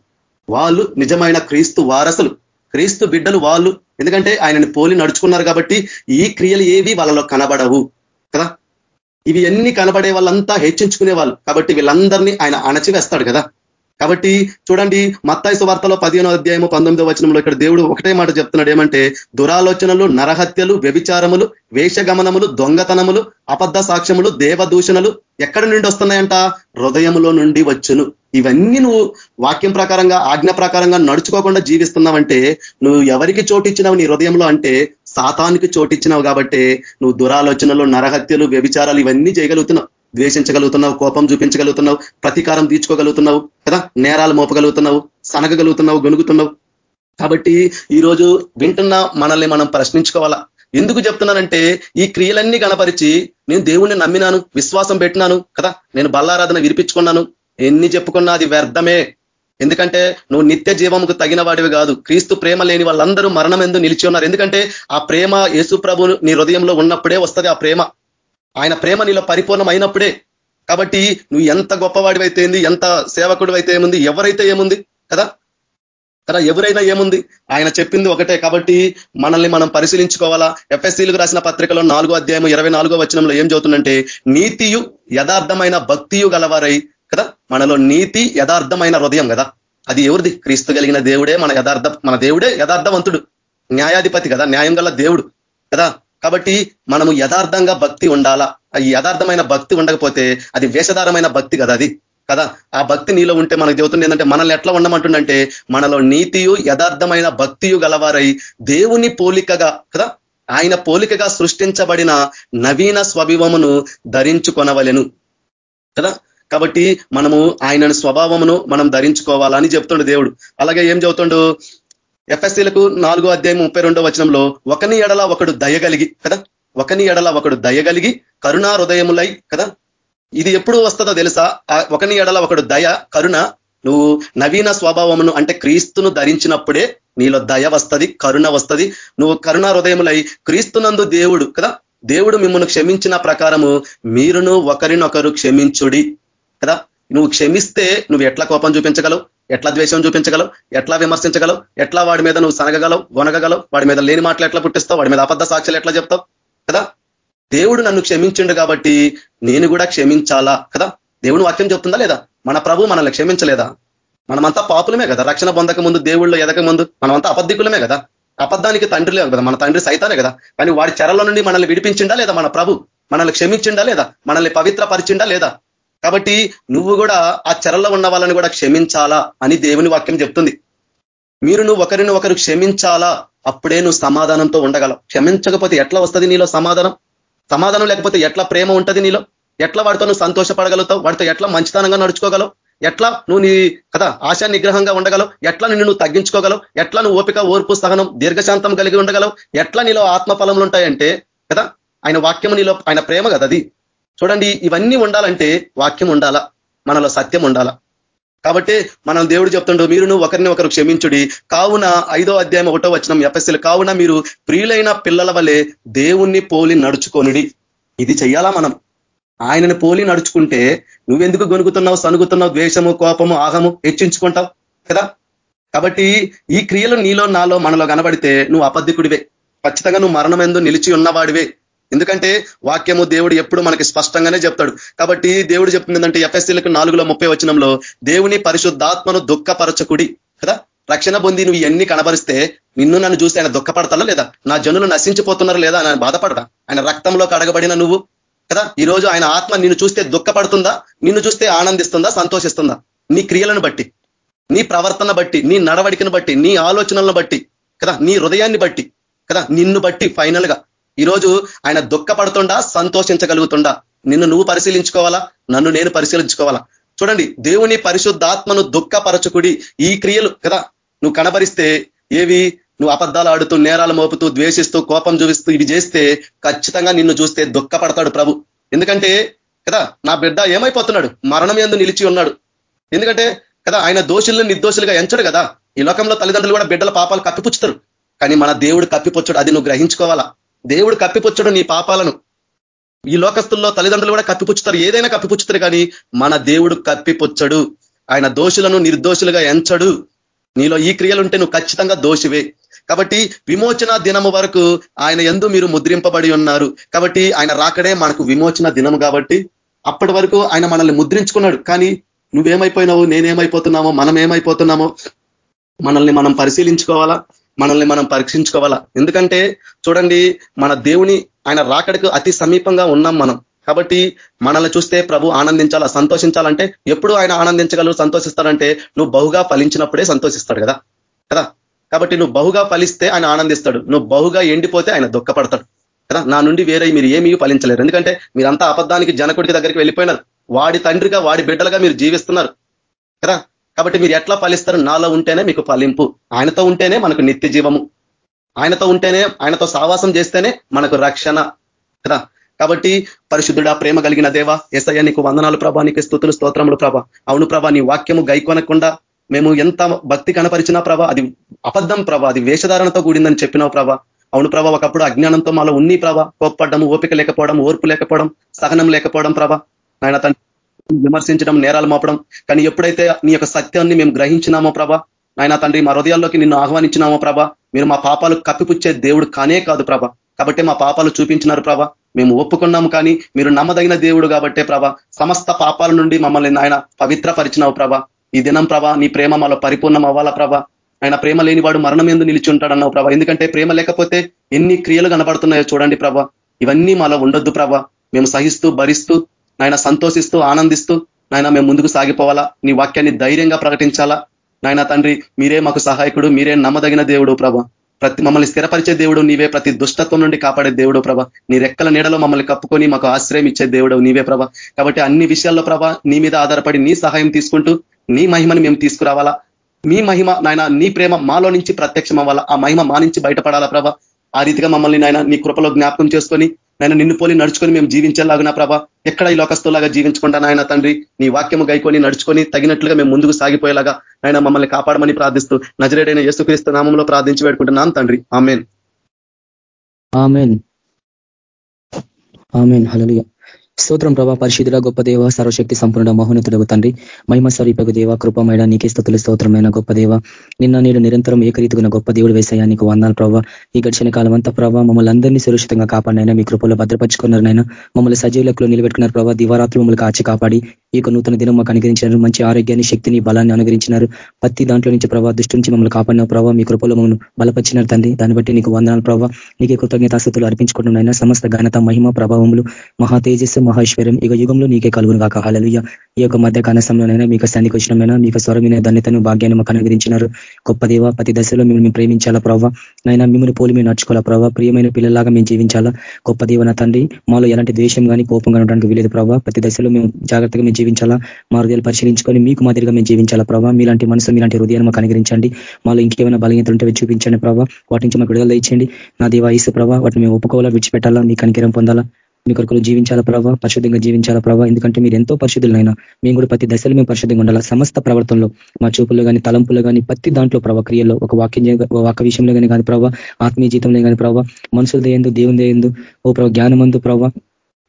వాళ్ళు నిజమైన క్రీస్తు వారసులు. క్రీస్తు బిడ్డలు వాళ్ళు. ఎందుకంటే ఆయనని పోలి నడుచుకున్నారు కాబట్టి ఈ క్రియలు ఏవి వాళ్ళలో కనబడవు. కదా? ఇవి అన్ని కనబడే వాళ్ళంతా హెచ్చించుకునే వాళ్ళు. కాబట్టి వీళ్ళందరినీ ఆయన అణచివేస్తాడు కదా. కాబట్టి చూడండి మత్తాయిసు వార్తలో పదిహేనో అధ్యాయము పంతొమ్మిదో వచనంలో ఇక్కడ దేవుడు ఒకటే మాట చెప్తున్నాడు. ఏమంటే దురాలోచనలు నరహత్యలు వ్యభిచారములు వేషగమనములు దొంగతనములు అబద్ధ సాక్ష్యములు దేవదూషణలు ఎక్కడి నుండి వస్తున్నాయంట? హృదయములో నుండి వచ్చును. ఇవన్నీ నువ్వు వాక్యం ప్రకారంగా ఆజ్ఞ ప్రకారంగా నడుచుకోకుండా జీవిస్తున్నావంటే నువ్వు ఎవరికి చోటిచ్చినావు నీ హృదయంలో అంటే సాతానికి చోటిచ్చినావు కాబట్టి నువ్వు దురాలోచనలు నరహత్యలు వ్యభిచారాలు ఇవన్నీ చేయగలుగుతున్నావు. ద్వేషించగలుగుతున్నావు కోపం చూపించగలుగుతున్నావు ప్రతీకారం తీర్చుకోగలుగుతున్నావు కదా? నేరాలు మోపగలుగుతున్నావు సనగగలుగుతున్నావు గొనుగుతున్నావు. కాబట్టి ఈరోజు వింటున్న మనల్ని మనం ప్రశ్నించుకోవాలా? ఎందుకు చెప్తున్నానంటే ఈ క్రియలన్నీ కనపరిచి నేను దేవుణ్ణి నమ్మినాను విశ్వాసం పెట్టినాను కదా? నేను బల్లారాధన విరిపించుకున్నాను. ఎన్ని చెప్పుకున్నా అది వ్యర్థమే. ఎందుకంటే నువ్వు నిత్య జీవముకు తగిన వాడివి కాదు. క్రీస్తు ప్రేమ లేని వాళ్ళందరూ మరణం ఎందు నిలిచి ఉన్నారు. ఎందుకంటే ఆ ప్రేమ యేసు ప్రభు నీ హృదయంలో ఉన్నప్పుడే వస్తుంది ఆ ప్రేమ. ఆయన ప్రేమ నీలో పరిపూర్ణం అయినప్పుడే కాబట్టి నువ్వు ఎంత గొప్పవాడివైతే ఏంది ఎంత సేవకుడు అయితే ఏముంది ఎవరైతే ఏముంది కదా? కదా? ఎవరైనా ఏముంది? ఆయన చెప్పింది ఒకటే కాబట్టి మనల్ని మనం పరిశీలించుకోవాలా? ఎఫ్ఎస్సీలకు రాసిన పత్రికలో నాలుగో అధ్యాయం ఇరవై నాలుగో వచనంలో ఏం చదువుతుందంటే నీతియు యథార్థమైన భక్తియు గలవారై కదా? మనలో నీతి యథార్థమైన హృదయం కదా? అది ఎవరిది? క్రీస్తు కలిగిన దేవుడే మన యథార్థ మన దేవుడే యథార్థవంతుడు. న్యాయాధిపతి కదా? న్యాయం గల దేవుడు కదా? కాబట్టి మనము యథార్థంగా భక్తి ఉండాలా? ఈ యథార్థమైన భక్తి ఉండకపోతే అది వేషధారమైన భక్తి కదా అది? కదా? ఆ భక్తి నీలో ఉంటే మనకు చెబుతుంది ఏంటంటే మనల్ని ఎట్లా ఉండమంటుండంటే మనలో నీతియు యథార్థమైన భక్తియు గలవారై దేవుని పోలికగా కదా? ఆయన పోలికగా సృష్టించబడిన నవీన స్వభావమును ధరించుకొనవలెను కదా? కాబట్టి మనము ఆయన స్వభావమును మనం ధరించుకోవాలని చెప్తుండు దేవుడు. అలాగే ఏం చెబుతుండు ఎఫ్ఎస్సీలకు నాలుగో అధ్యాయం ముప్పై రెండో వచనంలో ఒకని ఎడల ఒకడు దయగలిగి కదా? ఒకని ఎడల ఒకడు దయగలిగి కరుణా హృదయములై కదా? ఇది ఎప్పుడు వస్తుందో తెలుసా? ఒకని ఎడల ఒకడు దయ కరుణ నువ్వు నవీన స్వభావమును అంటే క్రీస్తును ధరించినప్పుడే నీలో దయ వస్తుంది కరుణ వస్తుంది. నువ్వు కరుణ హృదయములై క్రీస్తునందు దేవుడు కదా? దేవుడు మిమ్మల్ని క్షమించిన ప్రకారము మీరును ఒకరినొకరు క్షమించుడి. కదా? నువ్వు క్షమిస్తే నువ్వు ఎట్లా కోపం చూపించగలవు? ఎట్లా ద్వేషం చూపించగలవు? ఎట్లా విమర్శించగలవు? ఎట్లా వాడి మీద నువ్వు సనగగలవు? వనగగలవు? వాడి మీద లేని మాటలు ఎట్లా పుట్టిస్తావు? వాడి మీద అబద్ధ సాక్ష్యాలు ఎట్లా చెప్తావు? కదా? దేవుడు నన్ను క్షమించిండు కాబట్టి నేను కూడా క్షమించాలా? కదా? దేవుడు వాక్యం చెప్తుందా లేదా? మన ప్రభు మనల్ని క్షమించలేదా? మనమంతా పాపులమే కదా. రక్షణ పొందక ముందు దేవుళ్ళు ఎదక ముందు మనమంతా అబద్ధికులమే కదా. అబద్ధానికి తండ్రి కదా. మన తండ్రి సైతానే కదా. కానీ వాడి చెరలో నుండి మనల్ని విడిపించిండా లేదా మన ప్రభు? మనల్ని క్షమించిండా లేదా? మనల్ని పవిత్రపరిచిండా లేదా? కాబట్టి నువ్వు కూడా ఆ చెరలో ఉన్న వాళ్ళని కూడా క్షమించాలా అని దేవుని వాక్యం చెప్తుంది. మీరు నువ్వు ఒకరిని ఒకరు క్షమించాలా? అప్పుడే నువ్వు సమాధానంతో ఉండగలవు. క్షమించకపోతే ఎట్లా వస్తుంది నీలో సమాధానం? సమాధానం లేకపోతే ఎట్లా ప్రేమ ఉంటుంది నీలో? ఎట్లా వాడితో నువ్వు సంతోషపడగలుగుతావు? వాడితో ఎట్లా మంచితనంగా నడుచుకోగలవు? ఎట్లా నువ్వు నీ కదా ఆశా నిగ్రహంగా ఉండగలవు? ఎట్లా నిన్ను నువ్వు తగ్గించుకోగలవు? ఎట్లా నువ్వు ఓపిక ఓర్పు సహనం దీర్ఘశాంతం కలిగి ఉండగలవు? ఎట్లా నీలో ఆత్మ ఫలములు ఉంటాయంటే కదా ఆయన వాక్యం నీలో ఆయన ప్రేమ కదా అది. చూడండి ఇవన్నీ ఉండాలంటే వాక్యం ఉండాలా? మనలో సత్యం ఉండాలా? కాబట్టి మనం దేవుడు చెప్తుండో మీరును ఒకరిని ఒకరు క్షమించుడి. కావున ఐదో అధ్యాయం ఒకటో వచ్చిన ఎఫ్ఎస్సీలు కావున మీరు ప్రియులైన పిల్లల వలె దేవుణ్ణి పోలి నడుచుకొనుడి. ఇది చెయ్యాలా మనం? ఆయనని పోలి నడుచుకుంటే నువ్వెందుకు గొనుగుతున్నావు సనుగుతున్నావు ద్వేషము కోపము ఆహము హెచ్చించుకుంటావు? కదా? కాబట్టి ఈ క్రియలు నీలో నాలో మనలో కనబడితే నువ్వు అబద్ధికుడివే. ఖచ్చితంగా నువ్వు మరణం ఎందు నిలిచి ఉన్నవాడివే. ఎందుకంటే వాక్యము దేవుడు ఎప్పుడు మనకి స్పష్టంగానే చెప్తాడు. కాబట్టి దేవుడు చెప్తుంది ఏంటంటే ఎఫ్ఎస్సీలకు నాలుగులో ముప్పై వచనంలో దేవుని పరిశుద్ధాత్మను దుఃఖపరచకుడి. కదా? రక్షణ పొంది నువ్వు ఎన్ని కనబరిస్తే నిన్ను నన్ను చూసి ఆయన దుఃఖపడతారా లేదా? నా జనులు నశించిపోతున్నారా లేదా? ఆయన బాధపడరా? ఆయన రక్తంలో కడగబడిన నువ్వు? కదా? ఈరోజు ఆయన ఆత్మ నిన్ను చూస్తే దుఃఖపడుతుందా? నిన్ను చూస్తే ఆనందిస్తుందా? సంతోషిస్తుందా? నీ క్రియలను బట్టి నీ ప్రవర్తన బట్టి నీ నడవడికను బట్టి నీ ఆలోచనలను బట్టి కదా? నీ హృదయాన్ని బట్టి కదా? నిన్ను బట్టి ఫైనల్గా ఈరోజు ఆయన దుఃఖపడుతుండా సంతోషించగలుగుతుండా? నిన్ను నువ్వు పరిశీలించుకోవాలా? నన్ను నేను పరిశీలించుకోవాలా? చూడండి దేవుని పరిశుద్ధాత్మను దుఃఖపరచుకుడి ఈ క్రియలు కదా? నువ్వు కనబరిస్తే ఏవి? నువ్వు అబద్ధాలు ఆడుతూ నేరాలు మోపుతూ ద్వేషిస్తూ కోపం చూపిస్తూ ఇవి చేస్తే ఖచ్చితంగా నిన్ను చూస్తే దుఃఖపడతాడు ప్రభు. ఎందుకంటే కదా నా బిడ్డ ఏమైపోతున్నాడు? మరణం ఎందు నిలిచి ఉన్నాడు. ఎందుకంటే కదా ఆయన దోషులను నిర్దోషులుగా ఎంచడు కదా? ఈ లోకంలో తల్లిదండ్రులు కూడా బిడ్డల పాపాలు కప్పిపుచ్చుతారు. కానీ మన దేవుడు కప్పిపుచ్చడు అది నువ్వు గ్రహించుకోవాలా? దేవుడు కప్పిపుచ్చడు నీ పాపాలను. ఈ లోకస్తుల్లో తల్లిదండ్రులు కూడా కప్పిపుచ్చుతారు. ఏదైనా కప్పిపుచ్చుతారు కానీ మన దేవుడు కప్పిపుచ్చడు. ఆయన దోషులను నిర్దోషులుగా ఎంచడు. నీలో ఈ క్రియలు ఉంటే నువ్వు ఖచ్చితంగా దోషివే. కాబట్టి విమోచన దినము వరకు ఆయన ఎందు మీరు ముద్రింపబడి ఉన్నారు. కాబట్టి ఆయన రాకడే మనకు విమోచన దినము కాబట్టి అప్పటి వరకు ఆయన మనల్ని ముద్రించుకున్నాడు. కానీ నువ్వేమైపోయినావు? నేనేమైపోతున్నామో? మనం ఏమైపోతున్నామో మనల్ని మనం పరిశీలించుకోవాలా? మనల్ని మనం పరీక్షించుకోవాలా? ఎందుకంటే చూడండి మన దేవుని ఆయన రాకడకు అతి సమీపంగా ఉన్నాం మనం. కాబట్టి మనల్ని చూస్తే ప్రభు ఆనందించాలా? సంతోషించాలంటే ఎప్పుడు ఆయన ఆనందించగలరు? సంతోషిస్తాడంటే నువ్వు బహుగా ఫలించినప్పుడే సంతోషిస్తాడు కదా? కదా? కాబట్టి నువ్వు బహుగా ఫలిస్తే ఆయన ఆనందిస్తాడు. నువ్వు బహుగా ఎండిపోతే ఆయన దుఃఖపడతాడు. కదా? నా నుండి వేరే మీరు ఏమీ ఫలించలేరు. ఎందుకంటే మీరంతా అబద్ధానికి జనకుడికి దగ్గరికి వెళ్ళిపోయినారు. వాడి తండ్రిగా వాడి బిడ్డలుగా మీరు జీవిస్తున్నారు. కదా? కాబట్టి మీరు ఎట్లా ఫలిస్తారు నాలో ఉంటేనే మీకు ఫలింపు. ఆయనతో ఉంటేనే మనకు నిత్య జీవము ఆయనతో ఉంటేనే ఆయనతో సావాసం చేస్తేనే మనకు రక్షణ. కదా? కాబట్టి పరిశుద్ధుడా ప్రేమ కలిగిన దేవ ఎస్ఐ నీకు వందనాలు ప్రభా నీకు స్థుతులు స్తోత్రములు ప్రభ. అవును ప్రభా నీ వాక్యము గైకొనకుండా మేము ఎంత భక్తి కనపరిచినా ప్రభ అది అబద్ధం ప్రభ అది వేషధారణతో కూడిందని చెప్పినావు ప్రభ. అవును ప్రభ ఒకప్పుడు అజ్ఞానంతో మాలో ఉన్ని ప్రభ. కోప్పడము ఓపిక లేకపోవడం ఓర్పు లేకపోవడం సహనం లేకపోవడం ప్రభ. ఆయన తన విమర్శించడం నేరాలు మోపడం. కానీ ఎప్పుడైతే నీ యొక్క సత్యాన్ని మేము గ్రహించినామో ప్రభ ఆయన తండ్రి మా హృదయాల్లోకి నిన్ను ఆహ్వానించినామో ప్రభ మీరు మా పాపాలు కప్పిపుచ్చే దేవుడు కానే కాదు ప్రభ. కాబట్టి మా పాపాలు చూపించినారు ప్రభ. మేము ఒప్పుకున్నాము కానీ మీరు నమ్మదగిన దేవుడు కాబట్టే ప్రభ సమస్త పాపాల నుండి మమ్మల్ని ఆయన పవిత్రపరిచినావు ప్రభ. ఈ దినం ప్రభ నీ ప్రేమ మాలో పరిపూర్ణం అవ్వాలా ప్రభ? ఆయన ప్రేమ లేనివాడు మరణం ఎందు నిలిచి ఉంటాడన్నావు ప్రభ. ఎందుకంటే ప్రేమ లేకపోతే ఎన్ని క్రియలు కనబడుతున్నాయో చూడండి ప్రభ. ఇవన్నీ మాలో ఉండొద్దు ప్రభ. మేము సహిస్తూ భరిస్తూ నాయన సంతోషిస్తూ ఆనందిస్తూ నాయన మేము ముందుకు సాగిపోవాలా? నీ వాక్యాన్ని ధైర్యంగా ప్రకటించాలా? నాయన తండ్రి మీరే మాకు సహాయకుడు మీరే నమ్మదగిన దేవుడు ప్రభ. ప్రతి మమ్మల్ని స్థిరపరిచే దేవుడు నీవే ప్రతి దుష్టత్వం నుండి కాపాడే దేవుడు ప్రభ. నీ రెక్కల నీడలో మమ్మల్ని కప్పుకొని మాకు ఆశ్రయం ఇచ్చే దేవుడు నీవే ప్రభ. కాబట్టి అన్ని విషయాల్లో ప్రభ నీ మీద ఆధారపడి నీ సహాయం తీసుకుంటూ నీ మహిమని మేము తీసుకురావాలా? మీ మహిమ నాయన నీ ప్రేమ మాలో నుంచి ప్రత్యక్షం అవ్వాలా ఆ మహిమ మా నుంచి బయటపడాలా ప్రభ? ఆ రీతిగా మమ్మల్ని నాయన నీ కృపలో జ్ఞాపకం చేసుకొని నేను నిన్ను పోలి నడుచుకొని మేము జీవించేలాగునా ప్రభ ఎక్కడ ఈ లోకస్తులాగా జీవించకుండా నాయన తండ్రి నీ వాక్యము గైకొని నడుచుకొని తగినట్లుగా మేము ముందుకు సాగిపోయేలాగా ఆయన మమ్మల్ని కాపాడమని ప్రార్థిస్తూ నజరేడైన యేసుక్రీస్తు నామంలో ప్రార్థించి పెట్టుకుంటున్నాను తండ్రి. ఆమెన్. ఆమెన్. ఆమెన్. హలలుయ స్తోత్రం ప్రభా పరిశుద్ధుల గొప్ప దేవ సర్వశక్తి సంపూర్ణ మహోన్నతుడగు తండ్రి. మహిమ స్వరూపకు దేవ కృపమైన నీకే స్థుతులు స్తోత్రమైన గొప్ప దేవ. నిన్న నేడు నిరంతరం ఏకరీతిగా గొప్ప దేవుడు వేసాయా నీకు వందాలు ప్రభావ ఈ గడిచిన కాలం అంతా ప్రభావ మమ్మల్ని అందరినీ సురక్షితంగా కాపాడినైనా మీ కృపలో భద్రపరుచుకున్నారనైనా మమ్మల్ని సజీవులకు నిలబెట్టుకున్నారు ప్రభావ దివారాత్రులు మమ్మల్ని కాచి కాపాడి ఈ యొక్క నూతన దినం మాకు అనుగ్రహించినారు. మంచి ఆరోగ్యాన్ని శక్తిని బలాన్ని అనుగ్రహించినారు. ప్రతి దాంట్లో నుంచి ప్రభావ దృష్టి నుంచి మమ్మల్ని కాపాడిన ప్రభావ మీ కృపలో మమ్మల్ని బలపరిచినారు తండ్రి. దాన్ని బట్టి నీకు వందనాలు ప్రభావ నీకే కృతజ్ఞతాస్థుతులు అర్పించుకుంటున్నాయినా సమస్త ఘనత మహిమ ప్రభావములు మహా తేజస్సు మహేశ్వరం. ఇక యుగంలో నీకే కలుగును కాక హాలలుయ ఈ యొక్క మధ్య కాలశంలోనైనా మీకు సన్నికి వచ్చినమైనా మీకు స్వరమైన ధన్యతను భాగ్యాన్ని మాకు అనుగ్రహించినారు. గొప్ప దేవ ప్రతి దశలో మిమ్మల్ని ప్రేమించాలా ప్రభావ నైనా మిమ్మల్ని పోలి మేము నడుచుకోవాలా ప్రభావ ప్రియమైన పిల్లలాగా మేము జీవించాలా? గొప్ప దేవన తండ్రి మాలో ఎలాంటి ద్వేషం కానీ కోపం కానీ ఉండడానికి వీలేదు ప్రభావ ప్రతి దశలో మేము జాగ్రత్తగా మేము జీవించాలా? మా హృదయాలు పరిశీలించుకొని మీకు మాదిరిగా మేము జీవించాలా ప్రభావ మీలాంటి మనసు మీలాంటి హృదయాన్ని మాకు అనుగ్రహించండి. మాలో ఇంకేమైనా బలహీనతలు ఉంటే చూపించండి ప్రభావ వాటి నుంచి మాకు విడుదల ఇచ్చండి నా దేవ ఈసు ప్రభావ వాటిని మేము ఒప్పుకోవాలా విడిచిపెట్టాలా? మీ కనికరం పొందాలా? మీ కొరకు జీవించాలా ప్రభావ పరిశుద్ధంగా జీవించాలా ప్రభావ ఎందుకంటే మీరు ఎంతో పరిశుద్ధులైనా మేము కూడా ప్రతి దశలో మేము పరిశుద్ధంగా ఉండాలా? సమస్త ప్రవర్తనలో మా చూపులు కానీ తలంపులు కానీ ప్రతి దాంట్లో ప్రభావ క్రియల్లో ఒక వాక్యం వాక్య విషయంలో కానీ కానీ ప్రభావ ఆత్మీయ జీతంలో కానీ ప్రభావ మనుషుల దేయందు దేవుని దేయందు ఓ ప్రభావ జ్ఞానమందు ప్రభావ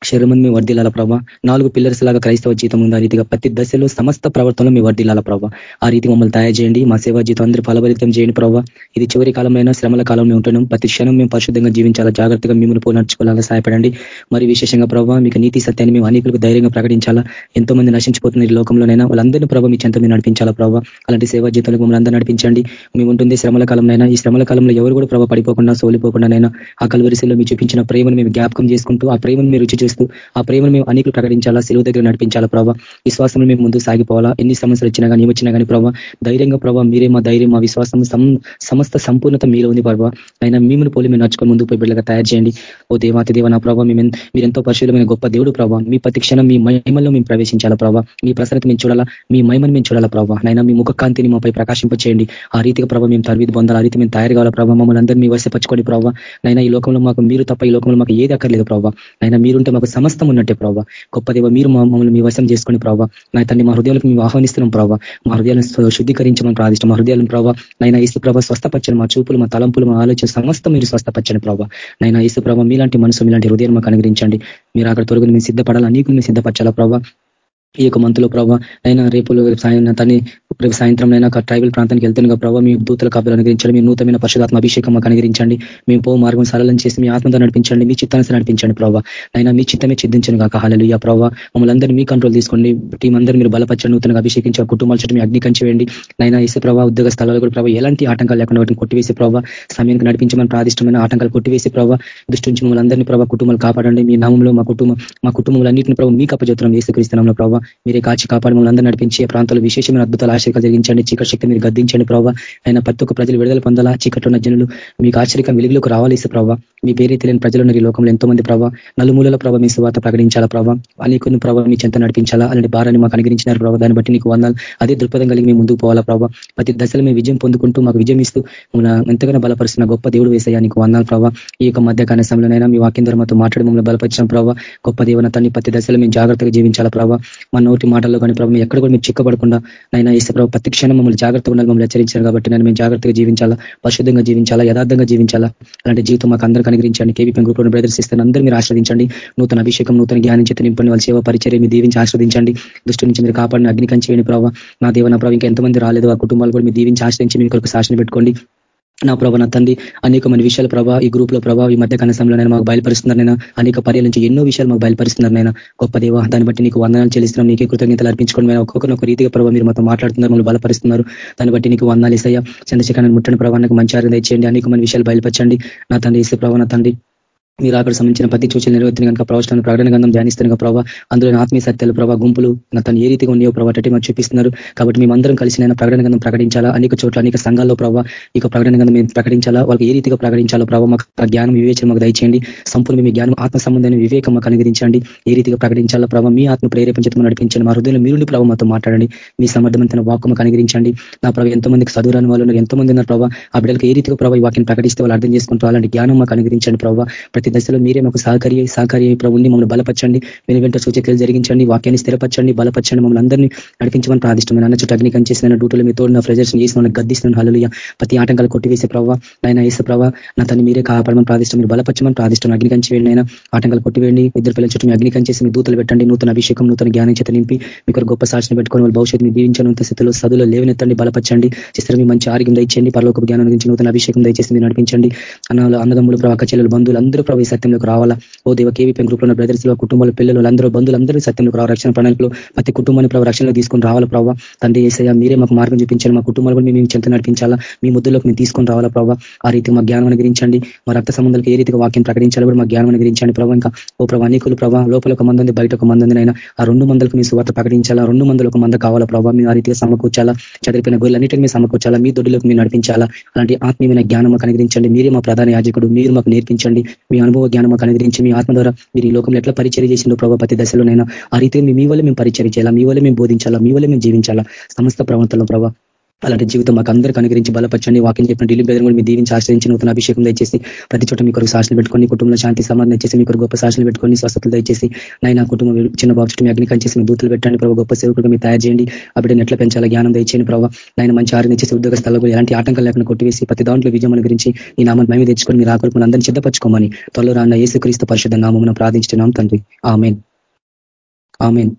శరీరం మీ వర్దిలాల ప్రభావ నాలుగు పిల్లర్స్ లాగా క్రైస్తవ జీతం ఉంది. ఆ రీతిగా ప్రతి దశలో సమస్త ప్రవర్తనలో మీ వర్దిలాల ప్రభావ ఆ రీతి మమ్మల్ని తయారు చేయండి. మా సేవా జీతం అందరూ ఫలభరితం చేయండి ప్రభావ ఇది చివరి కాలంలో శ్రమల కాలంలో ఉంటున్నాం. ప్రతి క్షణం మేము పరిశుద్ధంగా జీవించాలా? జాగ్రత్తగా మిమ్మల్ని పోనర్చుకోవాలని సహాయపడండి. మరి విశేషంగా ప్రభావ మీకు నీతి సత్యాన్ని మేము అనేకులకు ధైర్యంగా ప్రకటించాలా? ఎంతో మంది నశించిపోతున్న ఈ లోకంలోనైనా వాళ్ళందరినీ ప్రభావ మీ చెంత మీరు నడిపించాలా ప్రభావ అలాంటి సేవా జీతాలకు మమ్మల్ని అందరూ నడిపించండి. మేము ఉంటుంది శ్రమల కాలంలో ఈ శ్రమల కాలంలో ఎవరు కూడా ప్రభావ పడిపోకుండా సోలిపోకుండానైనా ఆ కలవరిశలో మీరు చూపించిన ప్రేమను మేము జ్ఞాపకం చేసుకుంటూ ఆ ప్రేమను మీరు రుచి చేస్తూ ఆ ప్రేమను మేము అనేకులు ప్రకటించాలా? సెలవు దగ్గర నడిపించాలా? ప్రభావ విశ్వాసం మేము ముందు సాగిపోవాలా? ఎన్ని సమస్యలు వచ్చినా కానీ వచ్చినా కానీ ప్రభావ ధైర్యంగా ప్రభావ మీరే మా ధైర్యం మా విశ్వాసం సమస్త సంపూర్ణత మీలో ఉంది ప్రభావ అయినా మిమ్మల్ని పోలి మేము నడుచుకొని ముందుకు పోయి బిడ్డగా తయారు చేయండి. ఓ దేవాతి దేవ నా ప్రభావ మేము మీరెంతో పరిశుభ్రమైన గొప్ప దేవుడు ప్రభావ మీ ప్రతిక్షణం మీ మహిమల్లో మేము ప్రవేశించాలా ప్రభావ మీ ప్రసరత మేము చూడాలా? మీ మహిమను మేము చూడాలా ప్రభావ నైనా మీ ముఖ కాంతిని మాపై ప్రకాశింపచేయండి. ఆ రీతిగా ప్రభావ మేము తరవిధి పొందాలి ఆ రీతి మేము తయారు కావాలా ప్రభావ మమ్మల్ని అందరూ మీ వశపరచుకోండి ప్రభావ నైనా ఈ లోకంలో మాకు మీరు తప్ప ఈ లోకంలో మాకు ఏది అక్కర్లేదు ప్రభావ అయినా మీరుంటే మాకు సమస్తం ఉన్నట్టే ప్రభావ గొప్ప దేవ మీరు మమ్మల్ని మీ వశం చేసుకుని ప్రభావ నా తండ్రి మా హృదయాలకు మేము ఆహ్వానిస్తున్నాం ప్రభావ మా హృదయాలను శుద్ధీకరించమని ప్రార్థిష్టం మా హృదయాలను ప్రభావ నైనా ఈసు ప్రభావ స్వస్థపచ్చని మా చూపులు మా తలంపులు మా ఆలోచన సమస్తం మీరు స్వస్థపచ్చని ప్రభావ నైనా ఈసు ప్రభావ మీలాంటి మనసు మీలాంటి హృదయం మాకు అనుగ్రహించండి. మీరు అక్కడ తొలగిన మేము సిద్ధపడాలి? నీకు మేము సిద్ధపరచాలా ప్రభావ ఈ యొక్క మంతులో ప్రభావ అయినా రేపు సాయం తని రేపు సాయంత్రం అయినా ట్రైబల్ ప్రాంతానికి వెళ్తుండగా ప్రభావ మీ దూతల కాపులు అనుగ్రహించండి మీ నూతనమైన పరిశుధాత్మ అభిషేకం మాకు అనుగ్రహించండి మేము పో మార్గం సరళం చేసి మీ ఆత్మతో నడిపించండి మీ చిత్తాన్ని నడిపించండి ప్రభావ అయినా మీ చిత్తమే చిద్దించను కాక హాలలు ఆ ప్రభావ మమ్మల్ని అందరినీ మీ కంట్రోల్ తీసుకోండి టీం అందరూ మీరు బలపరచండి నూతనంగా అభిషేకించే కుటుంబాల చుట్టూ మీ అగ్ని కంచివేయండి నైనా ఇసే ప్రభావ ఉద్యోగ స్థలాలు కూడా ప్రభావ ఎలాంటి ఆటంకాలు లేకుండా వాటిని కొట్టివేసే ప్రభావ సమయానికి నడిపించమని ప్రాదిష్టమైన ఆటంకాలు కొట్టివేసే ప్రభావ దృష్టి నుంచి మమ్మల్ని అందరినీ ప్రభావ కుటుంబాలు కాపాడండి. మీ నామంలో మా కుటుంబం మా కుటుంబంలో అన్నింటిని ప్రభావ మీకు అప్పచెప్తున్నాం ఏసుక్రీస్తున్నాంలో ప్రభావ మీరే కాచి కాపాడు మమ్మల్ని అందరూ నడిపించి ప్రాంతాలు విశేషమైన అద్భుతాలు ఆశ్చర్యాలు జరిగించండి చీకటి శక్తి మీరు గద్దించండి ప్రభావ ఆయన ప్రతి ఒక్క ప్రజలు విడుదల పొందాలా? చీకటి ఉన్న జనులు మీకు ఆశ్చర్యం వెలుగులోకి రావాలి ప్రభావ మీ పేరే తెలియని ప్రజలు ఉన్నారు ఈ లోకంలో ఎంతో మంది ప్రభావ నలుమూలల ప్రభావ మీ సువాత ప్రకటించాలా ప్రభావ అనేకుని ప్రభావ మీ చెంత నడిపించాలా? అలాంటి భారాన్ని మాకు అనుగ్రహించినారు ప్రభావ దాన్ని బట్టి నీకు వందాలు. అదే దృక్పథం కలిగి మేము ముందుకు పోవాలా ప్రభావ ప్రతి దశలో మేము విజయం పొందుకుంటూ మాకు విజయం ఇస్తూ ఎంతగానో బలపరుస్తున్న గొప్ప దేవుడు వేసాయా నీకు వందాలు ప్రభావ ఈ యొక్క మధ్య సమయంలోనైనా మీ వాక్యం ద్వారా మాతో మాట్లాడి మమ్మల్ని బలపరిచిన ప్రభావ గొప్ప దేవన తన్ని ప్రతి దశలో మేము జాగ్రత్తగా జీవించాలా ప్రభావ మా నోటి మాటల్లో కానీ ప్రభావం ఎక్కడ కూడా మీరు చిక్కబడకుండా నైనా ఇస్తే ప్రభావ ప్రతి క్షణం మమ్మల్ని జాగ్రత్తగా ఉండాలి మమ్మల్ని హెచ్చరించారు కాబట్టి నేను మేము జాగ్రత్తగా జీవించాలా పరిశుద్ధంగా జీవించాలా యథార్థంగా జీవించాలా? అలాంటి జీవితం మాకు అందరికీ అనుగ్రహించండి. కేవీపీ గ్రూప్లో బ్రదర్స్ ఇస్తే అందరూ మీరు ఆశ్రదించండి నూతన అభిషేకం నూతన జ్ఞానం చేత నింపండి. వాళ్ళ సేవ పరిచయం మీరు దీవించి ఆశ్రదించండి దృష్టి నుంచి మీరు కాపాడిన అగ్ని కంచేయండి ప్రభావ నా దేవ నా ప్రభావ ఇంకా ఎంతమంది రాలేదు. ఆ కుటుంబాలు కూడా మీరు దీవించి ఆశ్రయించి మీకు ఒక శాసన పెట్టుకోండి. నా ప్రభా నా తండ్రి అనేకమైన విషయాల ప్రభావ ఈ గ్రూప్లో ప్రభావ ఈ మధ్య కనసంలో నేను మాకు బయలుపరుస్తున్నారు నేను అనేక పర్యాల నుంచి ఎన్నో విషయాలు మాకు బయలుపరుస్తున్నారు నేను. గొప్ప దేవ దాన్ని బట్టి నీకు వందనాలు చెల్లిస్తున్నాం నీకే కృతజ్ఞతలు అర్పించుకోండి నేను ఒక్కొక్కరు ఒక రీతిగా ప్రభావ మీరు మాతో మాట్లాడుతున్నారు మమ్మల్ని బలపరుస్తున్నారు. దాన్ని బట్టి నీకు వందాలు ఇసయ్యా చంద్రశేఖరాన్ని ముట్టని ప్రభావానికి మంచి ఆరోగ్యం ఇచ్చేయండి అనేకమైన విషయాలు బయలుపరచండి. నా తండ్రి ఇసే ప్రభావ నా తండ్రి. మీరు అక్కడ సంబంధించిన ప్రతి సూచన నెరవేర్తిని కనుక ప్రవచనాన్ని ప్రకటన గంధం ధ్యానిస్తాను ప్రభావ అందులో ఆత్మీయ సత్యాలు ప్రభావ గుంపులు తను ఏ రీతిగా ఉన్నాయో ప్రభావ అట్టి మాకు చూపిస్తున్నారు. కాబట్టి మేమందరం కలిసి నేను ప్రకటన గంధం ప్రకటించాలా? అనేక చోట్ల అనేక సంఘాల్లో ప్రభావ ఇక ప్రకటన గంధం మేము ప్రకటించాలా? వాళ్ళకి ఏ రీతిగా ప్రకటించాలో ప్రభావ మాకు జ్ఞానం వివేచన మాకు దయచేయండి. సంపూర్ణ మీ జ్ఞానం ఆత్మ సంబంధమైన వివేకం మాకు అనుగ్రహించండి. ఏ రీతిగా ప్రకటించాలా ప్రభావ మీ ఆత్మ ప్రేరేపించడం నడిపించండి. మా హృదయంలో మీరు ప్రభావ మాతో మాట్లాడండి. మీ సమర్థవంతమైన వాక్కు మాకు అనుగ్రహించండి. నా ప్రభావ ఎంతో మందికి చదువురాని వాళ్ళు ఎంతో మంది ఉన్నారు ప్రభావ ఆ బిడ్డలకు ఏ రీతిగా ప్రభావ ఈ వాక్యం ప్రకటిస్తే వాళ్ళు అర్థం చేసుకుంటూ అలాంటి జ్ఞానం మాకు అనుగ్రహించండి ప్రభావ ప్రతి దశలో మీరే మాకు సహకరి సహకారి ప్రభుని మమ్మల్ని బలపరచండి. వెంట సూచకలు జరిగించండి. వాక్యాన్ని స్థిరపరచండి బలపరచండి. మమ్మల్ని అందరినీ నడిపించమని ప్రార్థిష్టమైన అన్న చుట్టూ అగ్ని కంచేసిన డ్యూటీలో మీ తోడిన చేసి చేసిన గద్దిస్తున్న. హలుయ ప్రతి ఆటంకాలు కొట్టివేసే ప్రభావ నాయన వేసే ప్రభావ నా తను మీరే కాపాడమని ప్రార్థిష్టం మీరు బలపరచమని ప్రార్థిష్టం అగ్ని కంచి వేయండి అయినా ఆటంకాలు కొట్టివేయండి. ఇద్దరు పిల్లల చుట్టూ మీ అగ్ని కంచేసి మీ దూతలు పెట్టండి. నూతన అభిషేకం నూతన జ్ఞానం చేత నింపి మీకు గొప్ప సాక్షిని పెట్టుకొని వాళ్ళు భవిష్యత్తుని దీవించనంత స్థితిలో సదులో లేవనెత్తండి. బలపరచండి. చిత్ర మీ మంచి ఆరోగ్యం దయచేయండి. పరలోక జ్ఞానం గురించి నూతన అభిషేకం దయచేసి మీరు నడిపించండి. అన్నలు అన్నదమ్ములు ప్రవాక చెల్లెలు బంధువులు అందరూ ప్రభావ సత్యంలోకి రావాలా? ఓ దేవ కేవీపీ గ్రూప్లో బ్రదర్స్లో కుటుంబాల పిల్లలు అందరూ బంధువులు అందరూ సత్యంలో రావాలి? రక్షణ ప్రణాళికలు ప్రతి కుటుంబాన్ని ప్రభావ రక్షణలో తీసుకొని రావాలా ప్రభావ తండ్రి ఏసయ్య మీరే మాకు మార్గం చూపించాలి మా కుటుంబాలు కూడా మేము చెంత నడిపించాలా? మీ ముద్దులోకి మేము తీసుకొని రావాలా ప్రభావ ఆ రీతి మా జ్ఞానం అనుగ్రహించండి. మా రక్త సంబంధాలకు ఏ రీతిగా వాక్యం ప్రకటించాలి కూడా మా జ్ఞానం అనుగ్రహించండి ప్రభావ ఇంకా ఓ ప్రభావ అనేకులు ప్రభావ లోపల ఒక మంది బయట ఒక మంది అయినా ఆ రెండు మందులకు మీ సువార్త ప్రకటించాలా? రెండు మందులు ఒక మంద కావాలా ప్రభావ మీ ఆ రీతిగా సమకూర్చాలా? చదివిన గొర్రెలన్నిటిని మీరు సమకూర్చాలా? మీ దొడ్డులకు మీరు నడిపించాలా? అలాంటి ఆత్మీయమైన జ్ఞానం మాకు అనుగ్రహించండి. మీరే మా ప్రధాన యాజకుడు మీరు మాకు నేర్పించండి. మీ అనుభవ జ్ఞానం మాకు అనుగ్రహించి మీ ఆత్మ ద్వారా మీరు ఈ లోకంలో ఎట్లా పరిచయం చేసిందో ప్రభావ ప్రతి దశలోనైనా ఆ రీతిగా మీ వల్ల మేము పరిచయం చేయాలా? మీ వల్ల మేము బోధించాలా? మీ వల్ల మేము జీవించాలా? సమస్త ప్రవర్తనలో ప్రభావ అలాంటి జీవితం మాకు అందరికీ అనుగ్రహించి బలపరచండి. వాక్యం చెప్పిన ఢిల్లీ బ్రదర్ కూడా మీ దీవించి ఆశ్రయించి నూతన అభిషేకం దయచేసి ప్రతి చోట మీ కొరకు సాక్షులు పెట్టుకొని కుటుంబంలో శాంతి సమాధానం ఇచ్చేసి మీ గొప్ప సాక్షులు పెట్టుకొని స్వస్థతలు దయచేసి నైనా కుటుంబం చిన్న బాబు చుట్టూ మీ అగ్ని కంచేసి మీ దూతలు పెట్టండి ప్రభావ గొప్ప సేవకులుగా మీరు తయారు చేయండి. ఆ నెట్ల ఎట్లా జ్ఞానం దయచేయండి ప్రభావ నైనా మంచి ఆరోగ్యం ఇచ్చేసి ఉద్యోగ స్థలంలో ఎలాంటి ఆటంకాలు లేకుండా కొట్టివేసి ప్రతి దాంట్లో విజయం గురించి ఈ నామాన్ని మేము తెచ్చుకొని మీరు ఆకలికి అందరినీ సిద్ధపరచుకోమని త్వరలో రాన్న ఏసుక్రీస్తు పరిషత్ నామం ప్రార్థించున్నాం తండ్రి. ఆమెన్. ఆమెన్.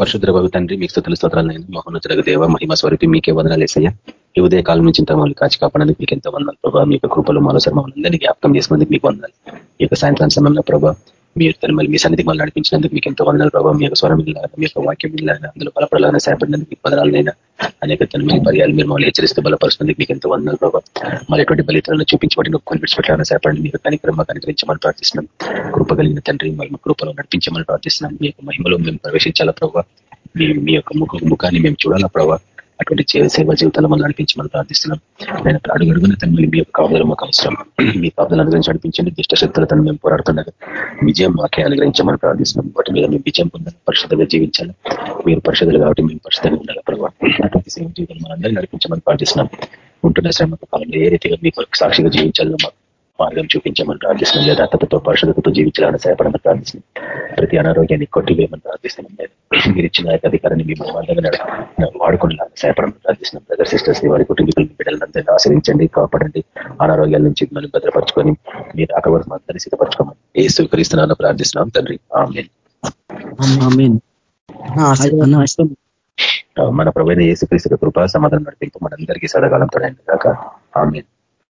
పరిశుద్ర బాబు తండ్రి మీకు స్థుతుల స్తోత్రాలైన మహోన్నతులకు దేవ మహిమ స్వరూపి మీకే వదనాలు వేసయ్యా ఈ ఉదయ కాలం నుంచి ఇంత మమ్మల్ని కాచి కాపాడడానికి మీకు ఎంతో వందలు ప్రభావ మీ యొక్క కృపలు మరోసారి మమ్మల్ని అందరినీ జ్ఞాపకం చేసుకునేందుకు మీకు వందలు ఈ యొక్క సాయంత్రం సమయంలో ప్రభావ మీరు తను మళ్ళీ మీ సన్నిధికి మళ్ళీ నడిపించినందుకు మీకు ఎంతో వందలు ప్రభావ మీ యొక్క స్వరం ఇల్లాగా మీ యొక్క వాక్యం ఇల్లాగా అందులో బలపడాలని సేపడినందుకు మీకు వదనాలైనా అనేక తన మీ పర్యాలు మీరు మమ్మల్ని హెచ్చరిస్తూ బలపరుస్తున్నందుకు మీకు ఎంతో వందలు ప్రభావ మళ్ళీ ఎటువంటి బలితలను చూపించబడి నొప్పులు విడిచిపెట్టాలని సేపండి మీరు కనిక్రమ కనికరించమని ప్రార్థిస్తున్నాం. కృప కలిగిన తండ్రి మళ్ళీ కృపలో నడిపించమని ప్రార్థిస్తున్నాం. మీ యొక్క మహిమలో మేము ప్రవేశించాలా ప్రభావ మీ యొక్క ముఖ ముఖాన్ని మేము చూడాలా ప్రభావ అటువంటి సేవ జీవితాలు మనం నడిపించమని ప్రార్థిస్తున్నాం. నేను అడుగు అడుగున తండ్రి మీ యొక్క కాపుదల మాకు అవసరం. మీ కాపుదలు అనుగ్రహించి నడిపించండి. దుష్ట శక్తులతో మేము పోరాడుతుండగా విజయం మాకే అనుగ్రహించమని ప్రార్థిస్తున్నాం. వాటి మీద మేము విజయం పొందాలి. పరిశుద్ధంగా జీవించాలి. మీరు పరిశుద్ధులు కాబట్టి మేము పరిశుద్ధంగా ఉండాలి ప్రభావ అటువంటి సేవ జీవితాలు మనందరినీ నడిపించమని ప్రార్థిస్తున్నాం. ఉంటున్న శ్రమ కాలంలో ఏ రీతిగా మీకు సాక్షిగా జీవించాలో మాకు మార్గం చూపించమని ప్రార్థిస్తున్నాం. యథార్థతతో పరిశుద్ధతతో జీవించాలని సహాయపడమని ప్రార్థిస్తున్నాం. ప్రతి అనారోగ్యాన్ని కొట్టివేయమని ప్రార్థిస్తున్నాం. లేదు మీరు ఇచ్చిన యొక్క అధికారాన్ని మేము మందంగా వాడుకునేలా సహాయపడమని ప్రార్థిస్తున్నాం. బ్రదర్ సిస్టర్స్ వారి కుటుంబీకులను బిడ్డలందరినీ ఆశ్రయించండి కాపాడండి. అనారోగ్యాల నుంచి మనం భద్రపరచుకొని మీరు అక్కడ వరకు అందరినీ సిద్ధపరచుకోమని ఏ స్వీకరిస్తున్నానో ప్రార్థిస్తున్నాం. తండ్రి మన ప్రవైన యేసుక్రీస్తు కృపా సమాధానం నడిపింపు మనందరికీ సదకాలం తోడైంది కాక ఆమె